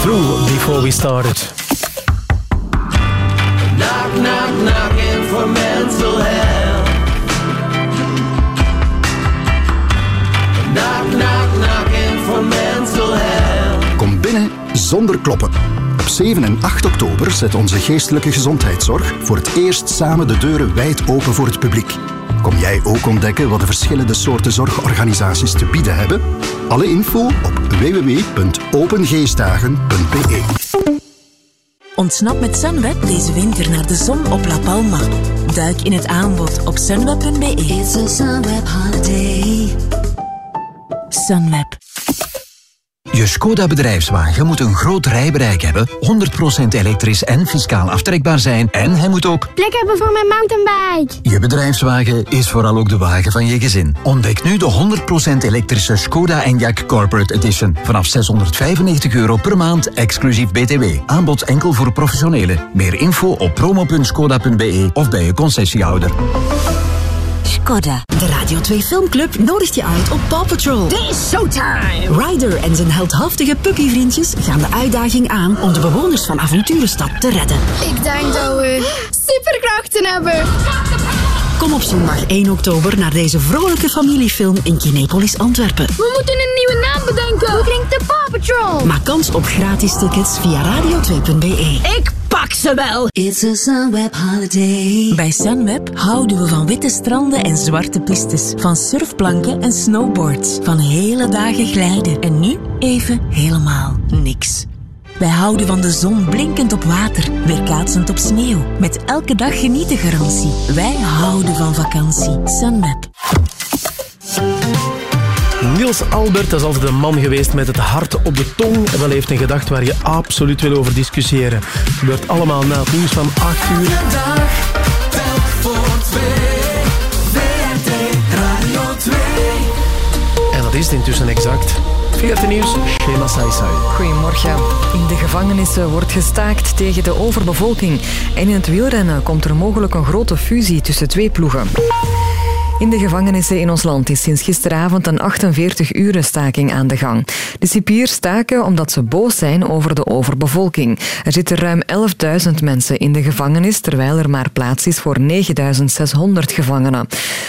Through before we started. Knock, knock, knocking for mental health. Knock, knock, knocking for mental health. Kom binnen zonder kloppen. Op 7 en 8 oktober zet onze geestelijke gezondheidszorg voor het eerst samen de deuren wijd open voor het publiek. Kom jij ook ontdekken wat de verschillende soorten zorgorganisaties te bieden hebben? Alle info op www.opengeestdagen.be. Ontsnap met Sunweb deze winter naar de zon op La Palma. Duik in het aanbod op sunweb.be. It's a Sunweb holiday. Sunweb. Je Skoda bedrijfswagen moet een groot rijbereik hebben, 100% elektrisch en fiscaal aftrekbaar zijn en hij moet ook Plek hebben voor mijn mountainbike. Je bedrijfswagen is vooral ook de wagen van je gezin. Ontdek nu de 100% elektrische Skoda Enyaq Corporate Edition. Vanaf 695 euro per maand, exclusief BTW. Aanbod enkel voor professionelen. Meer info op promo.skoda.be of bij je concessiehouder. Skoda. Radio 2 Filmclub nodigt je uit op Paw Patrol. Dit is showtime! Ryder en zijn heldhaftige puppyvriendjes gaan de uitdaging aan om de bewoners van Avonturenstad te redden. Ik denk dat we superkrachten hebben. Kom op zondag 1 oktober naar deze vrolijke familiefilm in Kinepolis Antwerpen. We moeten een nieuwe naam bedenken. Hoe klinkt de Paw Patrol? Maak kans op gratis tickets via radio2.be. Ik ze wel. It's a Sunweb holiday. Bij Sunweb houden we van witte stranden en zwarte pistes. Van surfplanken en snowboards. Van hele dagen glijden. En nu even helemaal niks. Wij houden van de zon blinkend op water, weerkaatsend op sneeuw. Met elke dag genieten garantie. Wij houden van vakantie. Sunweb. Niels Albert is altijd een man geweest met het hart op de tong. En wel heeft een gedacht waar je absoluut wil over discussiëren. Het gebeurt allemaal na het nieuws van 8 uur. En dat is het intussen exact. 14 nieuws, Shema Saisai. Goedemorgen. In de gevangenissen wordt gestaakt tegen de overbevolking. En in het wielrennen komt er mogelijk een grote fusie tussen twee ploegen. In de gevangenissen in ons land is sinds gisteravond een 48-uren staking aan de gang. De cipiers staken omdat ze boos zijn over de overbevolking. Er zitten ruim 11.000 mensen in de gevangenis, terwijl er maar plaats is voor 9.600 gevangenen.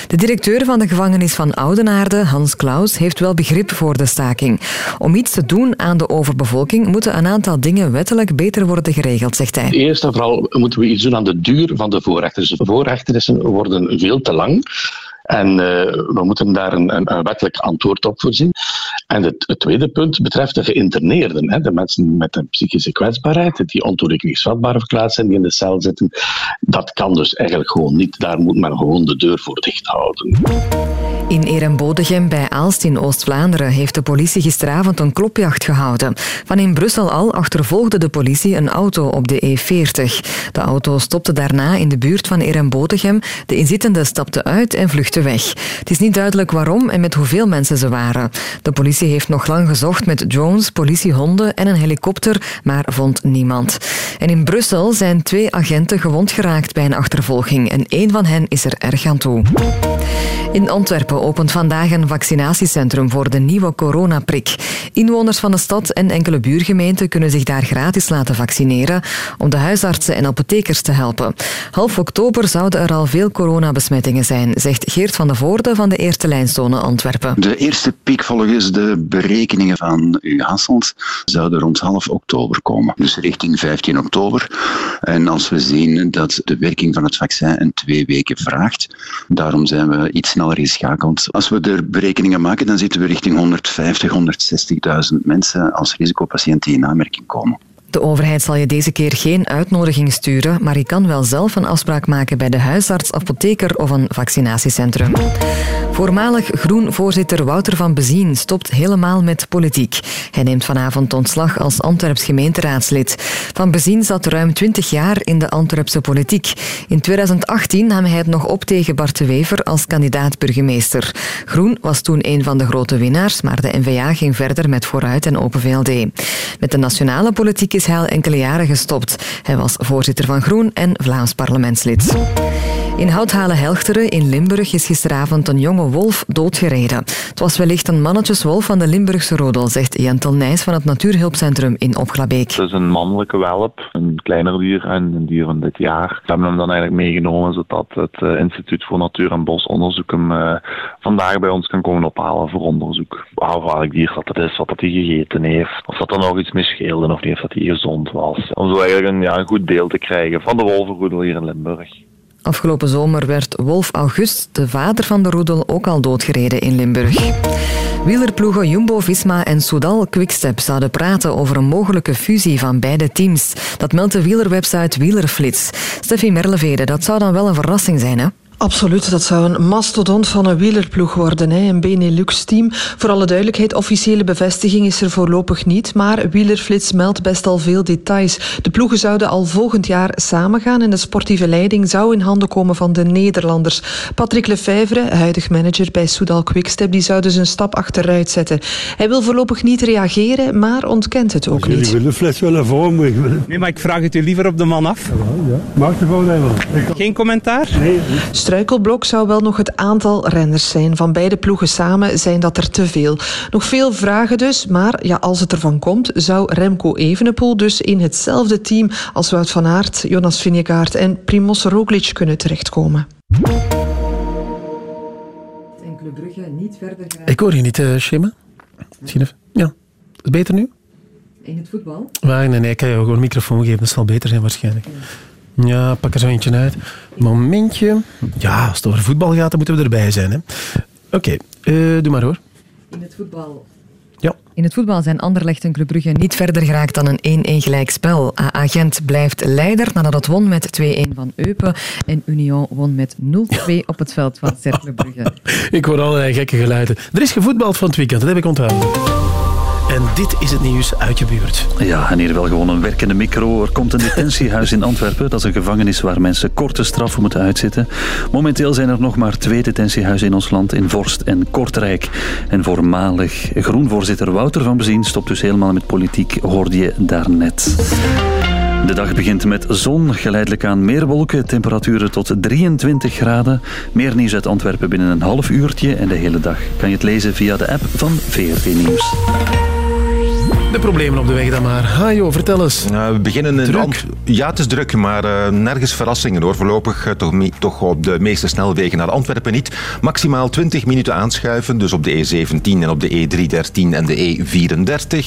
De directeur van de gevangenis van Oudenaarde, Hans Klaus, heeft wel begrip voor de staking. Om iets te doen aan de overbevolking moeten een aantal dingen wettelijk beter worden geregeld, zegt hij. Eerst en vooral moeten we iets doen aan de duur van de voorrechters. De voorrechterissen worden veel te lang. En uh, we moeten daar een, een, een, wettelijk antwoord op voorzien. En het, het tweede punt betreft de geïnterneerden. Hè, de mensen met een psychische kwetsbaarheid, die ontoerekeningsvatbaar verklaard zijn, die in de cel zitten. Dat kan dus eigenlijk gewoon niet. Daar moet men gewoon de deur voor dicht houden. In Erembodegem bij Aalst in Oost-Vlaanderen heeft de politie gisteravond een klopjacht gehouden. Van in Brussel al achtervolgde de politie een auto op de E40. De auto stopte daarna in de buurt van Erembodegem. De inzittende stapte uit en vluchtte weg. Het is niet duidelijk waarom en met hoeveel mensen ze waren. De politie heeft nog lang gezocht met drones, politiehonden en een helikopter, maar vond niemand. En in Brussel zijn twee agenten gewond geraakt bij een achtervolging en één van hen is er erg aan toe. In Antwerpen opent vandaag een vaccinatiecentrum voor de nieuwe coronaprik. Inwoners van de stad en enkele buurgemeenten kunnen zich daar gratis laten vaccineren om de huisartsen en apothekers te helpen. Half oktober zouden er al veel coronabesmettingen zijn, zegt Geert van de Voorde van de Eerste Lijnzone Antwerpen. De eerste piek volgens de berekeningen van U Hasselt zouden rond half oktober komen. Dus richting 15 oktober. En als we zien dat de werking van het vaccin een twee weken vraagt, daarom zijn we iets sneller geschakeld. Als we er berekeningen maken, dan zitten we richting 150, 160.000 mensen als risicopatiënt die in aanmerking komen. De overheid zal je deze keer geen uitnodiging sturen, maar je kan wel zelf een afspraak maken bij de huisarts, apotheker of een vaccinatiecentrum. Voormalig Groen-voorzitter Wouter van Bezien stopt helemaal met politiek. Hij neemt vanavond ontslag als Antwerps gemeenteraadslid. Van Bezien zat ruim 20 jaar in de Antwerpse politiek. In 2018 nam hij het nog op tegen Bart de Wever als kandidaat-burgemeester. Groen was toen een van de grote winnaars, maar de N-VA ging verder met Vooruit en Open VLD. Met de nationale politiek is hij al enkele jaren gestopt. Hij was voorzitter van Groen en Vlaams parlementslid. In Houthalen-Helchteren in Limburg is gisteravond een jonge wolf doodgereden. Het was wellicht een mannetjeswolf van de Limburgse rodel, zegt Jentel Nijs van het Natuurhulpcentrum in Opgrabeek. Het is een mannelijke welp, een kleiner dier en een dier van dit jaar. We hebben hem dan eigenlijk meegenomen zodat het eh, Instituut voor Natuur- en Bosonderzoek hem eh, vandaag bij ons kan komen ophalen voor onderzoek. Hoe welk dier dat het is, wat dat hij gegeten heeft, of dat er nog iets mee scheelde of niet, of dat hij gezond was. Om zo eigenlijk een, goed beeld te krijgen van de wolvenroedel hier in Limburg. Afgelopen zomer werd Wolf August, de vader van de roedel, ook al doodgereden in Limburg. Wielerploegen Jumbo-Visma en Soudal Quickstep zouden praten over een mogelijke fusie van beide teams. Dat meldt de wielerwebsite Wielerflits. Steffi Merlevede, dat zou dan wel een verrassing zijn, hè? Absoluut, dat zou een mastodont van een wielerploeg worden, hè, een Benelux-team. Voor alle duidelijkheid, officiële bevestiging is er voorlopig niet, maar Wielerflits meldt best al veel details. De ploegen zouden al volgend jaar samengaan en de sportieve leiding zou in handen komen van de Nederlanders. Patrick Lefevre, huidig manager bij Soudal Quickstep, die zou dus een stap achteruit zetten. Hij wil voorlopig niet reageren, maar ontkent het ook Jullie niet. willen fles wel ervoor, maar ik wil... Nee, maar ik vraag het u liever op de man af. Ja, maak er gewoon even. Geen commentaar? Nee. Struikelblok zou wel nog het aantal renners zijn. Van beide ploegen samen zijn dat er te veel. Nog veel vragen dus, maar ja, als het ervan komt, zou Remco Evenepoel dus in hetzelfde team als Wout van Aert, Jonas Vingegaard en Primoz Roglic kunnen terechtkomen. Enkele Brugge niet verder geraakt Ik hoor je niet, uh, Shema. Misschien even. Ja. Is het beter nu? in het voetbal. Nee, nee, ik kan je ook een microfoon geven. Dat zal beter zijn waarschijnlijk. Ja, pak er zo eentje uit. Momentje. Ja, als het over voetbal gaat, dan moeten we erbij zijn. hè. Oké, eh, doe maar hoor. In het voetbal. Ja. In het voetbal zijn Anderlecht en Club Brugge niet verder geraakt dan een 1-1 gelijkspel. AA Gent blijft leider nadat het won met 2-1 van Eupen. En Union won met 0-2 op het veld van Cercle Brugge. *laughs* Ik hoor allerlei gekke geluiden. Er is gevoetbald van het weekend, dat heb ik onthouden. En dit is het nieuws uit je buurt. Ja, en hier wel gewoon een werkende micro. Er komt een detentiehuis in Antwerpen. Dat is een gevangenis waar mensen korte straffen moeten uitzitten. Momenteel zijn er nog maar twee detentiehuizen in ons land, in Vorst en Kortrijk. En voormalig groenvoorzitter Wouter van Bezien stopt dus helemaal met politiek, hoorde je daarnet. De dag begint met zon, geleidelijk aan meer wolken, temperaturen tot 23 graden. Meer nieuws uit Antwerpen binnen een half uurtje en de hele dag kan je het lezen via de app van VRT Nieuws. De problemen op de weg dan maar. Hajo, vertel eens. Nou, we beginnen in Ja, het is druk, maar eh, nergens verrassingen hoor. Voorlopig eh, toch, op de meeste snelwegen naar Antwerpen niet. Maximaal 20 minuten aanschuiven, dus op de E17 en op de E313 en de E34.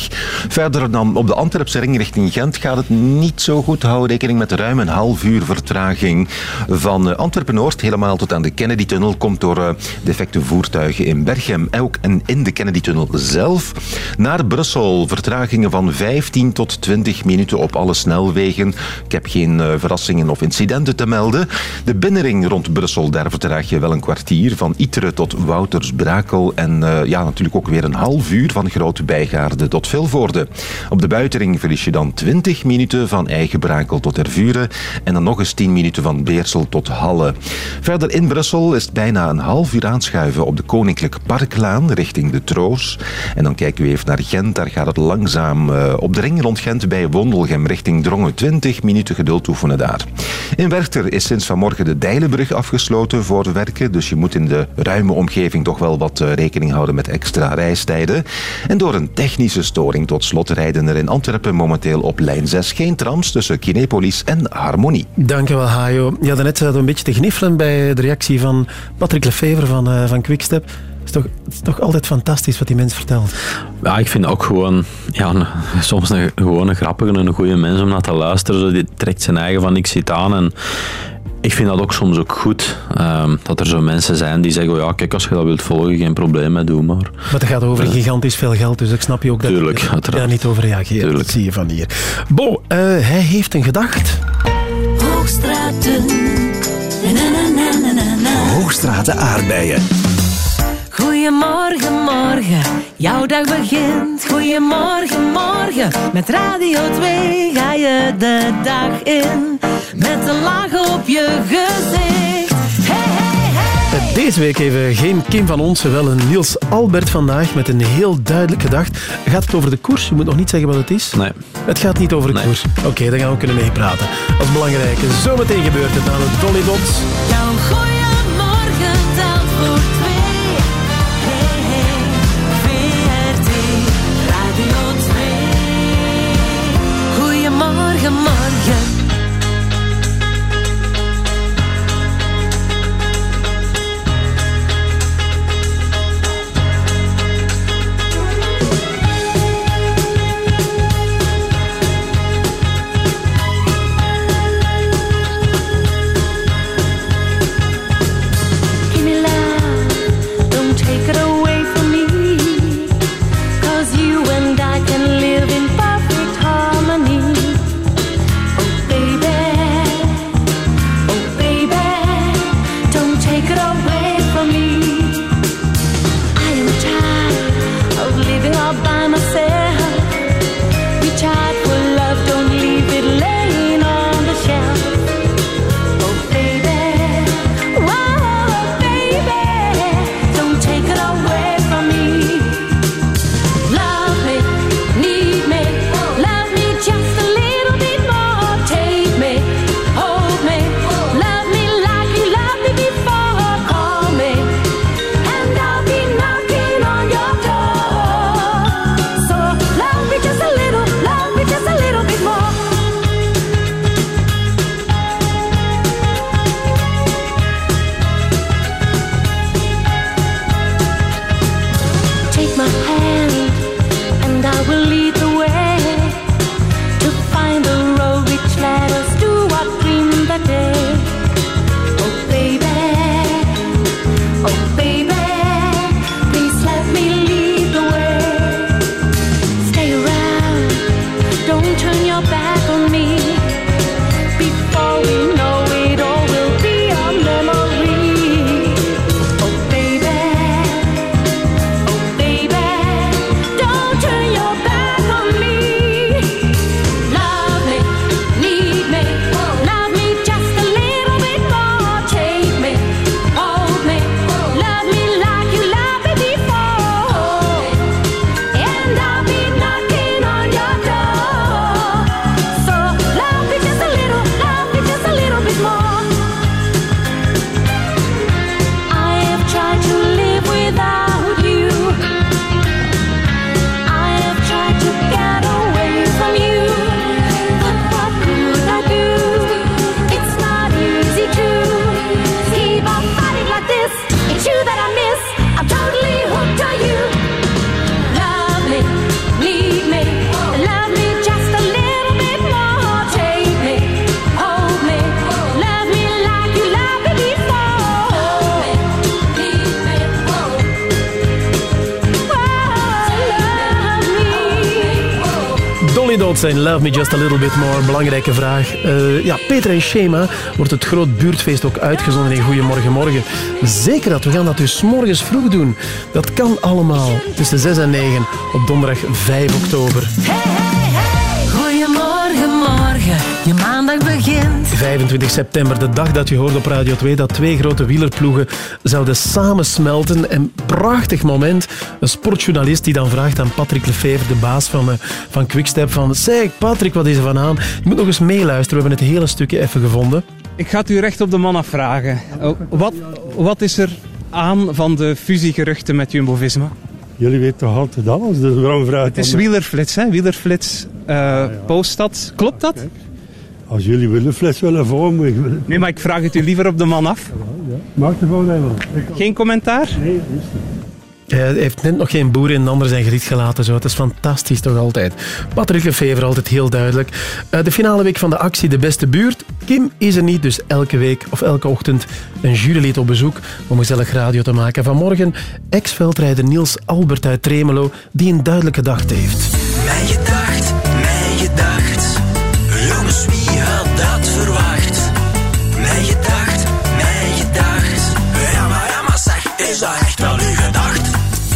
Verder dan op de Antwerpse ring richting Gent gaat het niet zo goed. Hou rekening met ruim een half uur vertraging. Van eh, Antwerpen-Noord helemaal tot aan de Kennedy-tunnel komt door eh, defecte voertuigen in Berchem. Ook en in de Kennedy-tunnel zelf. Naar Brussel vertragingen van 15 tot 20 minuten op alle snelwegen. Ik heb geen eh, verrassingen of incidenten te melden. De binnenring rond Brussel, daar vertraag je wel een kwartier. Van Iteren tot Wouters-Brakel. En eh, ja, natuurlijk ook weer een half uur van Grote Bijgaarde tot Vilvoorde. Op de buitenring verlies je dan 20 minuten van Eigenbrakel tot Ervuren. En dan nog eens 10 minuten van Beersel tot Halle. Verder in Brussel is het bijna een half uur aanschuiven op de Koninklijk Parklaan richting de Troos. En dan kijken we even naar Gent. Daar gaat het eh, op de ring rond Gent bij Wondelgem richting Drongen. 20 minuten geduld oefenen daar. In Werchter is sinds vanmorgen de Dijlenbrug afgesloten voor werken. Dus je moet in de ruime omgeving toch wel wat eh, rekening houden met extra reistijden. En door een technische storing tot slot rijden er in Antwerpen momenteel op lijn 6 geen trams tussen Kinepolis en Harmonie. Dankjewel, Hajo. Ja, daarnet zaten we een beetje te gniffelen bij de reactie van Patrick Lefevre van, eh, van Quickstep. Het is, toch, het is toch altijd fantastisch wat die mens vertelt. Ja, ik vind ook gewoon ja, soms een, gewoon een grappige en een goede mens om naar te luisteren. Die trekt zijn eigen van ik zit aan. En ik vind dat ook soms ook goed. ehm, dat er zo mensen zijn die zeggen, oh ja, kijk, als je dat wilt volgen, geen probleem mee, doe maar. Maar het gaat over gigantisch veel geld, dus ik snap je ook dat Tuurlijk, je daar niet over reageert. Dat zie je van hier. Bo, eh, hij heeft een gedacht. Hoogstraten. Na, na, na, na, na, na. Hoogstraten aardbeien. Goedemorgen, morgen, jouw dag begint. Goedemorgen, morgen, met Radio 2 ga je de dag in. Met een laag op je gezicht. Hey, hey, hey. Eh, Deze week even geen Kim van ons, wel een Niels Albert vandaag met een heel duidelijk gedacht. Gaat het over de koers? Je moet nog niet zeggen wat het is. Nee. Het gaat niet over de koers. Oké, dan gaan we kunnen meepraten. Dat is belangrijk. Zometeen gebeurt het aan het Dolly Dots. Jouw Dots en Love Me Just A Little Bit More. Belangrijke vraag. Eh, ja, Peter en Schema wordt het groot buurtfeest ook uitgezonden in Goedemorgen Morgen. Zeker dat, we gaan dat dus morgens vroeg doen. Dat kan allemaal tussen 6 en 9 op donderdag 5 oktober. Morgen. Je maandag begint. 25 september, de dag dat je hoorde op Radio 2 dat twee grote wielerploegen zouden samensmelten. En prachtig moment. Een sportjournalist die dan vraagt aan Patrick Lefevre, de baas van, eh, van Quickstep, van zeg Patrick, wat is er van aan? Je moet nog eens meeluisteren, we hebben het hele stukje even gevonden. Ik ga het u recht op de man afvragen. Oh, Wat, wat is er aan van de fusiegeruchten met Jumbo-Visma? Jullie weten toch altijd alles, dus waarom vraag ik Het is wielerflits, hè? Wielerflits eh post dat. Klopt dat? Als jullie willen fles willen voor me, ik wil... Nee, maar ik vraag het u liever op de man af. Maak er gewoon even. Geen commentaar? Nee, Hij heeft net nog geen boer in een ander zijn gericht gelaten. Zo. Het is fantastisch toch altijd. Patrick Lefevre altijd heel duidelijk. Eh, de finale week van de actie De Beste Buurt. Kim is er niet, dus elke week of elke ochtend een jurylid op bezoek om gezellig radio te maken. Vanmorgen ex-veldrijder Niels Albert uit Tremelo, die een duidelijke gedachte heeft.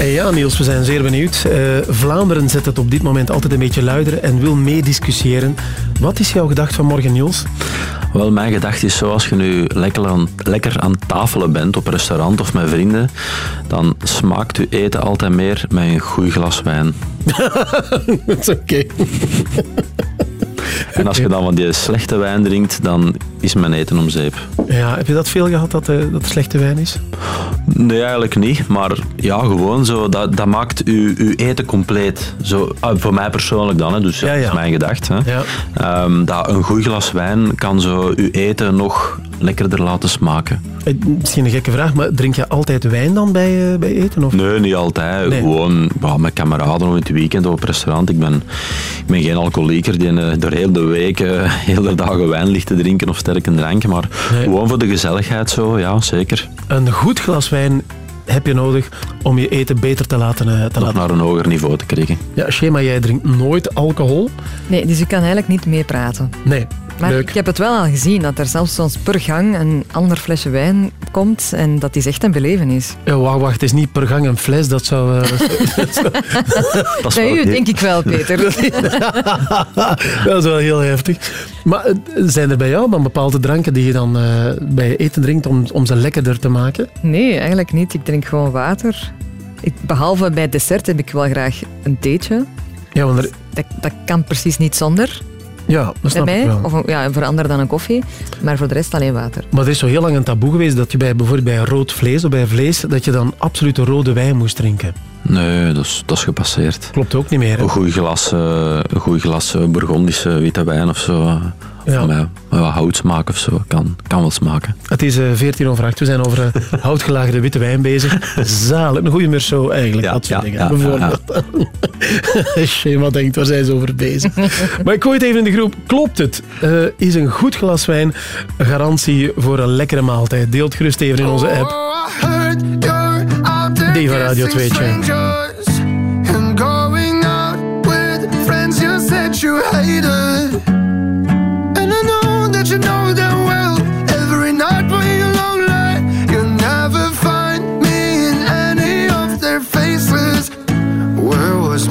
Ja, Niels, we zijn zeer benieuwd. Eh, Vlaanderen zet het op dit moment altijd een beetje luider en wil meediscussiëren. Wat is jouw gedacht van morgen, Niels? Wel, mijn gedachte is zo, als je nu lekker aan, lekker aan tafelen bent op een restaurant of met vrienden, dan smaakt je eten altijd meer met een goed glas wijn. *laughs* Dat is oké. En als je dan van die slechte wijn drinkt, dan is mijn eten om zeep. Ja, heb je dat veel gehad, dat, eh, dat slechte wijn is? Nee, eigenlijk niet. Maar ja, gewoon zo, dat, dat maakt uw, uw eten compleet. Zo, ah, voor mij persoonlijk dan, hè, dus ja, dat is mijn gedachte. Hè. Ehm, dat een goed glas wijn kan zo uw eten nog lekkerder laten smaken. Eh, Misschien een gekke vraag, maar drink je altijd wijn dan bij, eh, bij eten? Of? Nee, niet altijd. Nee. Gewoon met kameraden of in het weekend op het restaurant. Ik ben, ik ben geen alcoholieker die eh, door heel de week *laughs* heel de dagen wijn ligt te drinken of sterke drank. Maar gewoon voor de gezelligheid zo, ja, zeker. Een goed glas wijn heb je nodig om je eten beter te laten... eh, te Nog laten. naar een hoger niveau te krijgen. Ja, Shema, jij drinkt nooit alcohol? Nee, dus ik kan eigenlijk niet meepraten. Nee, Maar leuk. ik heb het wel al gezien, dat er zelfs soms per gang een ander flesje wijn komt en dat is echt een belevenis. Ja, wacht, wacht, het is niet per gang een fles, dat zou... eh, *laughs* *laughs* dat Bij u denk ik wel, Peter. *laughs* dat is wel heel heftig. Maar eh, zijn er bij jou dan bepaalde dranken die je dan eh, bij je eten drinkt om, om ze lekkerder te maken? Nee, eigenlijk niet. Ik drink gewoon water. Ik, behalve bij dessert heb ik wel graag een theetje. Ja, want er- Dat, dat kan precies niet zonder. Ja, dat snap bij ik mij. wel. Of ja, voor anderen dan een koffie. Maar voor de rest alleen water. Maar er is zo heel lang een taboe geweest dat je bij, bijvoorbeeld bij rood vlees of bij vlees, dat je dan absoluut rode wijn moest drinken. Nee, dat is, dat is gepasseerd. Klopt ook niet meer. Hè? Een goed glas, eh, een goed glas eh, Bourgondische witte wijn of zo. Eh, Ja. Of met, met wat houtsmaak of zo. Kan, kan wel smaken. Het is eh, 14 over 8. We zijn over eh, *laughs* houtgelagerde witte wijn bezig. Zalig. Een goede merceau eigenlijk. dat soort ja, dingen. ja, bijvoorbeeld. *laughs* Schema denkt, waar zijn ze over bezig? maar ik gooi het even in de groep. Klopt het? Eh, is een goed glas wijn een garantie voor een lekkere maaltijd? Deelt gerust even in onze app. Diva Radio 2 And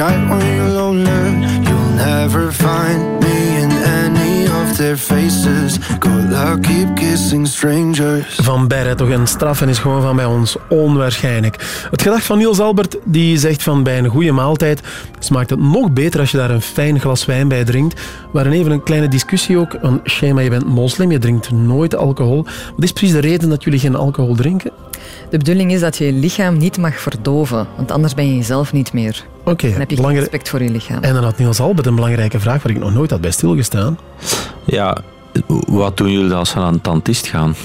Night when you're lonely, you'll never find me in any of their faces. Good luck, keep kissing strangers. Van Berre toch een straf en is gewoon van bij ons onwaarschijnlijk. Het gedacht van Niels Albert die zegt van bij een goede maaltijd smaakt het nog beter als je daar een fijn glas wijn bij drinkt. Waren even een kleine discussie ook. Van Shema, je bent moslim, je drinkt nooit alcohol. Wat is precies de reden dat jullie geen alcohol drinken? De bedoeling is dat je je lichaam niet mag verdoven, want anders ben je jezelf niet meer. Oké, Dan heb je respect voor je lichaam. En dan had Niels Albert een belangrijke vraag waar ik nog nooit had bij stilgestaan. Ja, wat doen jullie als ze naar een tandist gaan? *laughs*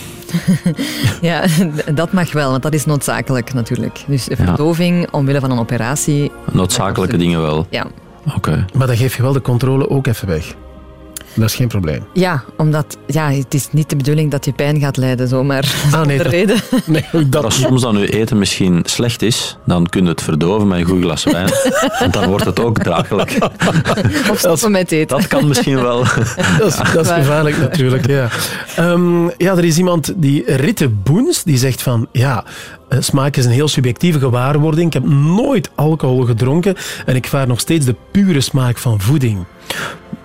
Ja, *laughs* dat mag wel, want dat is noodzakelijk natuurlijk. Dus verdoving omwille van een operatie. Noodzakelijke dingen wel. Ja. Oké. Maar dan geef je wel de controle ook even weg. Dat is geen probleem. Ja, omdat ja, het is niet de bedoeling dat je pijn gaat lijden zomaar. Ah, nee, *laughs* de dat- reden. *laughs* Nee, dat Als soms dan uw eten misschien slecht is, dan kun je het verdoven met een goed glas wijn. *laughs* Want dan wordt het ook draaglijk. Of stoppen met eten. Dat kan misschien wel. Dat is, dat is gevaarlijk natuurlijk, ja. Ehm, ja, er is iemand, die Ritte Boens, die zegt van... Ja, eh, smaak is een heel subjectieve gewaarwording. Ik heb nooit alcohol gedronken en ik vaar nog steeds de pure smaak van voeding.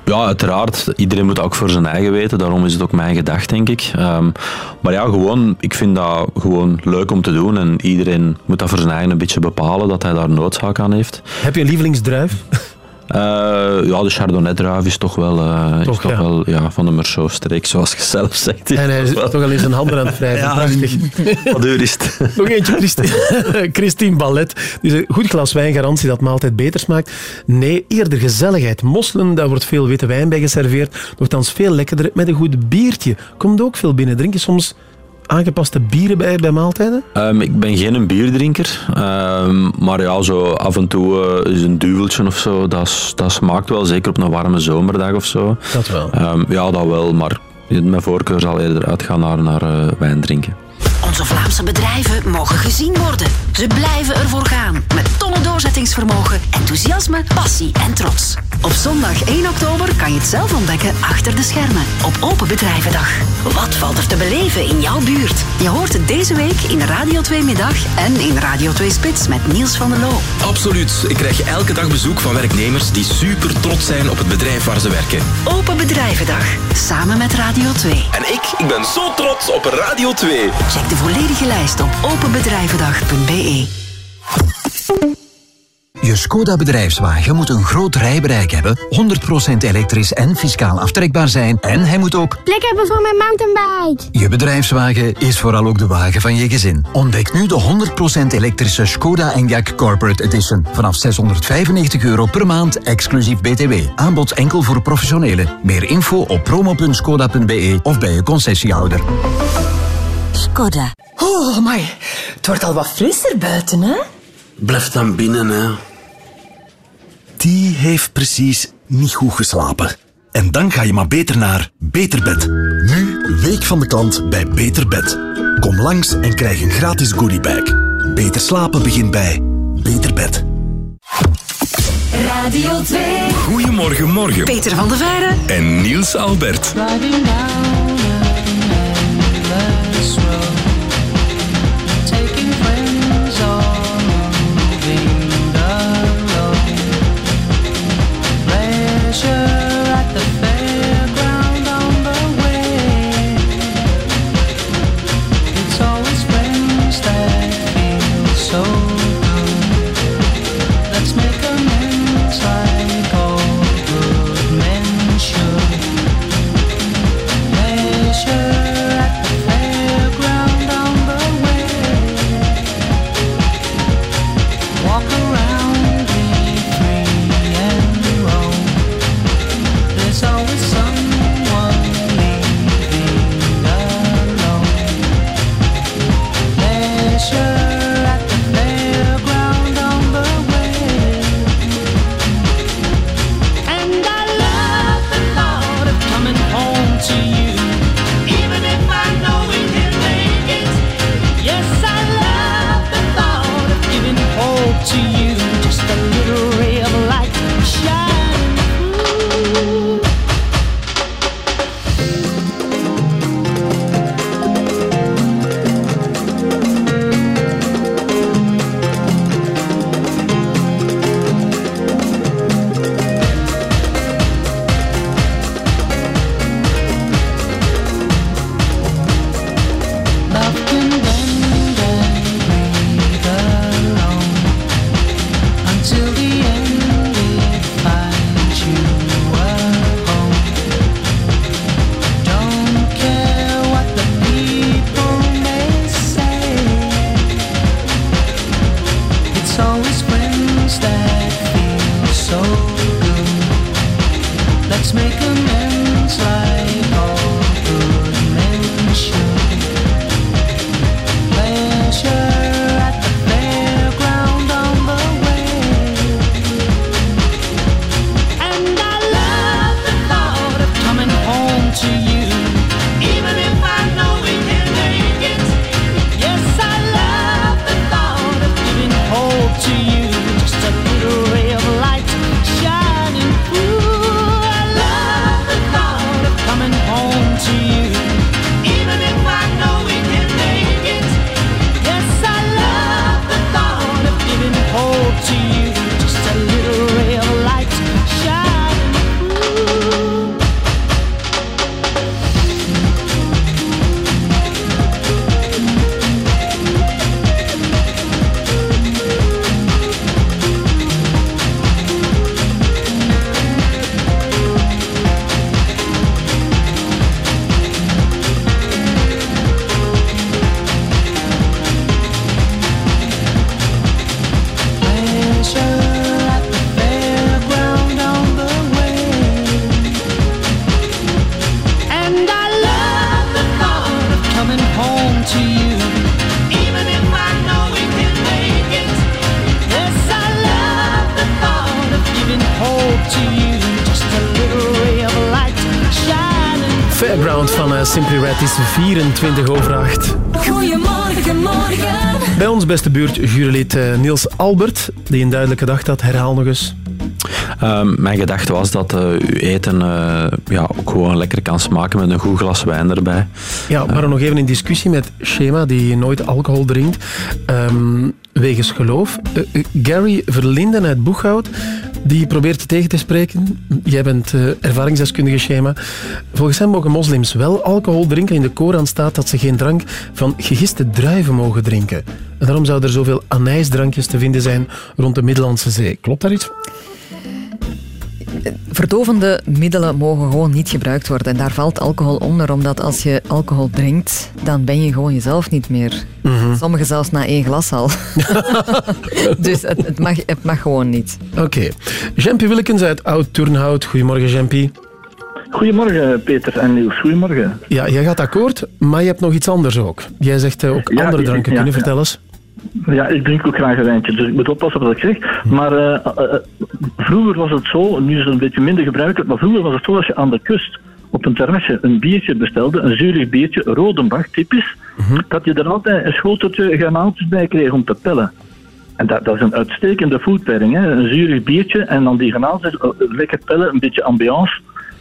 Ja, uiteraard. Iedereen moet ook voor zijn eigen weten. Daarom is het ook mijn gedacht, denk ik. Ehm, maar ja, gewoon, ik vind dat gewoon leuk om te doen. En iedereen moet dat voor zijn eigen een beetje bepalen, dat hij daar noodzaak aan heeft. Heb je een lievelingsdruif? Eh, ja, de Chardonnay-druif is toch wel, eh, is Toch, toch ja. wel ja, van de Merceau-streek, zoals je zelf zegt. En hij is toch al in zijn handen aan het *laughs* wrijven. Ja, Prachtig. *laughs* Wat duur is het? *laughs* Nog eentje, Christine, Christine Ballet. Die zegt, goed glas wijn, garantie dat maaltijd beter smaakt. Nee, eerder gezelligheid. Mosselen, daar wordt veel witte wijn bij geserveerd. Nochtans veel lekkerder met een goed biertje. Komt ook veel binnen. Drink je soms aangepaste bieren bij, bij maaltijden? Ehm, ik ben geen bierdrinker, ehm, maar ja, zo af en toe eh, is een duveltje of zo, dat, dat smaakt wel, zeker op een warme zomerdag of zo. Dat wel. Ehm, ja, dat wel, maar mijn voorkeur zal eerder uitgaan naar, naar eh, wijn drinken. Onze Vlaamse bedrijven mogen gezien worden. Ze blijven ervoor gaan. Met tonnen doorzettingsvermogen, enthousiasme, passie en trots. Op zondag 1 oktober kan je het zelf ontdekken achter de schermen. Op Open Bedrijvendag. Wat valt er te beleven in jouw buurt? Je hoort het deze week in Radio 2 Middag en in Radio 2 Spits met Niels van der Loo. Absoluut. Ik krijg elke dag bezoek van werknemers die super trots zijn op het bedrijf waar ze werken. Open Bedrijvendag. Samen met Radio 2. En ik, ik ben zo trots op Radio 2. Check de volledige lijst op openbedrijvendag.be. Je Skoda bedrijfswagen moet een groot rijbereik hebben, 100% elektrisch en fiscaal aftrekbaar zijn en hij moet ook Plek hebben voor mijn mountainbike. Je bedrijfswagen is vooral ook de wagen van je gezin. Ontdek nu de 100% elektrische Skoda Enyaq Corporate Edition. Vanaf 695 euro per maand, exclusief BTW. Aanbod enkel voor professionelen. Meer info op promo.skoda.be of bij je concessiehouder. Skoda. Oh, my. Het wordt al wat frisser buiten, hè? Blijf dan binnen, hè. Die heeft precies niet goed geslapen. En dan ga je maar beter naar Beter Bed. Nu, week van de klant bij Beter Bed. Kom langs en krijg een gratis goodiebag. Beter slapen begint bij Beter Bed. Radio 2. Goedemorgen, morgen. Peter van der Veijden. En Niels Albert. Driving down an this road beste buurt jurylid eh, Niels Albert, die een duidelijke dag had. Herhaal nog eens. Ehm, mijn gedachte was dat eh, uw eten eh, ja, ook gewoon lekker kan smaken met een goed glas wijn erbij. Ja, waren nog even in discussie met Shema, die nooit alcohol drinkt, ehm, wegens geloof. Gary Verlinden uit Boeghout, die probeert je tegen te spreken. Jij bent ervaringsdeskundige, Shema. Volgens hem mogen moslims wel alcohol drinken. In de Koran staat dat ze geen drank van gegiste druiven mogen drinken. En daarom zouden er zoveel anijsdrankjes te vinden zijn rond de Middellandse Zee. Klopt daar iets? Verdovende middelen mogen gewoon niet gebruikt worden. En daar valt alcohol onder, omdat als je alcohol drinkt, dan ben je gewoon jezelf niet meer. Mhm. Sommigen zelfs na één glas al. *laughs* dus het, het, mag, het mag gewoon niet. Oké. Jempie Willekens uit Oud-Turnhout. Goedemorgen, Jempie. Goedemorgen Peter en Niels, goedemorgen. Ja, jij gaat akkoord, maar je hebt nog iets anders ook. Jij zegt eh, ook Ja, andere dranken. ja, Kun je ja. vertellen eens? Ja, ik drink ook graag een wijntje, dus ik moet oppassen wat ik zeg. Maar eh, eh, eh, vroeger was het zo, nu is het een beetje minder gebruikelijk, maar vroeger was het zo als je aan de kust op een terrasje een biertje bestelde, een zuurig biertje, Rodenbach typisch, dat je er altijd een schoteltje granaaltjes bij kreeg om te pellen. En dat, dat is een uitstekende food pairing, hè? een zuurig biertje en dan die granaaltjes, lekker pellen, een beetje ambiance.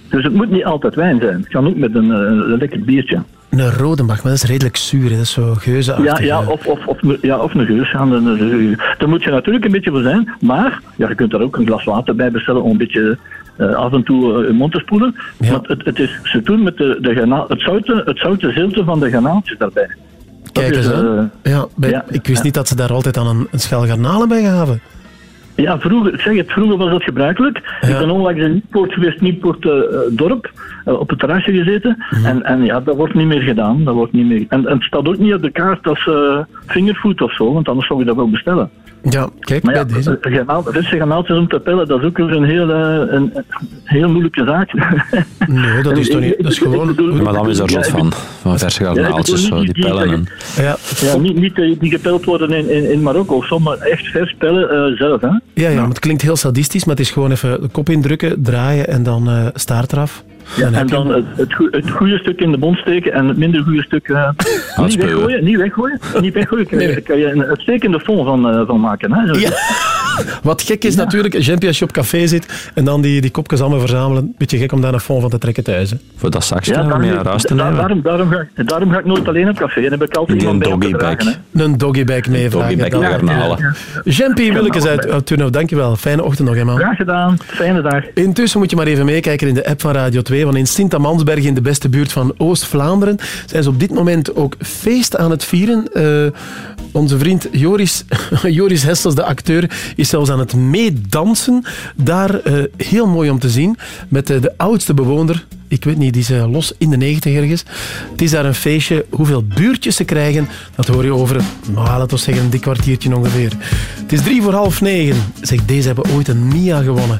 Dus het moet niet altijd wijn zijn, het kan ook met een, een lekker biertje. Een Rodenbach, maar dat is redelijk zuur. hè. Dat is zo geuzenachtig. Ja, ja, of, of, of, ja, of een een- Daar moet je natuurlijk een beetje voor zijn. Maar ja, je kunt daar ook een glas water bij bestellen om een beetje eh, af en toe eh, je mond te spoelen. Want het, het is ze doen met de, de het, zoute, het zoute zilte van de granaaltjes daarbij. Kijk eens, is, eh, ja, bij- ja, ik wist niet dat ze daar altijd aan een, een schel garnalen bij gaven. Ja, vroeger, zeg het, vroeger was dat gebruikelijk. Ik ben onlangs in Nieuwpoort geweest, Nieuwpoort eh, dorp, eh, op het terrasje gezeten. Mhm. En, en ja, dat wordt niet meer gedaan. Dat wordt niet meer, en, en het staat ook niet op de kaart als eh fingerfood of zo, want anders zou je dat wel bestellen. Ja, kijk, Maar ja, bij deze. eh, granaal- Russische granaaltjes om te pellen, dat is ook weer een heel, eh, een, een heel moeilijke zaak. Nee, dat is *laughs* toch niet... Dat is gewoon... Maar dan is er zot van. Van verse garnaaltjes, zo, die pellen. En... Ja, Ja, niet, niet eh, die gepeld worden in, in, in Marokko of zo, maar echt vers pellen eh, zelf. Hè? Ja, ja, maar het klinkt heel sadistisch, maar het is gewoon even de kop indrukken, draaien en dan eh staart eraf. Ja, Dan en dan het, het, goe- het goede stuk in de mond steken en het minder goede stuk eh, *laughs* niet weggooien. Niet weggooien. Niet weggooien. Kan, je- kan je een uitstekende fond van, eh, van maken. Hè? Zo- *laughs* Wat gek is natuurlijk, Jempie, als je op café zit en dan die, die kopjes allemaal verzamelen, beetje gek om daar een fond van te trekken thuis. hè. Voor dat zakje Ja, om daarom, je naar huis te da- nemen. daarom, daarom, ga ik, daarom ga ik nooit alleen op café. En heb ik altijd iemand bij dragen. hè. Een doggybag meevragen. Doggybag. Ja. Jempie Willekes uit, uit Turnhout, dankjewel. Fijne ochtend nog, hè, man. Graag gedaan. Fijne dag. Intussen moet je maar even meekijken in de app van Radio 2, want in Sint-Amansberg, in de beste buurt van Oost-Vlaanderen, zijn ze op dit moment ook feest aan het vieren. Eh, onze vriend Joris, *laughs* Joris Hessels, de acteur, is zelfs aan het meedansen. Daar eh, heel mooi om te zien, met eh, de oudste bewoner. Ik weet niet, die eh, los in de negentig ergens. Het is daar een feestje. Hoeveel buurtjes ze krijgen, dat hoor je over, nou, laten zeggen, een dik kwartiertje ongeveer. Het is drie voor half negen. Zeg, deze hebben ooit een Mia gewonnen.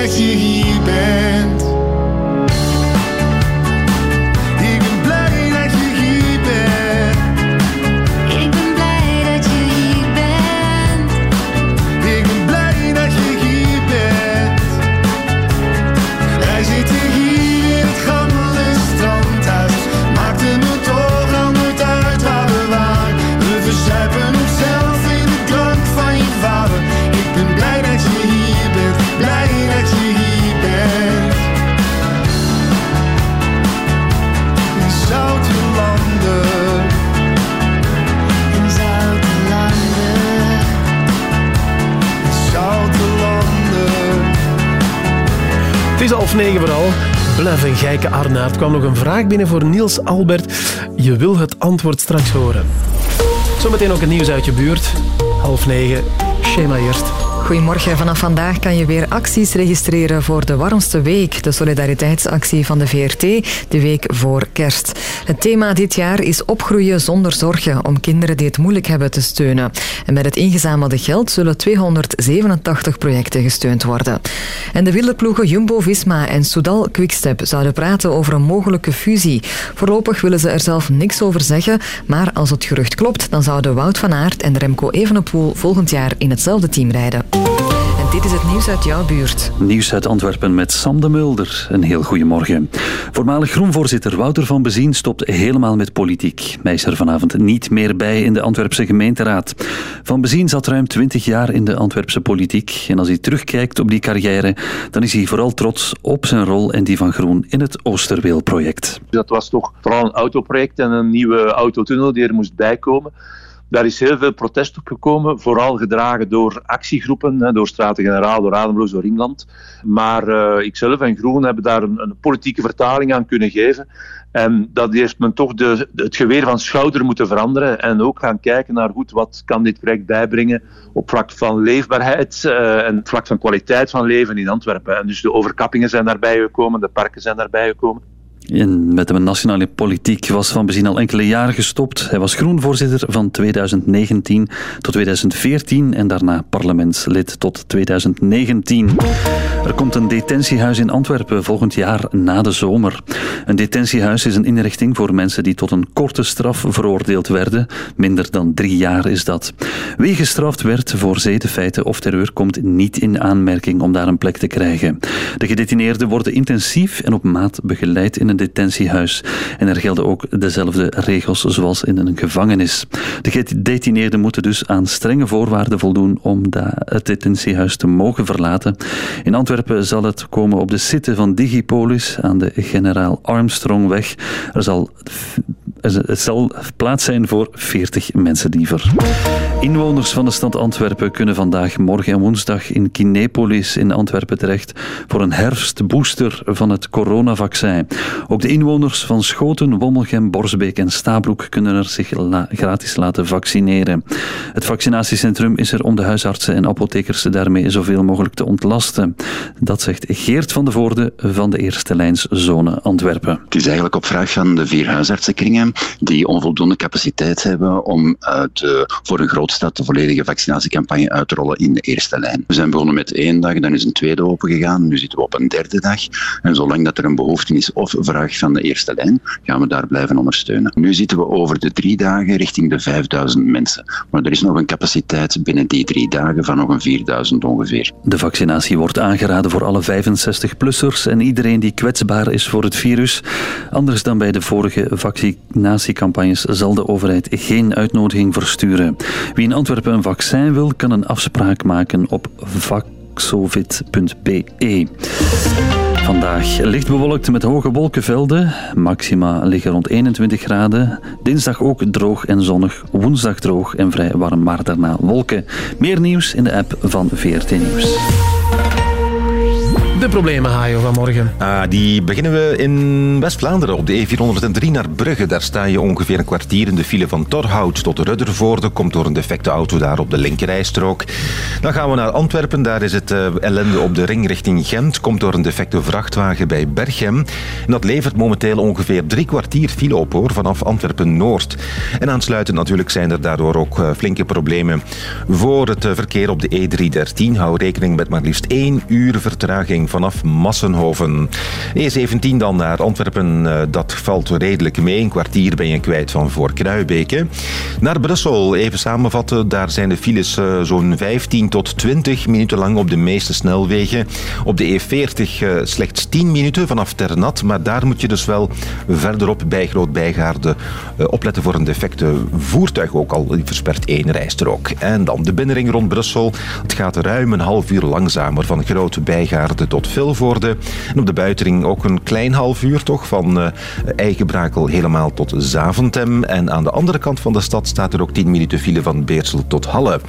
dat je hier bent. Half negen vooral. Blijf een geike Arnaard. kwam nog een vraag binnen voor Niels Albert. Je wil het antwoord straks horen. Zometeen ook het nieuws uit je buurt. Half negen. Schema eerst. Goedemorgen. Vanaf vandaag kan je weer acties registreren voor de warmste week. De solidariteitsactie van de VRT, de week voor kerst. Het thema dit jaar is opgroeien zonder zorgen om kinderen die het moeilijk hebben te steunen. En met het ingezamelde geld zullen 287 projecten gesteund worden. En de wielerploegen Jumbo-Visma en Soudal Quickstep zouden praten over een mogelijke fusie. Voorlopig willen ze er zelf niks over zeggen, maar als het gerucht klopt, dan zouden Wout van Aert en Remco Evenepoel volgend jaar in hetzelfde team rijden. En dit is het nieuws uit jouw buurt. Nieuws uit Antwerpen met Sam de Mulder. Een heel goedemorgen. Voormalig groenvoorzitter Wouter van Bezien stopt helemaal met politiek. Hij is er vanavond niet meer bij in de Antwerpse gemeenteraad. Van Bezien zat ruim 20 jaar in de Antwerpse politiek. En als hij terugkijkt op die carrière, dan is hij vooral trots op zijn rol en die van Groen in het Oosterweelproject. Dat was toch vooral een autoproject en een nieuwe autotunnel die er moest bijkomen. Daar is heel veel protest op gekomen, vooral gedragen door actiegroepen, door Straten-Generaal, door Ademloos, door Ringland. Maar uh, ikzelf en Groen hebben daar een, een, politieke vertaling aan kunnen geven. En dat heeft men toch de, het geweer van schouder moeten veranderen en ook gaan kijken naar goed, wat kan dit project bijbrengen op vlak van leefbaarheid uh, en vlak van kwaliteit van leven in Antwerpen. En dus de overkappingen zijn daarbij gekomen, de parken zijn daarbij gekomen. Met de nationale politiek was Van Bezien al enkele jaren gestopt. Hij was groenvoorzitter van 2019 tot 2014 en daarna parlementslid tot 2019. Er komt een detentiehuis in Antwerpen volgend jaar na de zomer. Een detentiehuis is een inrichting voor mensen die tot een korte straf veroordeeld werden. Minder dan drie jaar is dat. Wie gestraft werd voor zedenfeiten of terreur komt niet in aanmerking om daar een plek te krijgen. De gedetineerden worden intensief en op maat begeleid in een detentiehuis. En er gelden ook dezelfde regels zoals in een gevangenis. De gedetineerden moeten dus aan strenge voorwaarden voldoen om het detentiehuis te mogen verlaten. In Antwerpen zal het komen op de site van Digipolis aan de Generaal Armstrongweg. Er zal het zal plaats zijn voor 40 mensen liever. Inwoners van de stad Antwerpen kunnen vandaag, morgen en woensdag in Kinepolis in Antwerpen terecht voor een herfstbooster van het coronavaccin. Ook de inwoners van Schoten, Wommelgem, Borsbeek en Stabroek kunnen er zich gratis laten vaccineren. Het vaccinatiecentrum is er om de huisartsen en apothekers daarmee zoveel mogelijk te ontlasten. Dat zegt Geert van de Voorde van de Eerste Lijnszone Antwerpen. Het is eigenlijk op vraag van de vier huisartsenkringen die onvoldoende capaciteit hebben om de, voor een grootstad de volledige vaccinatiecampagne uit te rollen in de eerste lijn. We zijn begonnen met één dag, dan is een tweede open gegaan, nu zitten we op een derde dag. En zolang dat er een behoefte is of vraag van de eerste lijn, gaan we daar blijven ondersteunen. Nu zitten we over de drie dagen richting de 5000 mensen. Maar er is nog een capaciteit binnen die drie dagen van nog een 4000 ongeveer. De vaccinatie wordt aangeraden voor alle 65-plussers en iedereen die kwetsbaar is voor het virus. Anders dan bij de vorige vaccinatiecampagnes zal de overheid geen uitnodiging versturen. Wie in Antwerpen een vaccin wil, kan een afspraak maken op vaxovit.be. Vandaag licht bewolkt met hoge wolkenvelden. Maxima liggen rond 21 graden. Dinsdag ook droog en zonnig. Woensdag droog en vrij warm, maar daarna wolken. Meer nieuws in de app van VRT Nieuws. De problemen, Hajo, van morgen. Ah, die beginnen we in West-Vlaanderen op de E403 naar Brugge. Daar sta je ongeveer een kwartier in de file van Torhout tot Ruddervoorde. Komt door een defecte auto daar op de linkerrijstrook. Dan gaan we naar Antwerpen. Daar is het eh, ellende op de ring richting Gent. Komt door een defecte vrachtwagen bij Berchem. En dat levert momenteel ongeveer drie kwartier file op hoor, vanaf Antwerpen-Noord. En aansluitend natuurlijk zijn er daardoor ook eh, flinke problemen voor het eh, verkeer op de E313. Hou rekening met maar liefst één uur vertraging vanaf Massenhoven. E17 dan naar Antwerpen, eh, dat valt redelijk mee. Een kwartier ben je kwijt van voor Kruibeke. Naar Brussel, even samenvatten, daar zijn de files eh, zo'n 15 tot 20 minuten lang op de meeste snelwegen. Op de E40 eh, slechts 10 minuten vanaf Ternat, maar daar moet je dus wel verderop bij Groot-Bijgaarde eh, opletten voor een defecte voertuig ook al. Verspert één rijstrook. En dan de binnenring rond Brussel. Het gaat ruim een half uur langzamer van Groot-Bijgaarde tot Vilvoorde. En op de buitenring ook een klein half uur toch, van eh Eigenbrakel helemaal tot Zaventem. En aan de andere kant van de stad staat er ook 10 minuten file van Beersel tot Halle.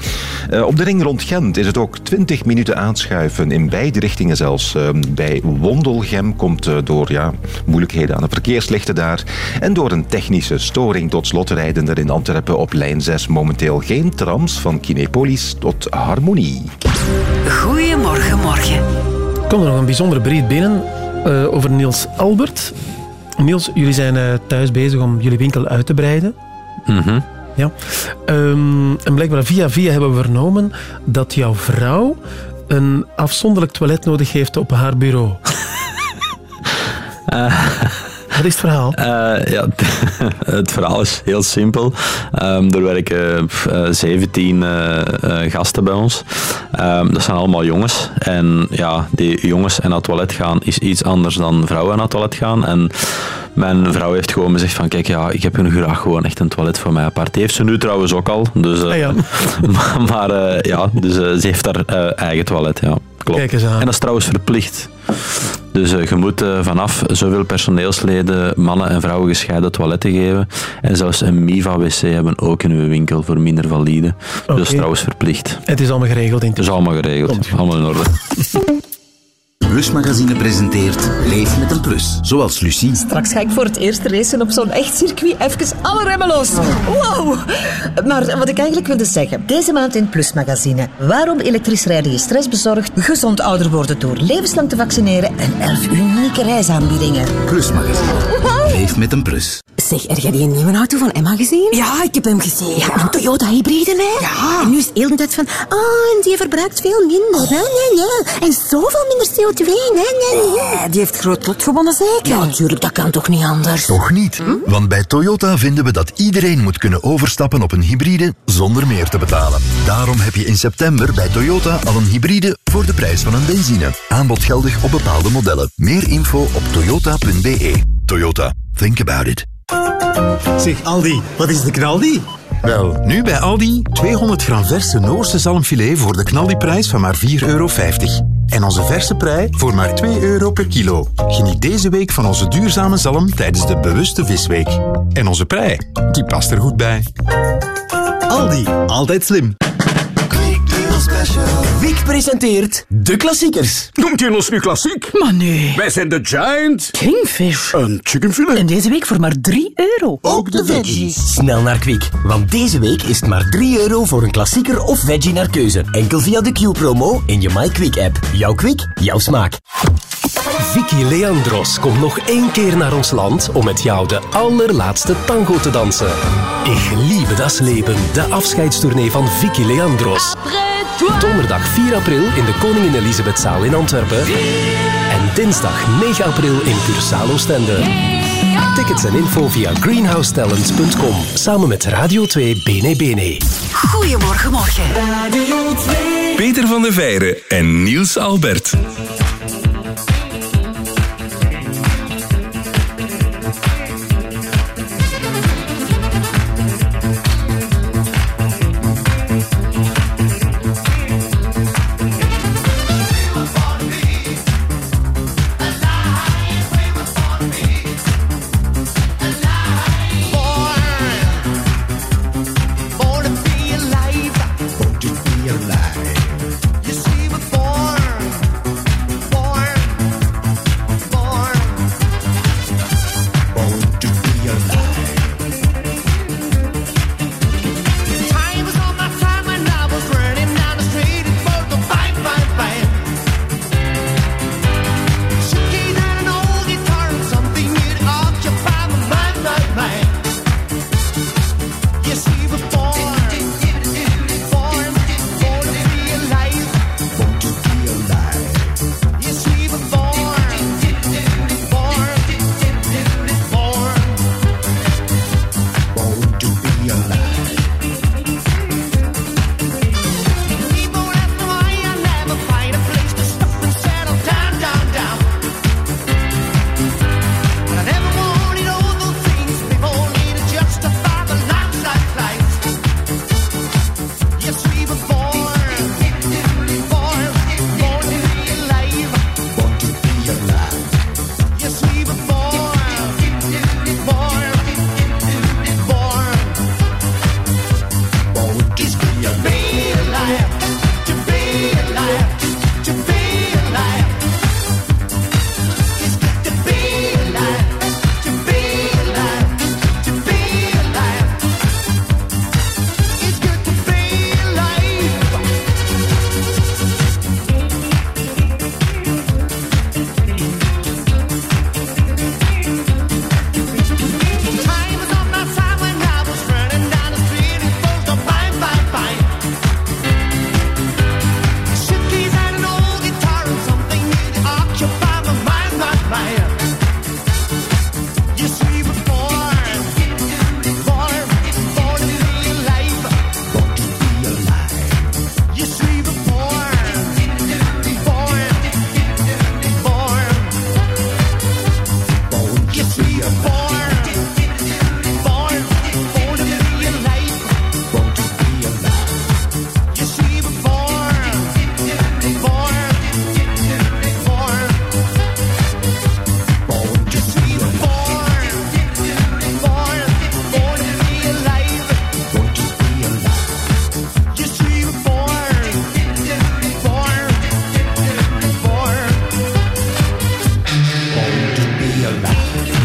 Eh, op de ring rond Gent is het ook 20 minuten aanschuiven, in beide richtingen zelfs. Eh, bij Wondelgem komt door ja, moeilijkheden aan de verkeerslichten daar. En door een technische storing tot slot rijden er in Antwerpen op lijn 6 momenteel geen trams van Kinepolis tot Harmonie. Goedemorgen, morgen. Komt er nog een bijzondere brief binnen eh, over Niels Albert. Niels, jullie zijn eh, thuis bezig om jullie winkel uit te breiden. Ja. Ehm, en blijkbaar via via hebben we vernomen dat jouw vrouw een afzonderlijk toilet nodig heeft op haar bureau. *laughs* Wat is het verhaal? Eh, ja, *laughs* het verhaal is heel simpel. Ehm, er werken eh, 17 eh, eh, gasten bij ons. Ehm, dat zijn allemaal jongens. En ja, die jongens en naar het toilet gaan is iets anders dan vrouwen naar het toilet gaan. En mijn vrouw heeft gewoon gezegd van kijk, ja, ik heb nu graag gewoon echt een toilet voor mij apart. Die heeft ze nu trouwens ook al. Dus, eh, *laughs* maar maar, ja, dus ze heeft haar eigen toilet, ja. Klopt. Kijk eens aan. En dat is trouwens verplicht. Dus eh, je moet eh, vanaf zoveel personeelsleden mannen en vrouwen gescheiden toiletten geven. En zelfs een MIVA-wc hebben ook in uw winkel voor minder valide. Dus trouwens verplicht. Het is allemaal geregeld in Het is allemaal geregeld. Allemaal in orde. *laughs* Plusmagazine presenteert Leef met een plus. Zoals Lucie. Straks ga ik voor het eerst racen op zo'n echt circuit. Even alle remmen los. Wow. Maar wat ik eigenlijk wilde zeggen. Deze maand in Plus Magazine. Waarom elektrisch rijden je stress bezorgt. Gezond ouder worden door levenslang te vaccineren. En 11 unieke reisaanbiedingen. Plusmagazine. Leef met een plus. Zeg, heb jij die nieuwe auto van Emma gezien? Ja, ik heb hem gezien. Ja, een Toyota hybride, hè? Ja. En nu is heel de tijd van, ah, en die verbruikt veel minder. Nee, nee, nee. En zoveel minder CO2. Nee, nee, nee. die heeft groot lot gewonnen, zeker? Ja, natuurlijk, dat kan toch niet anders? Toch niet? Want bij Toyota vinden we dat iedereen moet kunnen overstappen op een hybride zonder meer te betalen. Daarom heb je in september bij Toyota al een hybride voor de prijs van een benzine. Aanbod geldig op bepaalde modellen. Meer info op toyota.be. Toyota, think about it. Zeg Aldi, wat is de knaldi? Wel, Nu bij Aldi 200 gram verse Noorse zalmfilet voor de knaldiprijs van maar 4,50 euro. En onze verse prei voor maar 2 euro per kilo. Geniet deze week van onze duurzame zalm tijdens de bewuste visweek. En onze prei, die past er goed bij. Aldi, altijd slim. Wiek presenteert de klassiekers. Noemt je ons nu klassiek? Maar nee. Wij zijn de Giant. Kingfish. Een chickenfilet. En deze week voor maar 3 euro. Ook de veggies. Snel naar Kwik, want deze week is het maar 3 euro voor een klassieker of veggie naar keuze. Enkel via de Q-promo in je MyQuick-app. Jouw Kwik, jouw smaak. Vicky Leandros komt nog één keer naar ons land om met jou de allerlaatste tango te dansen. Ik liebe das Leben, de afscheidstournee van Vicky Leandros. Donderdag 4 april in de Koningin Elisabethzaal in Antwerpen. En dinsdag 9 april in Curaçao Oostende. Tickets en info via greenhousetalents.com samen met Radio 2 Bene Bene. Goedemorgen, morgen. Peter van der Veijren en Niels Albert.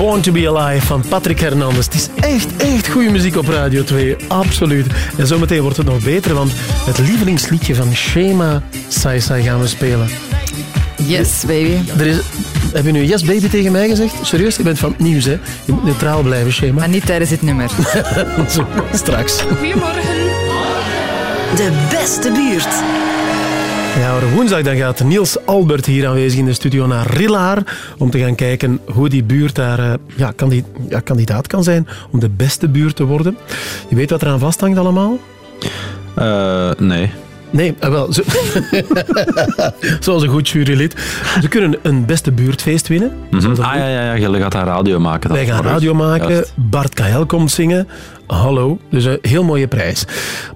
Born to be Alive van Patrick Hernandez. Het is echt, echt goede muziek op Radio 2. Absoluut. En zometeen wordt het nog beter, want het lievelingsliedje van Shema Sai Sai gaan we spelen. Yes, baby. Er is, heb je nu yes baby tegen mij gezegd? Serieus, je bent van het nieuws, hè? Je moet neutraal blijven, Shema. Maar niet tijdens dit nummer. *laughs* Zo, straks. Goedemorgen. De beste buurt. Ja, hoor, woensdag dan gaat Niels Albert hier aanwezig in de studio naar Rillaar om te gaan kijken hoe die buurt daar eh, ja, ja, kandidaat kan zijn om de beste buurt te worden. Je weet wat er aan vasthangt allemaal? Eh, nee. Nee, eh, wel. Zo, *laughs* zoals een goed jurylid. Ze kunnen een beste buurtfeest winnen. Mhm. Ah ja, ja, ja, Gille gaat haar radio maken. Wij gaan radio maken. Juist. Bart KL komt zingen. Hallo. Dus een heel mooie prijs.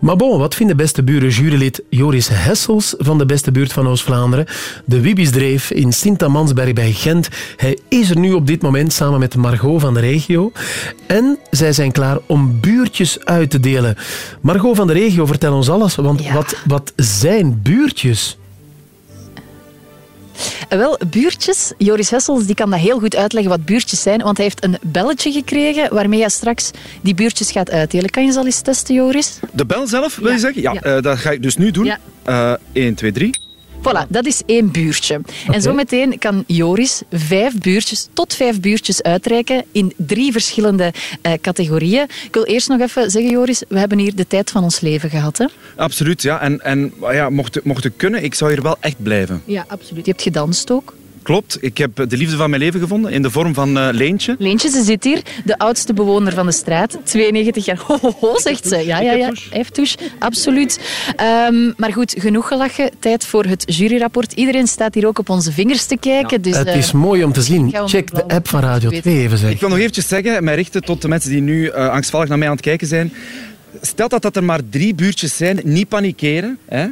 Maar bon, wat vindt de beste buren jurylid Joris Hessels van de beste buurt van Oost-Vlaanderen? De Wibisdreef in Sint-Amansberg bij Gent. Hij is er nu op dit moment samen met Margot van de regio. En zij zijn klaar om buurtjes uit te delen. Margot van de regio, vertel ons alles. Want wat, wat zijn buurtjes? Eh, Wel, buurtjes. Joris Hessels die kan dat heel goed uitleggen wat buurtjes zijn, want hij heeft een belletje gekregen waarmee hij straks die buurtjes gaat uitdelen. Kan je ze al eens testen, Joris? De bel zelf, wil je zeggen? Ja, eh, dat ga ik dus nu doen. Ja. Eh 1, 2, 3. Voilà, dat is één buurtje. En zometeen kan Joris vijf buurtjes, tot vijf buurtjes uitreiken in drie verschillende eh, categorieën. Ik wil eerst nog even zeggen, Joris, we hebben hier de tijd van ons leven gehad. Hè? Absoluut, ja. En, en ja, mocht, mocht het kunnen, ik zou hier wel echt blijven. Ja, absoluut. Je hebt gedanst ook. Klopt, ik heb de liefde van mijn leven gevonden in de vorm van eh, Leentje. Leentje, ze zit hier, de oudste bewoner van de straat. 92 jaar. *laughs* Ho, ho, ho, zegt ze. Ja, ja, ja. Hij heeft touche, absoluut. Ehm, maar goed, genoeg gelachen. Tijd voor het juryrapport. Iedereen staat hier ook op onze vingers te kijken. Dus, het eh, is mooi om te zien. Check de app van Radio 2 even zeg. Ik wil nog eventjes zeggen, mij richten tot de mensen die nu eh, angstvallig naar mij aan het kijken zijn. Stel dat, dat er maar drie buurtjes zijn, niet panikeren. Hè?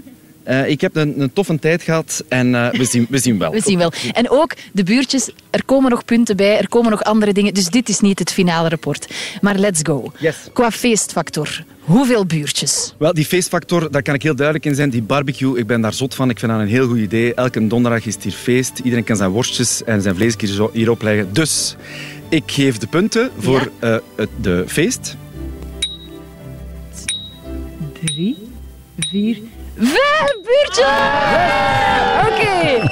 Eh, ik heb een, een toffe tijd gehad en eh, we, zien, we zien wel. *laughs* We zien wel. En ook de buurtjes, er komen nog punten bij, er komen nog andere dingen. Dus dit is niet het finale rapport. Maar let's go. Qua feestfactor, hoeveel buurtjes? Wel, die feestfactor, daar kan ik heel duidelijk in zijn. Die barbecue, ik ben daar zot van. Ik vind dat een heel goed idee. Elke donderdag is het hier feest. Iedereen kan zijn worstjes en zijn vlees hier- hierop leggen. Dus ik geef de punten voor eh, het de feest. Drie, vier, vijf buurtjes! Oké.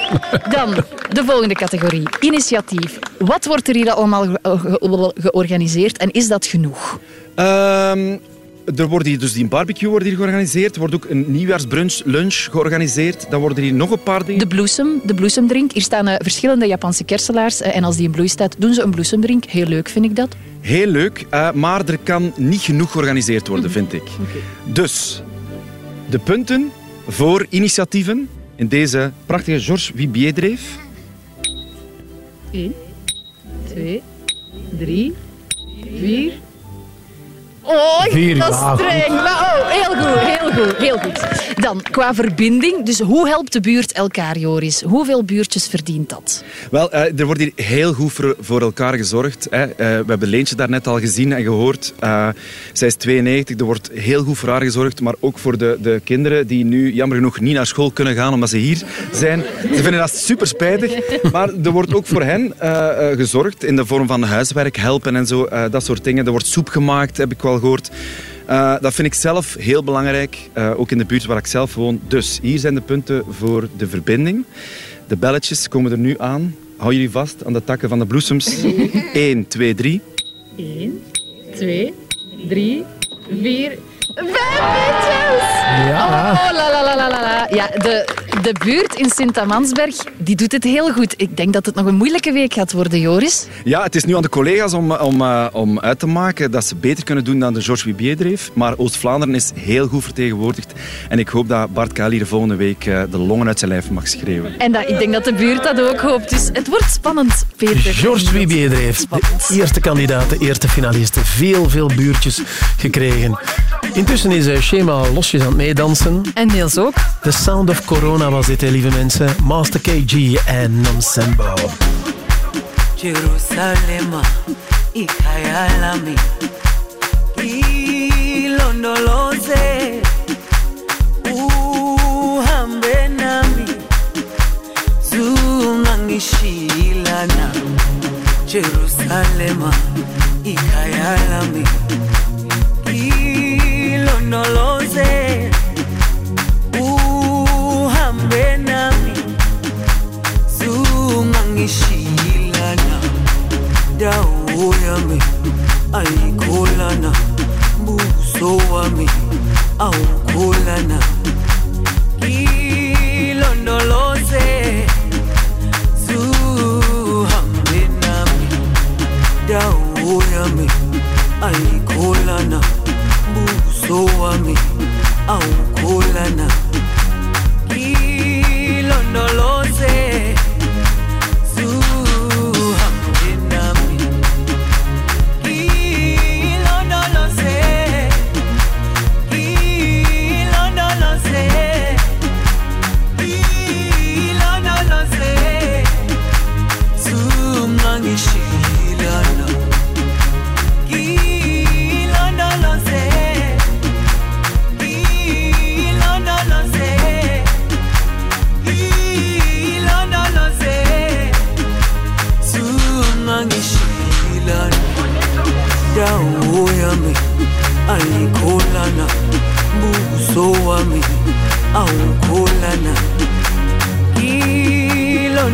Dan de volgende categorie. Initiatief. Wat wordt er hier allemaal ge- ge- georganiseerd en is dat genoeg? Ehm, er wordt hier dus die barbecue wordt hier georganiseerd. Er wordt ook een nieuwjaarsbrunch, lunch georganiseerd. Dan worden hier nog een paar dingen. De bloesem, de bloesemdrink. Hier staan eh, verschillende Japanse kerselaars. eh, en als die in bloei staat, doen ze een bloesemdrink. Heel leuk vind ik dat. Heel leuk, eh, maar er kan niet genoeg georganiseerd worden, vind ik. Dus, de punten voor initiatieven in deze prachtige Georges Wibier-dreef. 1, 2, 3, 4. Oh, Vier, dat ja, streng. Maar oh, heel goed, heel goed, heel goed. Dan, qua verbinding. Dus hoe helpt de buurt elkaar, Joris? Hoeveel buurtjes verdient dat? Wel, eh, er wordt hier heel goed voor, voor elkaar gezorgd. Hè. Eh, we hebben Leentje daarnet al gezien en gehoord. Eh, zij is 92, er wordt heel goed voor haar gezorgd. Maar ook voor de, de kinderen die nu jammer genoeg niet naar school kunnen gaan omdat ze hier zijn. Ze vinden dat super spijtig. Maar er wordt ook voor hen eh, eh, gezorgd in de vorm van huiswerk, helpen en zo. eh, dat soort dingen. Er wordt soep gemaakt, heb ik wel gehoord. Eh, dat vind ik zelf heel belangrijk, eh, ook in de buurt waar ik zelf woon. Dus hier zijn de punten voor de verbinding. De belletjes komen er nu aan. Hou jullie vast aan de takken van de bloesems. 1, 2, 3. 1, 2, 3, 4, vijf buurtjes! Ja. Oh, la la la la la la. Ja, de, de buurt in Sint-Amansberg, die doet het heel goed. Ik denk dat het nog een moeilijke week gaat worden, Joris. Ja, het is nu aan de collega's om, om, eh, om uit te maken dat ze beter kunnen doen dan de Georges Wibier-dreef. Maar Oost-Vlaanderen is heel goed vertegenwoordigd. En ik hoop dat Bart Kaal hier volgende week eh, de longen uit zijn lijf mag schreeuwen. En dat, ik denk dat de buurt dat ook hoopt. Dus het wordt spannend, Peter. Georges Wibier-dreef, de eerste kandidaat, de eerste finaliste. Veel, veel buurtjes gekregen. Intussen is eh, Shema losjes aan het meedansen. En Niels ook. The Sound of Corona was dit, lieve mensen. Master KG en Nomsembo. Jerusalema ikhaya lami ilondoloze uhambe nami zungangishilana Jerusalema Lema, ikayalami. Ilondoloze, Sungangishilana, dawo yami, ayikholana. Buso wami, awukholana. Ilondoloze, zuhambe nami. dawo yami ayikholana buso wami awukholana ilondoloze wami au kulana, hilo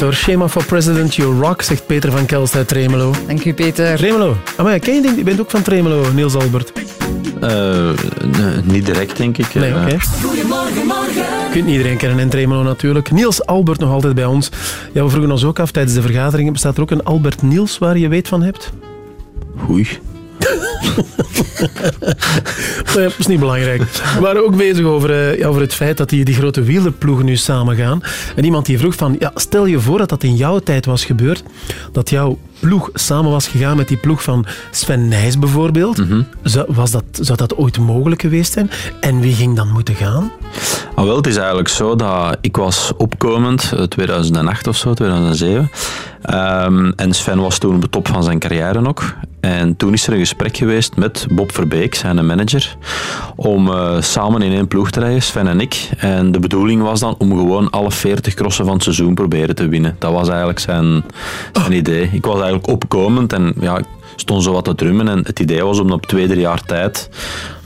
hoor. Schema for President, You Rock, zegt Peter van Kelst uit Tremelo. Dank u, Peter. Tremelo. Ah, maar ja, ken je, je bent ook van Tremelo, Niels Albert. Eh, nee, niet direct, denk ik. Nee, Eh, oké. Goedemorgen, morgen. Kunt iedereen kennen in Tremelo natuurlijk. Niels Albert nog altijd bij ons. Ja, we vroegen ons ook af tijdens de vergaderingen. Bestaat er ook een Albert Niels waar je weet van hebt? Oei. *laughs* Dat is niet belangrijk. We waren ook bezig over, eh, ja, over het feit dat die, die grote wielerploegen nu samengaan. En iemand die vroeg van, ja, stel je voor dat dat in jouw tijd was gebeurd, dat jouw ploeg samen was gegaan met die ploeg van Sven Nijs bijvoorbeeld. zou, was dat, zou dat ooit mogelijk geweest zijn? En wie ging dan moeten gaan? Ah, wel, het is eigenlijk zo dat ik was opkomend, eh, 2008 of zo, 2007. Ehm, en Sven was toen op de top van zijn carrière nog. En toen is er een gesprek geweest met Bob Verbeek, zijn manager, om eh, samen in één ploeg te rijden, Sven en ik. En de bedoeling was dan om gewoon alle 40 crossen van het seizoen proberen te winnen. Dat was eigenlijk zijn, zijn idee. Ik was eigenlijk opkomend en ja, ik stond zo wat te drummen. En het idee was om op twee, drie jaar tijd,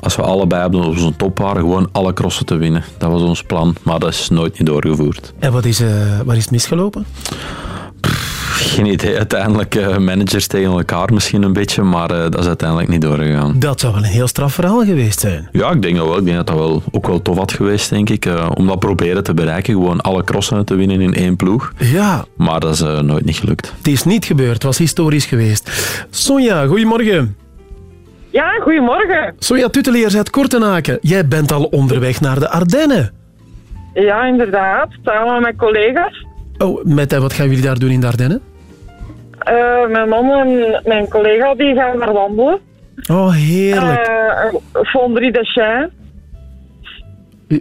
als we allebei op onze top waren, gewoon alle crossen te winnen. Dat was ons plan, maar dat is nooit niet doorgevoerd. En wat is, eh, wat is misgelopen? Geen idee. Uiteindelijk eh, managers tegen elkaar misschien een beetje, maar eh, dat is uiteindelijk niet doorgegaan. Dat zou wel een heel straf verhaal geweest zijn. Ja, ik denk dat wel. Ik denk dat dat wel, ook wel tof had geweest, denk ik. eh, om dat proberen te bereiken. Gewoon alle crossen te winnen in één ploeg. Ja, Maar dat is nooit niet gelukt. het is niet gebeurd. Het was historisch geweest. Sonja, goedemorgen. Ja, goedemorgen. Sonja Tuteliers uit Kortenaken. Jij bent al onderweg naar de Ardennen. Ja, inderdaad. Samen met collega's. Oh, met, eh, wat gaan jullie daar doen in de Ardennen? Eh, mijn man en mijn collega die gaan naar wandelen. Oh, heerlijk. Uh, Fonderie de Chien.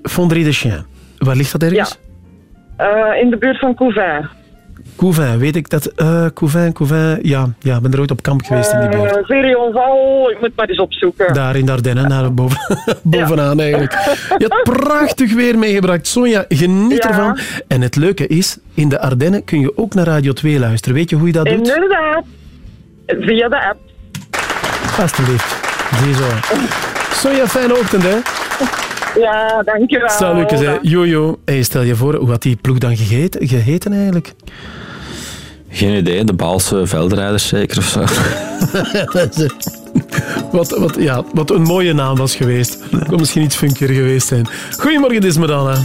Fonderie de Chien. Waar ligt dat ergens? Eh, in de buurt van Couvin. Couvin, weet ik dat? eh Couvin, Couvin. Ja, ja, ik ben er ooit op kamp geweest in die buurt. Uh, Verionval, ik moet maar eens opzoeken. Daar in de Ardennen, naar boven, *laughs* bovenaan eigenlijk. Je hebt prachtig weer meegebracht. Sonja, geniet Ja. ervan. En het leuke is, in de Ardennen kun je ook naar Radio 2 luisteren. Weet je hoe je dat doet? Inderdaad. Via de app. Alsjeblieft. Ziezo. Sonja, fijne ochtend, hè? Ja, dankjewel. Salut, hè. Jojo. Hey, stel je voor, hoe had die ploeg dan gegeten, geheten eigenlijk? Geen idee. De Baalse veldrijders zeker of zo. *laughs* wat, wat, ja, wat een mooie naam was geweest. Kon misschien iets funkier geweest zijn. Goedemorgen, Dismadana.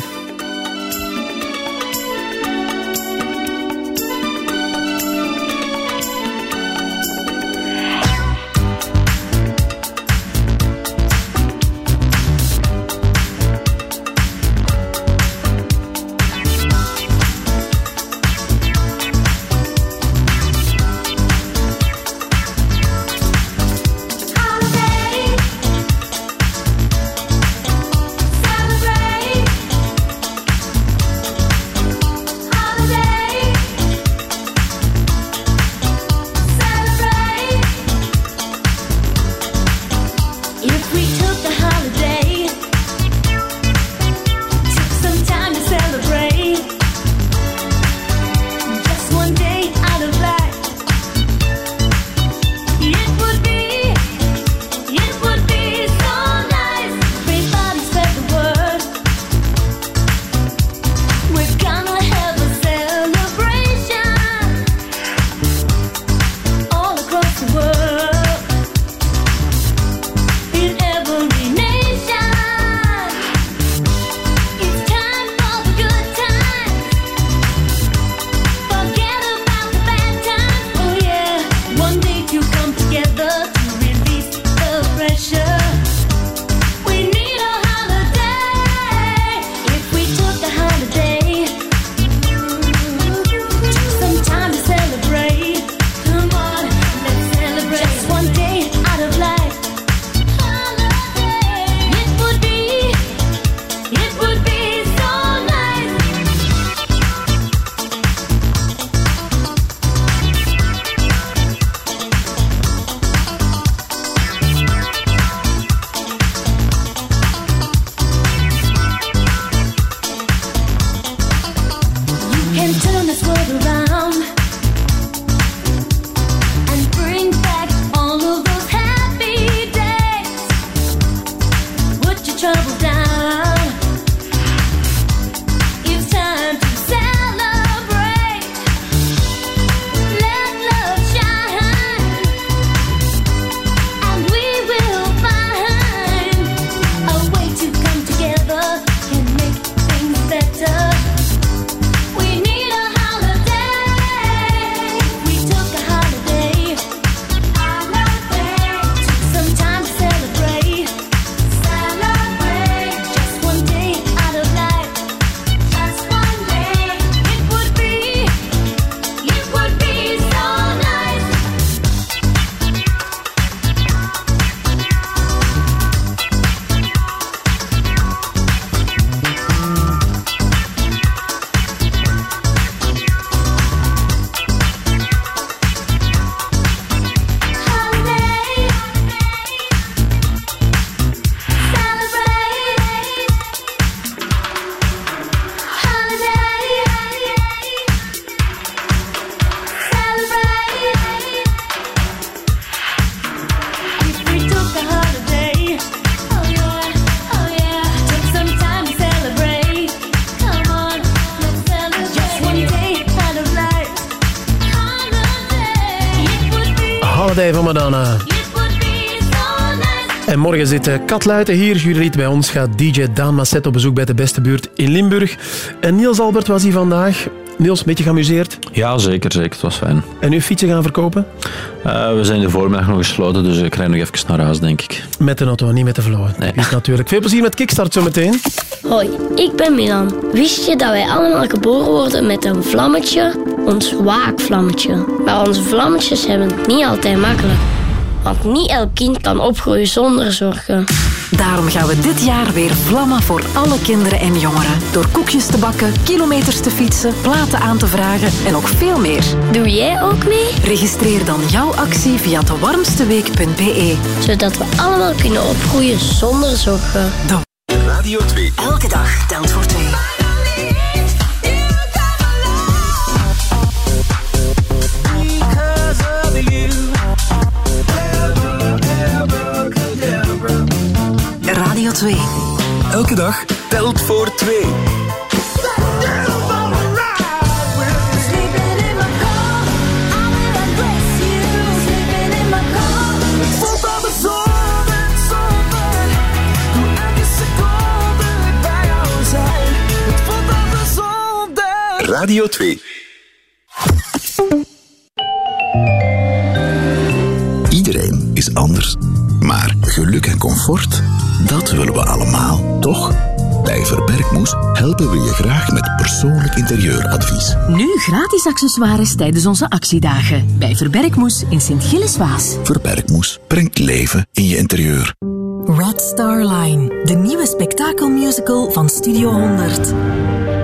Nice. En morgen zit eh, Kat Luiten hier, jurylid bij ons, gaat DJ Daan Masset op bezoek bij de beste buurt in Limburg. En Niels Albert was hier vandaag. Niels, een beetje geamuseerd. Ja, zeker, zeker. Het was fijn. En nu fietsen gaan verkopen? Eh, we zijn de voormiddag nog gesloten, dus ik rij nog even naar huis, denk ik. Met de auto, niet met de vloer. Nee. Is natuurlijk. Veel plezier met Kickstart zometeen. Hoi, ik ben Milan. Wist je dat wij allemaal geboren worden met een vlammetje? Ons waakvlammetje. Maar onze vlammetjes hebben het niet altijd makkelijk. Want niet elk kind kan opgroeien zonder zorgen. Daarom gaan we dit jaar weer vlammen voor alle kinderen en jongeren. Door koekjes te bakken, kilometers te fietsen, platen aan te vragen en nog veel meer. Doe jij ook mee? Registreer dan jouw actie via dewarmsteweek.be. Zodat we allemaal kunnen opgroeien zonder zorgen. Radio 2. Elke dag telt voor twee. Radio 2. Iedereen is anders. Maar geluk en comfort, dat willen we allemaal, toch? Bij Verbergmoes helpen we je graag met persoonlijk interieuradvies. Nu gratis accessoires tijdens onze actiedagen. Bij Verbergmoes in Sint-Gilles-Waas. Verbergmoes brengt leven in je interieur. Red Star Line, de nieuwe spektakelmusical van Studio 100.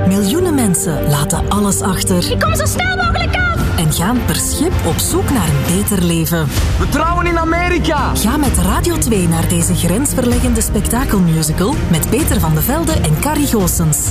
Miljoenen mensen laten alles achter. Ik kom zo snel mogelijk af. en gaan per schip op zoek naar een beter leven. We trouwen in Amerika! Ga met Radio 2 naar deze grensverleggende spektakelmusical met Peter van de Velde en Carrie Goossens.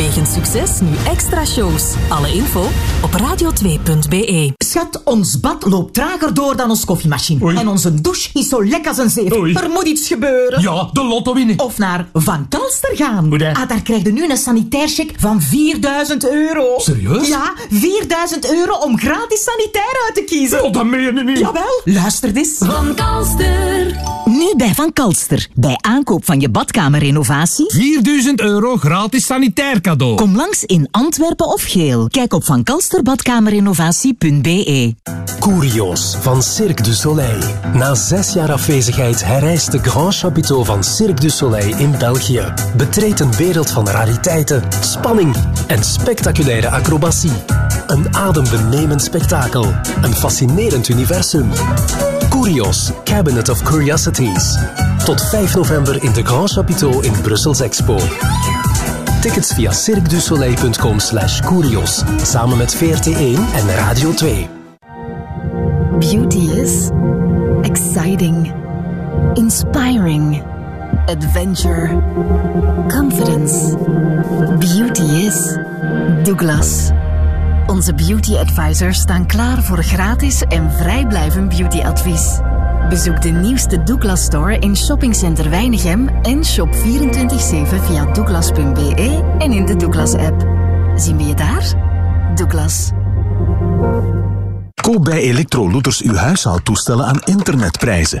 Wegens succes nu extra shows. Alle info op radio2.be. Schat, ons bad loopt trager door dan ons koffiemachine. En onze douche is zo lek als een zeef. Er moet iets gebeuren. Ja, de lotto winnen. Of naar Van Kalster gaan. Hoe? Ah, daar krijg je nu een sanitaircheck van 4000 euro. Serieus? Ja, 4000 euro om gratis sanitair uit te kiezen. Oh, dat meen je niet. Jawel, luister eens. Van Kalster. Nu bij Van Kalster. Bij aankoop van je badkamerrenovatie. 4000 euro gratis sanitair cadeau. Kom langs in Antwerpen of Geel. Kijk op vankalsterbadkamerrenovatie.be. Curios van Cirque du Soleil. Na zes jaar afwezigheid herrijst de Grand Chapiteau van Cirque du Soleil in België. Betreed een wereld van rariteiten, spanning en spectaculaire acrobatie. Een adembenemend spektakel. Een fascinerend universum. Curios, Cabinet of Curiosities. Tot 5 november in de Grand Chapiteau in Brussels Expo. Tickets via cirquedusoleil.com slash curios. Samen met VRT1 en Radio 2. Beauty is exciting, inspiring, adventure, confidence. Beauty is Douglas. Onze beauty advisors staan klaar voor gratis en vrijblijvend beautyadvies. Bezoek de nieuwste Douglas Store in Shoppingcenter Weinigem en shop 24-7 via douglas.be en in de Douglas app. Zien we je daar? Douglas. Koop bij Electro Looters uw huishoudtoestellen aan internetprijzen.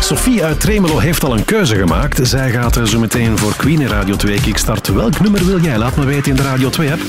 Sophie uit Tremelo heeft al een keuze gemaakt. Zij gaat er zo meteen voor Queen in Radio 2 Kickstart. Welk nummer wil jij? Laat me weten in de Radio 2 app.